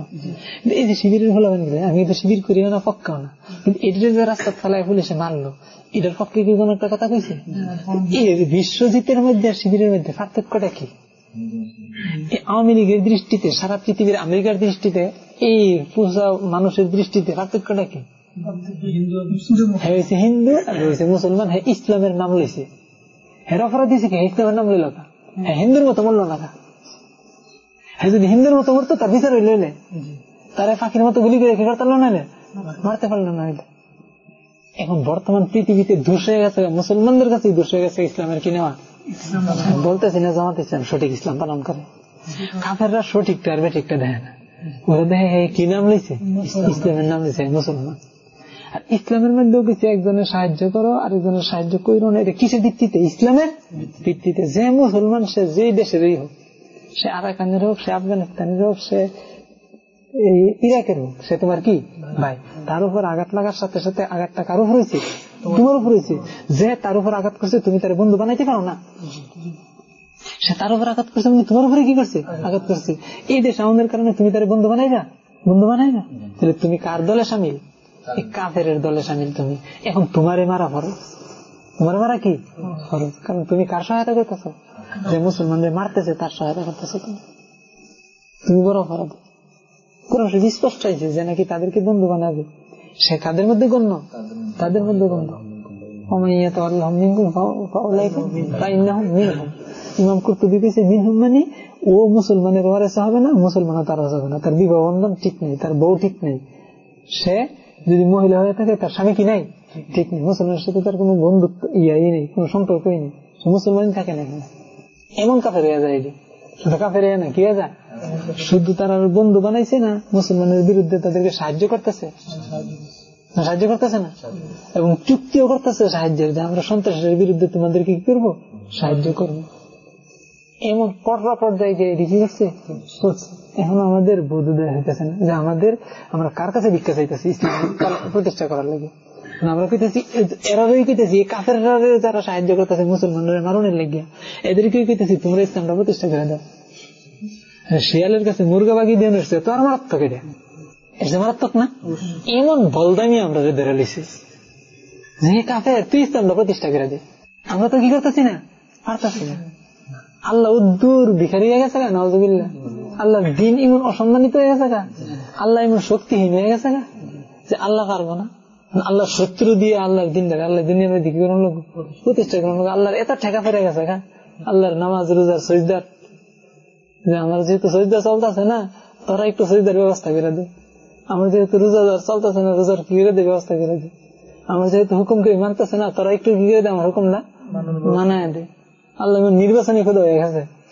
C: এই যে শিবিরের ফলাফল আমি তো শিবির করিও না, পক্কাও না। কিন্তু এটার যে রাস্তার থালায় পুলিশে মারলো, এটার পক্ষে কি কোন একটা কথা কইছে? বিশ্বজিতের মধ্যে আর শিবিরের মধ্যে পার্থক্যটা কি? আওয়ামী লীগের দৃষ্টিতে, সারা পৃথিবীর আমেরিকার দৃষ্টিতে, এই পূজা মানুষের দৃষ্টিতে পার্থক্যটা কি? হয়েছে হিন্দু আর হয়েছে মুসলমান হ্যাঁ ইসলামের নাম লইছে। হ্যাঁ অপরাধ দিয়েছে কি? ইসলামের নাম লইল হ্যাঁ হিন্দুর মতো মরল না হ্যাঁ যদি হিন্দুর মতো মরতো তার বিচার লইলে তারা ফাঁকির মতো গুলি করে কি করতে না মারতে পারল না এখন বর্তমান পৃথিবীতে দোষ হয়ে গেছে মুসলমানদের কাছে দোষ হয়ে গেছে ইসলামের কি নেওয়া? বলতেছি না জামাত ইসলাম সঠিক ইসলাম পালন করে। কাফেররা সঠিকটা আর বেঠিকটা দেয় না। ওরা দেখে কি নাম লইছে? ইসলামের নাম লইছে মুসলমান। আর ইসলামের মধ্যেও কিছু একজনের সাহায্য করো, আর একজনের সাহায্য করো না। এটা কিসের ভিত্তিতে? ইসলামের ভিত্তিতে। যে মুসলমান, সে যেই দেশেরই হোক, সে আরাকানের হোক, সে আফগানিস্তানের হোক, সে ইরাকের হোক, সে তোমার কি? ভাই, তার উপর আঘাত লাগার সাথে সাথে আঘাতটা কার হয়েছে তোমার উপর হয়েছে যে তার উপর আঘাত করছে, তুমি তার বন্ধু বানাইতে পারো না। সে তার উপর আঘাত করছে তুমি তোমার উপরে কি করছে? আঘাত করছে। এই দেশ আমাদের কারণে তুমি তার বন্ধু বানাই না বন্ধু বানাই না তাহলে তুমি কার দলে সামিল কাফের দলে সামিল তুমি। এখন তোমারে মারা তোমার মারা কি? ফরজ কারণ তুমি কার সহায়তা করতেছ? যে মারতেছে, তার সহায়তা তুমি। তুমি বড় কোরআন স্পষ্ট হয়েছে যে নাকি তাদেরকে বন্ধু বানাবে। সে কাদের মধ্যে গণ্য? তাদের মধ্যে গণ্য। ইমাম কুর্তুবি কেছে মিনহুম মানে ও মুসলমানের ওয়ারেসা হবে না মুসলমান তার হবে না। তার বিবাহ বন্ধন ঠিক নেই, তার বউ ঠিক নেই। সে যদি মহিলা হয়ে থাকে, তার স্বামী কি নাই? ঠিক নেই। মুসলমানের সাথে তার কোনো বন্ধুত্ব ইয়াই নেই, কোন সম্পর্কই নেই। মুসলমান থাকে না এখানে এমন কাফের হয়ে যায় শুধু কাফের না, কি হয়ে যায়? শুধু তারা বন্ধু বানাইছে না, মুসলমানের বিরুদ্ধে তাদেরকে সাহায্য করতেছে? সাহায্য করতেছে না? এবং চুক্তিও করতেছে সাহায্যের যে, আমরা সন্ত্রাসের বিরুদ্ধে তোমাদেরকে কি করব? সাহায্য করব। এমন কটরা পর্যায়ে গিয়ে কি করছে এখন আমাদের বোধোদয় হইতেছে না যে আমাদের আমরা কার কাছে ভিক্ষা চাইতেছি? ইসলাম প্রতিষ্ঠা করার লাগে। আমরা কইতেছি এরারই কইতেছি কাফের যারা সাহায্য করতেছে মুসলমানরা মারণের লাগিয়া এদেরকে কইতেছি তোমরা ইসলামটা প্রতিষ্ঠা করে দাও। শিয়ালের কাছে মুরগা বাগি দিয়ে এসছে তো আর মারাত্মক এটা। এটা মারাত্মক না? এমন বলদামি আমরা ধরে লিছি যে কাফের তুই ইসলামটা প্রতিষ্ঠা করে দে। আমরা তো কি করতেছি না? পারতেছি না। আল্লাহ উদ্দুর ভিখারি হয়ে গেছে নজবিল্লা আল্লাহ দিন এমন অসম্মানিত হয়ে গেছে গা। আল্লাহ এমন শক্তিহীন হয়ে গেছে গা। যে আল্লাহ পারব না। আল্লাহ শত্রু দিয়ে আল্লাহর দিন দেখে আল্লাহ দিনের দিকে লোক প্রতিষ্ঠা করার লোক আল্লাহর এত ঠেকা ফেরে গেছে গা। আল্লাহর নামাজ রোজার সৈদার যে আমার যেহেতু সৈদা চলতেছে না তোরা একটু সৈদার ব্যবস্থা করে দে। আমার যেহেতু রোজাদার চলতেছে না রোজার কি করে দে ব্যবস্থা করে দে। আমার যেহেতু হুকুম কে মানতেছে না তোরা একটু কি করে দে আমার হুকুম না মানায় দে। আল্লাহ নির্বাচনী খুদ হয়ে গেছে।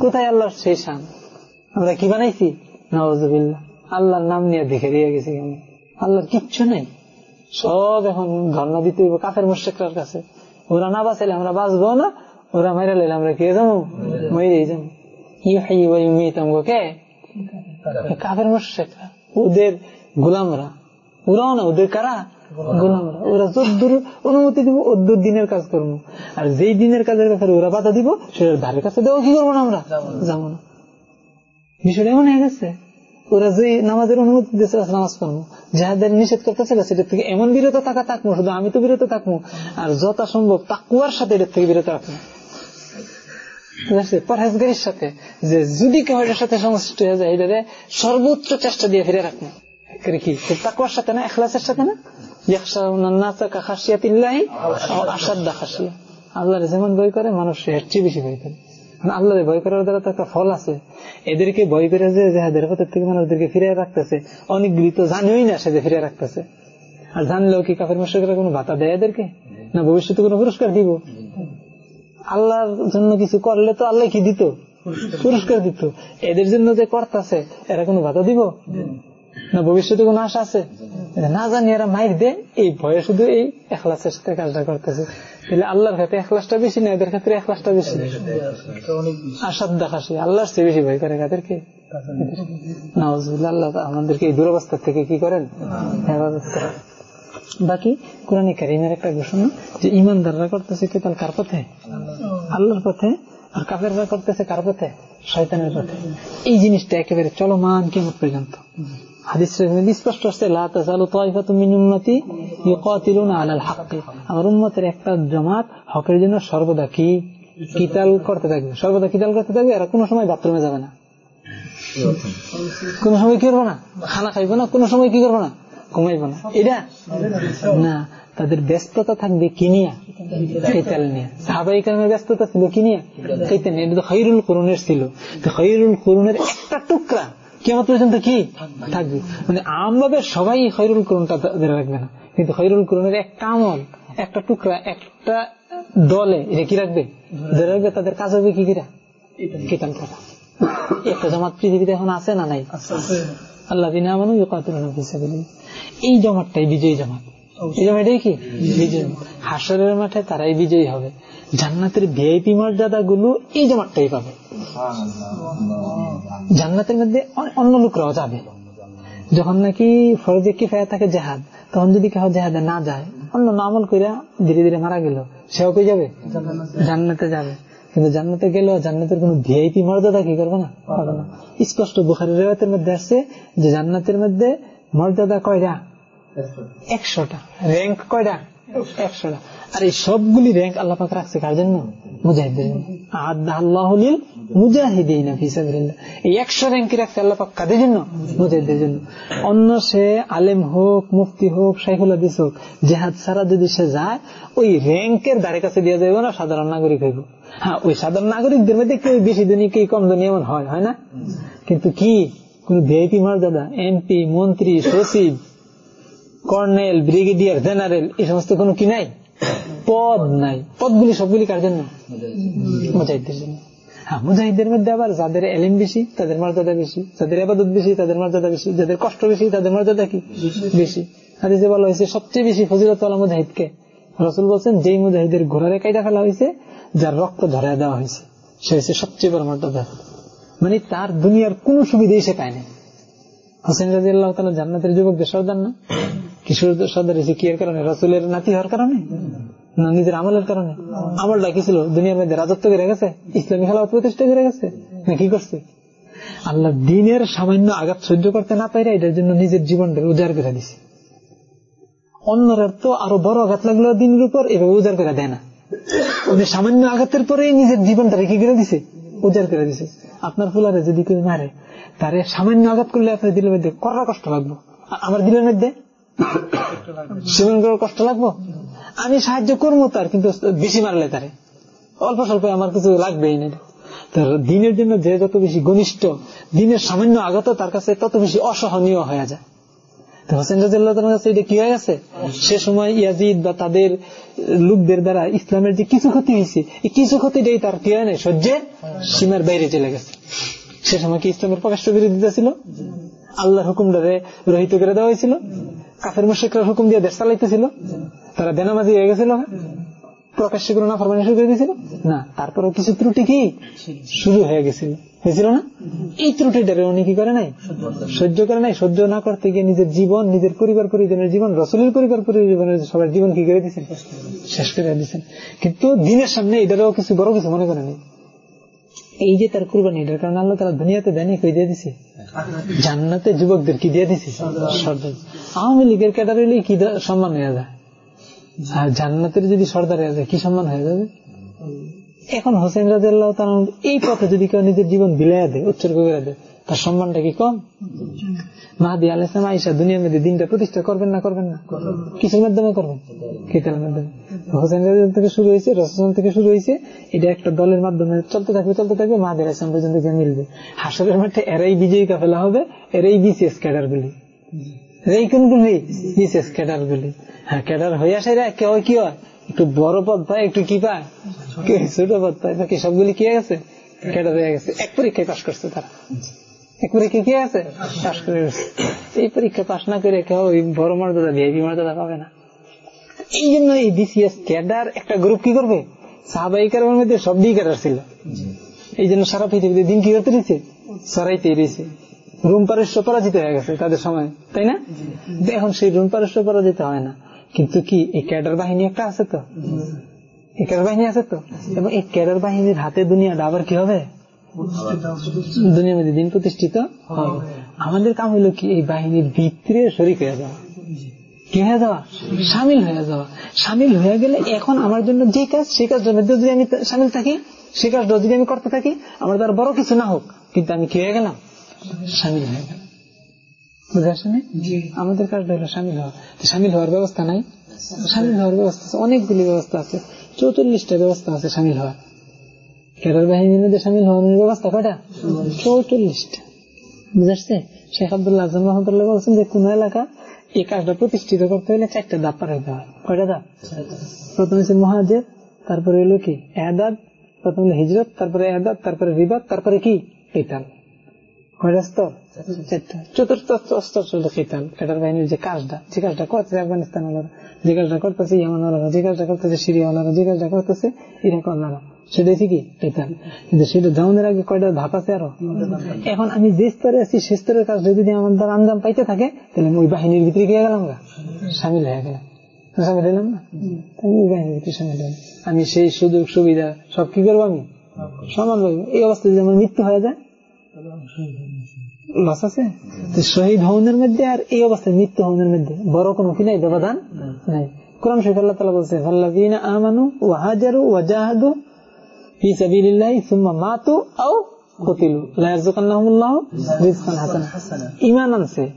C: কোথায় আল্লাহ সেই শান আমরা কি বানাইছি? আল্লাহর নাম নিয়ে দেখে দিয়ে গেছি আল্লাহর কিচ্ছু নেই। সব এখন ধর্ণা দিতে হইব কাফের মোশেকরার কাছে। ওরা না বাঁচাইলে আমরা বাঁচবো না, ওরা মাইরা লাইলে আমরা কে যাব? মরেই যাব। কে? কাফের মোশেকরা ওদের গোলামরা। ওরাও না, ওদের কারা? গোলামরা ওরা যদ্দুর অনুমতি দিব অদ্দুর দিনের কাজ করব। আর যেই দিনের কাজের ব্যাপারে ওরা বাধা দিব সেটার ধারের কাছে দেবো কি করব না আমরা? যাব না। বিষয়টা এমন হয়ে গেছে। ওরা যে নামাজের অনুমতি দিয়েছে নামাজ পড়ব। যাহাদের নিষেধ করতেছে সেটা থেকে এমন বিরত থাকা থাকব শুধু আমি তো বিরত থাকব। আর যত সম্ভব তাকুয়ার সাথে এটার থেকে বিরত রাখব। পরহেজগারির সাথে। যে যদি কেউ এটার সাথে সংশ্লিষ্ট হয়ে যায় এটারে সর্বোচ্চ চেষ্টা দিয়ে ফিরে রাখব। কি তাকুয়ার সাথে না এখলাসের সাথে না আল্লাহ যেমন বই করে মানুষ এর বেশি বই করে আল্লাহ ভয় করার দ্বারা তো একটা ফল আছে এদেরকে ভয় করে যে যাহাদের পথের থেকে মানুষদেরকে ফিরে রাখতেছে অনেকগুলি তো জানিই না সে যে ফিরে রাখতেছে আর জানলেও কি কাফের মশাকেরা কোনো ভাতা দেয় এদেরকে না ভবিষ্যতে কোনো পুরস্কার দিব আল্লাহর জন্য কিছু করলে তো আল্লাহ কি দিত পুরস্কার দিত এদের জন্য যে করতেছে এরা কোনো ভাতা দিব না ভবিষ্যতে কোনো আশা আছে? না জানি এরা মাইর দে এই ভয়ে শুধু এই এখলাসের সাথে কাজটা করতেছে। তাহলে আল্লাহর ক্ষেত্রে এখলাসটা বেশি না এদের ক্ষেত্রে এখলাসটা বেশি? আসাদ দেখাসি আল্লাহর চেয়ে বেশি ভয় করে কাদেরকে? আল্লাহ আমাদেরকে এই দুরবস্থা থেকে কি করেন? হেফাজত করেন। বাকি কোরআন কারিমের একটা ঘোষণা যে ইমানদাররা করতেছে কেতাল কার পথে? আল্লাহর পথে। আর কাফেররা করতেছে কার পথে? শয়তানের পথে। এই জিনিসটা একেবারে চলমান কেমন পর্যন্ত। কোনো সময় বাথরুমে যাবে না। কোন সময় কি করব না? খানা খাইবো না, কোন সময় কি করব না? ঘুমাইব না। এটা না, তাদের ব্যস্ততা থাকবে কিনিয়া কেতাল নিয়ে। ব্যস্ততা ছিল কিনিয়া কেতাল নিয়ে। এটা তো খৈরুল করুনের ছিল। খৈরুল করুনের কেমন পর্যন্ত কি? থাকবে মানে আমভাবে সবাই খৈরুল করুনটা ধরে রাখবে না। কিন্তু খৈরুল করুনের একটা আমল একটা টুকরা একটা দলে এটা কি রাখবে? ধরে রাখবে তাদের কাজ হবে কি কিরা? কেতন করা। একটা জমাত পৃথিবীতে এখন আছে না নাই? আল্লাহ বিনা মানুষ এই জমাতটাই বিজয়ী জামাত। এটাই কি? বিজয়। হাসরের মাঠে তারাই বিজয়ী হবে। জান্নাতের ভিআইপি মর্যাদা গুলো এই জামাতটাই পাবে। জান্নাতের মধ্যে অন্য লোকরাও যাবে। যখন নাকি ফরজে কিফায়া থাকে জেহাদ, তখন যদি কেউ জেহাদে না যায়, অন্য আমল কইরা ধীরে ধীরে মারা গেল, সেও কই যাবে? জান্নাতে যাবে। কিন্তু জান্নাতে গেল, জান্নাতের কোন ভিআইপি মর্যাদা কি করবে না? স্পষ্ট বুখারি রেওয়াতের মধ্যে আসছে যে জান্নাতের মধ্যে মর্যাদা কয়টা? একশোটা। র্যাঙ্ক কয়টা? একশোটা। আর এই সবগুলি র্যাঙ্ক আল্লাহ পাক রাখছে কার জন্য? মুজাহিদের জন্য। আল্লাহলিল মুজাহিদিন এই একশো র্যাঙ্কে রাখছে আল্লাহ পাক কাদের জন্য? মুজাহিদের জন্য। অন্য সে আলেম হোক, মুফতি হোক, শাইখুল হাদিস হোক, জেহাদ ছাড়া যদি সে যায়, ওই র্যাঙ্কের ধারে কাছে দিয়ে যাবে না, সাধারণ নাগরিক হইব। হ্যাঁ ওই সাধারণ নাগরিকদের মধ্যে কেউ বেশি ধনী, কেউ কম ধনী এমন হয় হয় না? কিন্তু কি? কোন ভিআইপি মর্যাদা? এমপি মন্ত্রী, সচিব কর্নেল, ব্রিগেডিয়ার, জেনারেল, এই সমস্ত কোনো কি নাই? পদ নাই। পদগুলি সবগুলি কার জন্য? মুজাহিদের জন্য। হ্যাঁ মুজাহিদের মধ্যে আবার যাদের এলিম বেশি, তাদের মর্যাদা বেশি, যাদের আবাদত বেশি, তাদের মর্যাদা বেশি, যাদের কষ্ট বেশি, তাদের মর্যাদা কি? বেশি। হাদিসে বলা হয়েছে, সবচেয়ে বেশি ফজিলত আলা মুজাহিদকে রসুল বলছেন, যেই মুজাহিদের ঘোড়ারে কাইটা ফেলা হয়েছে, যার রক্ত ধরায় দেওয়া হয়েছে, সে হচ্ছে সবচেয়ে বড় মর্যাদা। মানে তার দুনিয়ার কোন সুবিধাই সে পায়নি হোসেন রাজি আল্লাহ তালা জান্নাতের যুবকদের সর্দার না? কিশোর সর্দার হয়েছে কি এর কারণে, রসুলের নাতি হওয়ার কারণে? না, নিজের আমলের কারণে? আমলটা কি ছিল? দুনিয়ার মধ্যে রাজত্ব করে গেছে? ইসলামী খেলাফত প্রতিষ্ঠা করে গেছে? না, কি করছে? আল্লাহ দিনের সামান্য আঘাত সহ্য করতে না পারে এটার জন্য নিজের জীবনটা উজাড় করে দিছে। অন্যরা তো আরও বড় আঘাত লাগল দিনের উপর এভাবে উজাড় করে দেয় না। উনি সামান্য আঘাতের পরেই নিজের জীবনটা রেখে করে দিছে? উজাড় করে দিছে। আপনার ফুলারে যদি কেউ মারে, তারে সামান্য আঘাত করলে আপনার দিলের মধ্যে কড়া কষ্ট লাগবো। আমার দিলের মধ্যে? সেবন করার কষ্ট লাগবো? আমি সাহায্য করব তার, কিন্তু বেশি মারলে তারে। অল্প স্বল্প আমার কিছু লাগবেই না। তার দিনের জন্য যে যত বেশি ঘনিষ্ঠ, দিনের সামান্য আঘাত তার কাছে তত বেশি অসহনীয় হয়ে যায়। তো হোসেন রাজিয়াল্লাহ কাছে এটা কি হয়ে গেছে? সে সময় ইয়াজিদ বা তাদের লোকদের দ্বারা ইসলামের যে কিছু ক্ষতি হয়েছে, এই কিছু ক্ষতিটাই তার কি হয় না সহ্যের সীমার বাইরে চলে গেছে। সে সময় কি ইসলামের প্রকাশ্য বিরোধিতা ছিল? আল্লাহর হুকুমটারে রহিত করে দেওয়া হয়েছিল? কাফের মুশেকরা হুকুম দিয়ে দেশ চালাইতেছিল। তারা বেনামাজি হয়ে গেছিল। প্রকাশ্যে কোনো না ফরমানি শুরু করে দিয়েছিল। না তারপরে কিছু ত্রুটি কি? শুরু হয়ে গেছিল। হয়েছিল না? এই ত্রুটিটারে উনি কি করে নাই? সহ্য করে নাই? সহ্য না করতে গিয়ে নিজের জীবন, নিজের পরিবার পরিজনের জীবন রসুলের পরিবার পরিজনের সবার জীবন কি করে দিচ্ছেন শেষ করে দিচ্ছেন কিন্তু দিনের সামনে এটারও কিছু বড় কিছু মনে করেনি। এই যে তার কুরবানি, এটার কারণে আল্লাহ তারা দুনিয়াতে দেয়নি কই দিয়ে দিছে? জান্নাতে যুবকদের কি দিয়ে দিছে? সর্দার। আওয়ামী লীগের ক্যাডার হইলে কি সম্মান হয়ে যায়? আর জান্নাতের যদি সর্দার হয়ে যায়, কি সম্মান হয়ে যাবে? এখন হোসেন রাজা এই পথে যদি কেউ নিজের জীবন বিলাইয়া দেয় উৎসর্গ করে দেয়, তার সম্মানটা কি কম? মাহাদি আলাইসলাম আইসা দুনিয়ার মধ্যে দিনটা প্রতিষ্ঠা করবেন না করবেন না? কিছুর মাধ্যমে করবেন? কিতালের মাধ্যমে। হোসেন থেকে শুরু হয়েছে রসন থেকে শুরু হয়েছে, এটা একটা দলের মাধ্যমে চলতে থাকবে চলতে থাকবে, মাহাদি আলাইসলাম পর্যন্ত গিয়ে মিলবে। হাসরের মাঠে এরাই বিজয়ী কাফেলা হবে, এরাই বিসিএস ক্যাডার গুলি এই ক্যাডার গুলি হ্যাঁ ক্যাডার হয়ে আসে কেউ কি হয়? একটু বড় পদ পায়, একটু কি পায়? ছোট পদ পায়, বাকি সবগুলি কি গেছে? ক্যাডার হয়ে গেছে। এক পরীক্ষায় পাশ করছে তারা। এক পরীক্ষা কি আছে? পাশ করে এই পরীক্ষা পাশ না করে কেউ বড় মর্যাদা ভিআইপি মর্যাদা পাবে না। এই জন্য এই বিসিএস ক্যাডার একটা গ্রুপ কি করবে? সাহাবাহিকার মধ্যে সব ডি ক্যাডার ছিল। এই জন্য সারা পৃথিবীতে দিন কি করতে দিচ্ছে সরাইতে রয়েছে রুম পারস্য পরাজিত হয়ে গেছে তাদের সময়, তাই না? এখন সেই রুম পারস্য পরাজিত হয় না। কিন্তু কি, এই ক্যাডার বাহিনী একটা আছে তো? এই ক্যাডার বাহিনী আছে তো? এবং এই ক্যাডার বাহিনীর হাতে দুনিয়াটা আবার কি হবে? দুনিয়ার মধ্যে দিন প্রতিষ্ঠিত? হবে আমাদের কাম হইল কি এই বাহিনীর ভিতরে শরিক হয়ে যাওয়া। কি হয়ে যাওয়া? সামিল হয়ে যাওয়া। সামিল হয়ে গেলে এখন আমার জন্য যে কাজ সেই কাজটার মধ্যে যদি আমি সামিল থাকি সেই কাজটা যদি আমি করতে থাকি আমার দ্বারা বড় কিছু না হোক কিন্তু আমি কি হয়ে গেলাম? সামিল হয়ে গেলাম। বুঝে আসেনি আমাদের কাজটা হলো সামিল হওয়া। সামিল হওয়ার ব্যবস্থা নাই? সামিল হওয়ার ব্যবস্থা আছে অনেকগুলি ব্যবস্থা আছে চৌচল্লিশটা ব্যবস্থা আছে সামিল হওয়ার। কেরার বাহিনীর মধ্যে সামিল হওয়ার ব্যবস্থা কয়টা চৌচল্লিশটা বুঝে আসছে শেখ আব্দুল্লাহ আজম রহমতুল্লাহ বলছেন যে কোন এলাকা এই কাজটা প্রতিষ্ঠিত করতে হলে চারটা দাপ পার হইতে হয় কয়টা দাপ প্রথমে হচ্ছে মহাজের তারপরে হলো কি এদাদ প্রথমে হিজরত তারপরে এদাদ তারপরে রিবাদ তারপরে কি পেতাল চতুর্থ কাজটা। কাজটা আছে আরও? এখন আমি যে স্তরে আছি, সে স্তরের কাজটা যদি আমার দ্বারা আঞ্জাম পাইতে থাকে, তাহলে আমি ওই বাহিনীর ভিতরে গিয়ে গেলাম গা। সামিল হয়ে গেলাম। সামিল হলাম না? আমি ওই বাহিনীর ভিতরে সামিল হলাম আমি সেই সুযোগ সুবিধা সব কি করব আমি? সমান এই অবস্থায় যদি আমার মৃত্যু হয়ে যায় লস আছে? শহীদ মধ্যে আর এই অবস্থায় মৃত্যু মধ্যে। বড় কি নাই? ব্যবধান নাই। শরীফ আল্লাহ আমানু আনছে,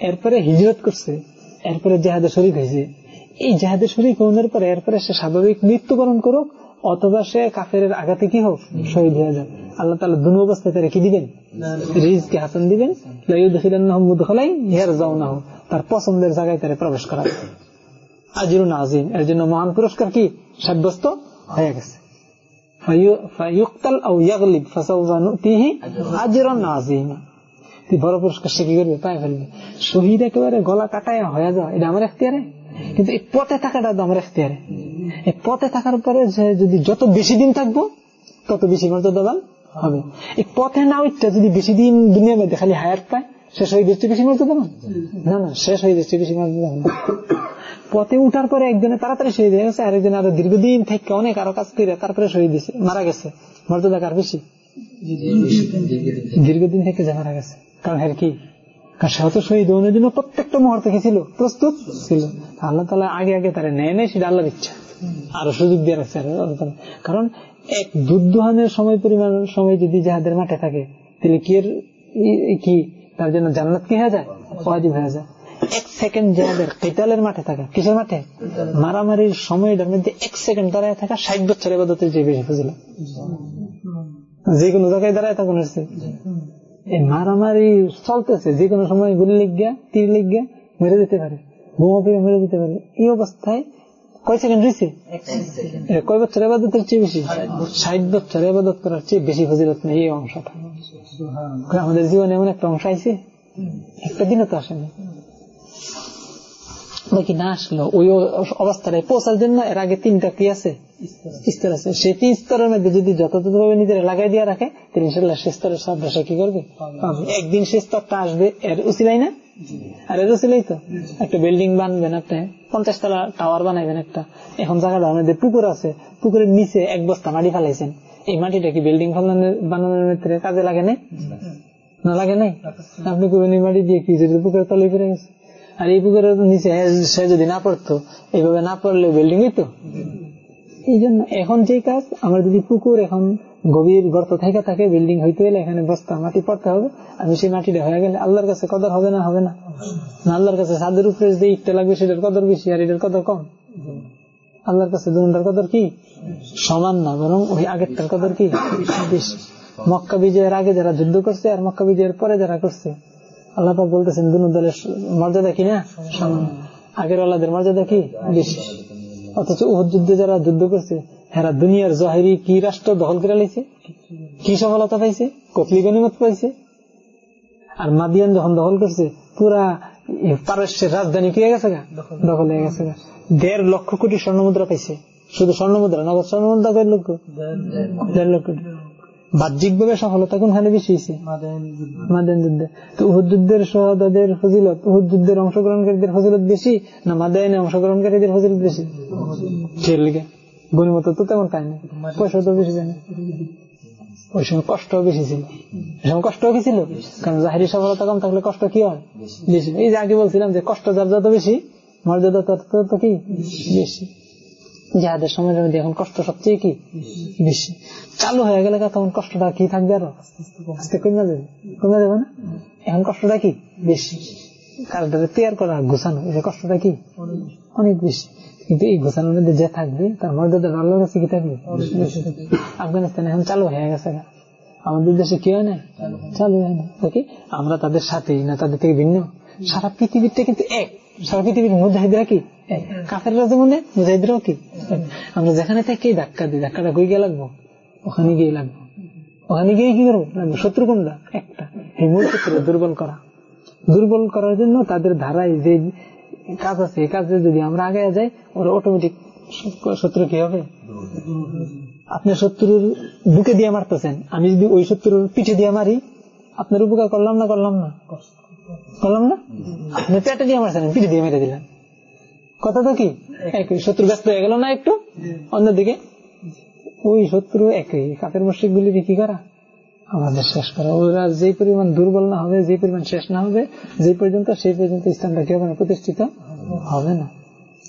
C: এরপরে হিজরত করছে, এরপরে জাহাদে শরীক হয়েছে। এই জাহাদে শরীক হওয়ার পরে এরপরে সে স্বাভাবিক মৃত্যুবরণ করুক অথবা সে কাফের আঘাতে কি হোক শহীদ হয়ে যাবে। আল্লাহ তালা দুনো অবস্থায় তারা কি দিবেন রিজকে হাসান দিবেন। তার পছন্দের জায়গায় তারা প্রবেশ করা আজিরুন আজিম এর জন্য মহান পুরস্কার কি? সাব্যস্ত হয়ে গেছে। বড় পুরস্কার সে কি করবে? পায়ে ফেলবে। শহীদ একেবারে গলা কাটায় হয়ে যাওয়া। এটা আমার এখতিয়ারে? কিন্তু এই পথে থাকাটা আমার এখতিয়ারে। পথে থাকার পরে যদি যত বেশি দিন থাকব তত বেশি মর্যাদাবান হবে এই পথে না উঠতে যদি বেশি দিন দুনিয়ার মধ্যে খালি হায়ার পায় শেষ হয়ে যাচ্ছে বেশি মর্যাদাবান না না শেষ হয়ে যাচ্ছে বেশি মর্যাদাবান পথে উঠার পরে একজনে তাড়াতাড়ি শহীদ হয়ে গেছে আরেকজন আরও দীর্ঘদিন থেকে অনেক আরও কাজ করে তারপরে শহীদ দিয়েছে মারা গেছে। মর্যাদা কার বেশি? দীর্ঘদিন থেকে যে মারা গেছে। কারণ হ্যাঁ কি? সে তো শহীদ হওয়ার জন্য প্রত্যেকটা মুহূর্তে কি ছিল? প্রস্তুত ছিল। আল্লাহ তালা আগে আগে তারা নেয় নেয় সেটা আল্লাহর ইচ্ছা। আরও সুযোগ দিয়ে রাখছে কারণ এক দুধহানের সময় পরিমাণ সময় যদি যাহাদের মাঠে থাকে, তাহলে কি এর কি? তার জন্য জান্নাত কি হয়ে যায়? ওয়াজিব হয়ে যায়। এক সেকেন্ড যাদের কেতালের মাঠে থাকা, কিসের মাঠে? মারামারির সময়টার মধ্যে এক সেকেন্ড দাঁড়ায় থাকা ষাট বছর এবাদতের যে বেশি ফজিল যে কোনো জায়গায় দাঁড়ায় থাকুন এই মারামারি চলতেছে যে কোনো সময় গুলি লিখিয়া তীর লিখিয়া মেরে দিতে পারে, বোমা মেরে দিতে পারে। এই অবস্থায় কয় সেকেন্ড রয়েছে? কয় বছর আবাদতের চেয়ে বেশি? ষাট বছর। আবাদত করার চেয়ে বেশি ফজিলত নেই এই অংশটা। আমাদের জীবনে এমন একটা অংশ আইছে একটা দিনও তো আসেনি। বাকি না আসলো ওই অবস্থাটায় পৌঁছার জন্য এর আগে তিনটা কি আছে? স্তর আছে। সেই তিন স্তরের মধ্যে যদি যথাযথভাবে নিজের লাগাই দিয়ে রাখে তাহলে ইনশাল্লাহ সে স্তরের সব ভাষা কি করবে? একদিন সে স্তরটা আসবে এর উচিলাই না? আর এর উচিলাই তো একটা বিল্ডিং বানবেন আপনি পঞ্চাশ তলা টাওয়ার বানাইবেন একটা। এখন জায়গাটা আমাদের পুকুর আছে পুকুরের নিচে এক বস্তা মাটি ফেলাইছেন। এই মাটিটা কি বিল্ডিং বানানোর ক্ষেত্রে কাজে লাগে নাই না লাগে নাই আপনি কুবেনি মাটি দিয়ে কি পুকুরের তলে ফিরে গেছে। আর এই পুকুরের নিচে সে যদি না পড়তো এইভাবে না পড়লে বিল্ডিং তো এই জন্য এখন যে কাজ আমার যদি পুকুর এখন গভীর গর্ত থেকে থাকে বিল্ডিং হইতে হলে এখানে বস্তা, মাটি পড়তে হবে। আমি সেই মাটিটা হয়ে গেলে আল্লাহর কাছে কদর হবে না হবে না। আল্লাহর কাছে ছাদের উপরে যে ইটটা লাগবে, সেটার কদর বেশি, আর এটার কদর কম। আল্লাহর কাছে দুটার কদর কি? সমান না, বরং ওই আগেরটার কদর কি? বেশি। মক্কা বিজয়ের আগে যারা যুদ্ধ করছে, আর মক্কা বিজয়ের পরে যারা করছে। আল্লাহ পাক বলতেছেন, দুন দলের মর্যাদা কি না? সমান। আগের আল্লাহদের মর্যাদা কি? বেশি। অথচ উহুদ যুদ্ধে যারা যুদ্ধ করছে হেরা দুনিয়ার জহেরি কি রাষ্ট্র দখল করে লাইছে কি সফলতা পাইছে? কতলি গণিমত পাইছে? আর মাদিয়ান যখন দখল করছে পুরা পারস্যের রাজধানী কি গেছে গা? দখল। হয়ে গেছে গা। দেড় লক্ষ কোটি স্বর্ণ মুদ্রা পাইছে। শুধু স্বর্ণ মুদ্রা নগদ স্বর্ণ মুদ্রা কয় লক্ষ? দেড় লক্ষ। বাহ্যিক ভাবে সফলতা কোনখানে বেশি হয়েছে মাদায়ন যুদ্ধে। তো উহুদ যুদ্ধের সহদাদের ফজিলত উহুদ যুদ্ধের অংশগ্রহণকারীদের ফজিলত বেশি না মাদায়নে অংশগ্রহণকারীদের ফজিলত বেশি? খেয়ে লিগে। গণিমত তো তেমন পায় না পয়সা তো বেশি যায় না। ওই সময় কষ্ট বেশি ছিল। ওই সময় কষ্ট কি ছিল? কারণ জাহেরি সফলতা কম থাকলে কষ্ট কি হয়? বেশি। এই যে আগে বলছিলাম যে কষ্ট যার যত বেশি মর্যাদা তত কি? বেশি। যাদের সময়ের মধ্যে এখন কষ্ট সবচেয়ে কি? বেশি। চালু হয়ে গেলে তখন কষ্টটা কি থাকবে আরও? আস্তে কমে যাবে। কমে যাবে? না? এখন কষ্টটা কি? বেশি। কাজটা তৈরি করা গোছানো এই কষ্টটা কি? অনেক বেশি। কিন্তু এই গোছানোর মধ্যে যে থাকবে তার মর্যাদা আল্লাহর কাছে কি থাকবে? আফগানিস্তান এখন চালু হয়ে গেছে। আমাদের দেশে কি হয় না চালু হয় না ওকে? আমরা তাদের সাথেই না তাদের থেকে ভিন্ন। সারা পৃথিবীরটা কিন্তু এক। সারা পৃথিবীর মুজাহিদরা কি? কাফেররা যেমন মুজাহিদরাও কি? আমরা যেখানে থাকি ধাক্কা দিই। ধাক্কাটা কই গিয়ে লাগবো? ওখানে গিয়ে লাগবো। ওখানে গিয়ে কি করব? শত্রু কোনটা? একটা। এই মূল শত্রু দুর্বল করা। দুর্বল করার জন্য তাদের ধারায় যে কাজ আছে, এই কাজে যদি আমরা আগে যাই, ওরা অটোমেটিক শত্রু কি হবে। আপনি শত্রুর বুকে দিয়ে মারতেছেন, আমি যদি ওই শত্রুর পিঠে দিয়ে মারি, আপনার উপকার করলাম না করলাম না? করলাম না? আপনি পেটে দিয়ে মারছেন, পিঠে দিয়ে মেরে দিলেন। কথা তো কি? শত্রু ব্যস্ত হয়ে গেল না একটু? অন্যদিকে, ওই শত্রু একই কাপের মসজিদ গুলি কি করা? আমাদের শেষ করা। ওরা যে পরিমাণ দুর্বল না হবে যে পরিমাণ শেষ না হবে যে পর্যন্ত সেই পর্যন্ত ইসলামটা কি হবে না? প্রতিষ্ঠিত হবে না।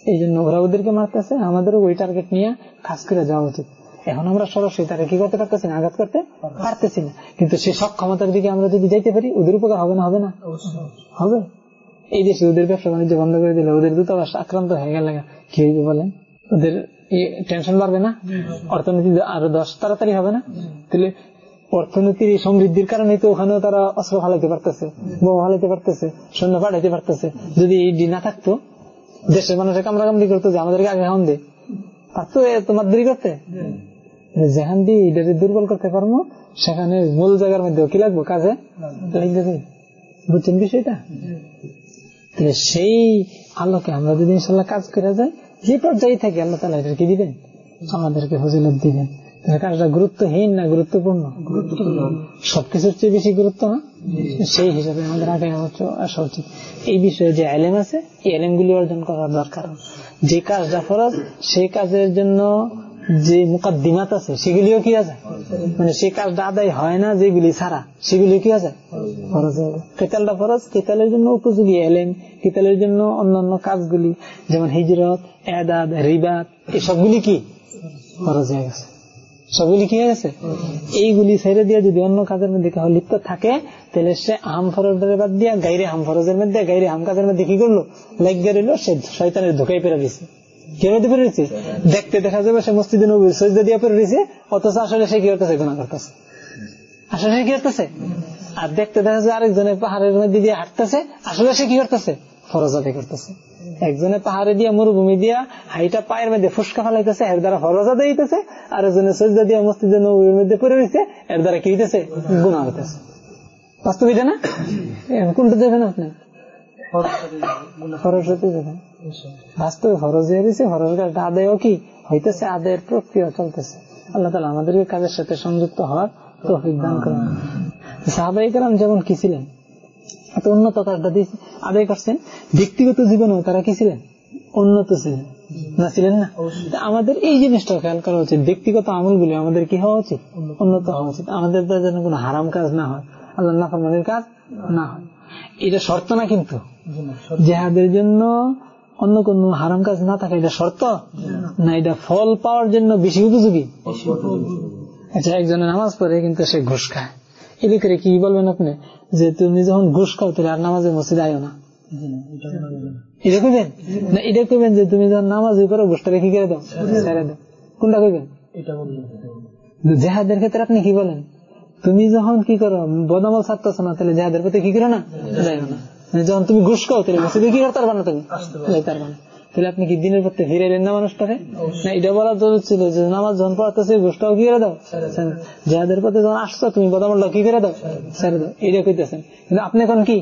C: এই জন্য ওরা ওদেরকে মারতেছে আমাদেরও ওই টার্গেট নিয়ে কাজ করে যাওয়া উচিত। এখন আমরা সরাসরি তারা কি করতে পারতেছি না? আঘাত করতে পারতেছি না। কিন্তু সে সক্ষমতার দিকে আমরা যদি যাইতে পারি ওদের উপকার হবে না? হবে না? হবে। এই দেশে ওদের ব্যবসা বাণিজ্য বন্ধ করে দিলে ওদের দূতাবাস আক্রান্ত হয়ে গেলে কি হইবে বলেন? ওদের টেনশন বাড়বে না? অর্থনীতি আরও দশ তাড়াতাড়ি হবে না? তাহলে অর্থনীতির সমৃদ্ধির কারণে তো ওখানেও তারা অস্ত্র ফালাইতে পারতেছে বোমা ফালাইতে পারতেছে সৈন্য পাঠাইতে পারতেছে। যদি এই না থাকতো দেশের মানুষের কামড়া কামড়ি করতো যে আমাদেরকে আগে হন দে। পারতো তোমার দেরি করতে? যেখান দিয়ে এটাকে দুর্বল করতে পারব সেখানে মূল জায়গার মধ্যে কি লাগবো? কাজে? বুঝছেন বিষয়টা তাহলে সেই আলোকে আমরা যদি ইনশাল্লাহ কাজ করে যাই যে পর্যায়ে থাকি আল্লাহ তালা এটা কি দিবেন আমাদেরকে ফজিলত দিবেন। কাজটা গুরুত্বহীন না গুরুত্বপূর্ণ? সবকিছুর চেয়ে বেশি গুরুত্ব না? সেই হিসাবে আমাদের আগে আসা উচিত। এই বিষয়ে যে আলেম আছে এই আলেম গুলি অর্জন করার দরকার। যে কাজটা ফরজ সেই কাজের জন্য যে মুকাদ্দিমাত আছে সেগুলিও কি আছে? মানে সেই কাজটা আদায় হয় না যেগুলি ছাড়া সেগুলি কি আছে? ফরজ। কেতালটা ফরজ কেতালের জন্য উপযোগী এলেন কেতালের জন্য অন্যান্য কাজগুলি যেমন হিজরত এদাদ রিবাত এসবগুলি কি? ফরজ হয়ে গেছে। সবগুলি কি হয়ে গেছে? এইগুলি ছেড়ে দিয়ে যদি অন্য কাজের মধ্যে কেউ লিপ্ত থাকে, তাহলে সে আম ফরজের বাদ দিয়া গাইরে হাম ফরজের মধ্যে, গাইরে হাম কাজের মধ্যে কি করল? লাগিয়ে রইল, সে শয়তানের ধোকাই পেরে দিছে দেখতে দেখা যাবে সে মসজিদে নবীর সজ্জা দিয়ে পেরে দিছে অথচ আসলে সে কি করতেছে? গুণা করতেছে। আসলে সে কি করতেছে? আর দেখতে দেখা যায় আরেকজনের পাহাড়ের মধ্যে দিয়ে হাঁটতেছে, আসলে সে কি করতেছে? ফরজ আদায় করতেছে। একজনে পাহাড়ে দিয়া মরুভূমি দিয়া হাইটা পায়ের মধ্যে ফুসকা ফেলাইতেছে, এর দ্বারা ফরজ আদায় হইতেছে আর একজনে সজ্জা দিয়া মসজিদে নবীর মধ্যে পড়ে দিচ্ছে এর দ্বারা কি হইতেছে? গুণা হইতেছে। বাস্তব এটা না? কোনটা দেবেন আপনি? বাস্তবে ফরজ হয়ে দিচ্ছে ফরজ কাজটা আদায়ও কি? হইতেছে, আদায়ের প্রক্রিয়া চলতেছে। আল্লাহ তালা আমাদেরকে কাজের সাথে সংযুক্ত হওয়ার তৌফিক দান করেন। সাহাবাই যেমন কি ছিলেন? এত উন্নত কাজটা আদায় করছেন। ব্যক্তিগত জীবনেও তারা কি ছিলেন? উন্নত ছিলেন। না ছিলেন না? আমাদের এই জিনিসটা খেয়াল করা উচিত। ব্যক্তিগত আমলগুলি আমাদের কি হওয়া উচিত? উন্নত হওয়া উচিত। আমাদের যেন কোনো হারাম কাজ না হয় আল্লাহ নাফরমানের কাজ না হয়। এটা শর্ত না কিন্তু? যাহাদের জন্য অন্য কোন হারাম কাজ না থাকে এটা শর্ত? না। এটা ফল পাওয়ার জন্য বেশি উপযোগী? আচ্ছা একজনের নামাজ পড়ে কিন্তু সে ঘুষ খায়। এদিকে করে কি বলবেন আপনি? যে তুমি যখন ঘুষ খাও তাহলে আর নামাজের মসজিদে আয়ো না। এটা কইবেন? না, এটা কইবেন যে তুমি যখন নামাজ করো ঘুষটা কি করে দাও? ছেড়ে দাও। কোনটা কইবেন? জেহাদের ক্ষেত্রে আপনি কি বলেন? তুমি যখন কি করো, বদমল ছাড়তেছ না, তাহলে জেহাদের প্রতি কি করো না? যাইও না। যখন তুমি ঘুষ খাও তাহলে মসজিদে কি করতে পারবা না তুমি? পারবা না। তাহলে আপনি কি দিনের পথে ফিরাইলেন না মানুষটাকে? না, এটা বলা জরুরি ছিল যে নামাজ যখন পড়াতেছে ঘুষটাও কি করে দাও। যাদের পথে যখন আসছো, তুমি বদামলটা কি করে দাও? ছেড়ে দাও। এটা কইতেছেন। কিন্তু আপনি এখন কি?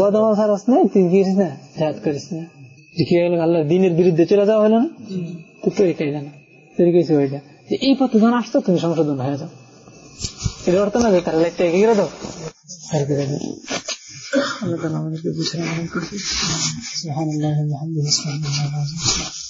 C: বদামল ছাড়াস নাই, তুই গিয়েছিস না, জাহাজ করিস না। কি হলো আল্লাহ দিনের বিরুদ্ধে চলে যাওয়া হলো না? তো তৈরি না তৈরি কিছু ওইটা। যে এই পথে যখন আসছো, তুমি সংশোধন হয়ে যাও। এটা অর্থ না যে তার কি করে দাও। আল্লাহ তালা আমাদেরকে বুঝে করছি সুবহানাল্লাহি ওয়া বিহামদিহি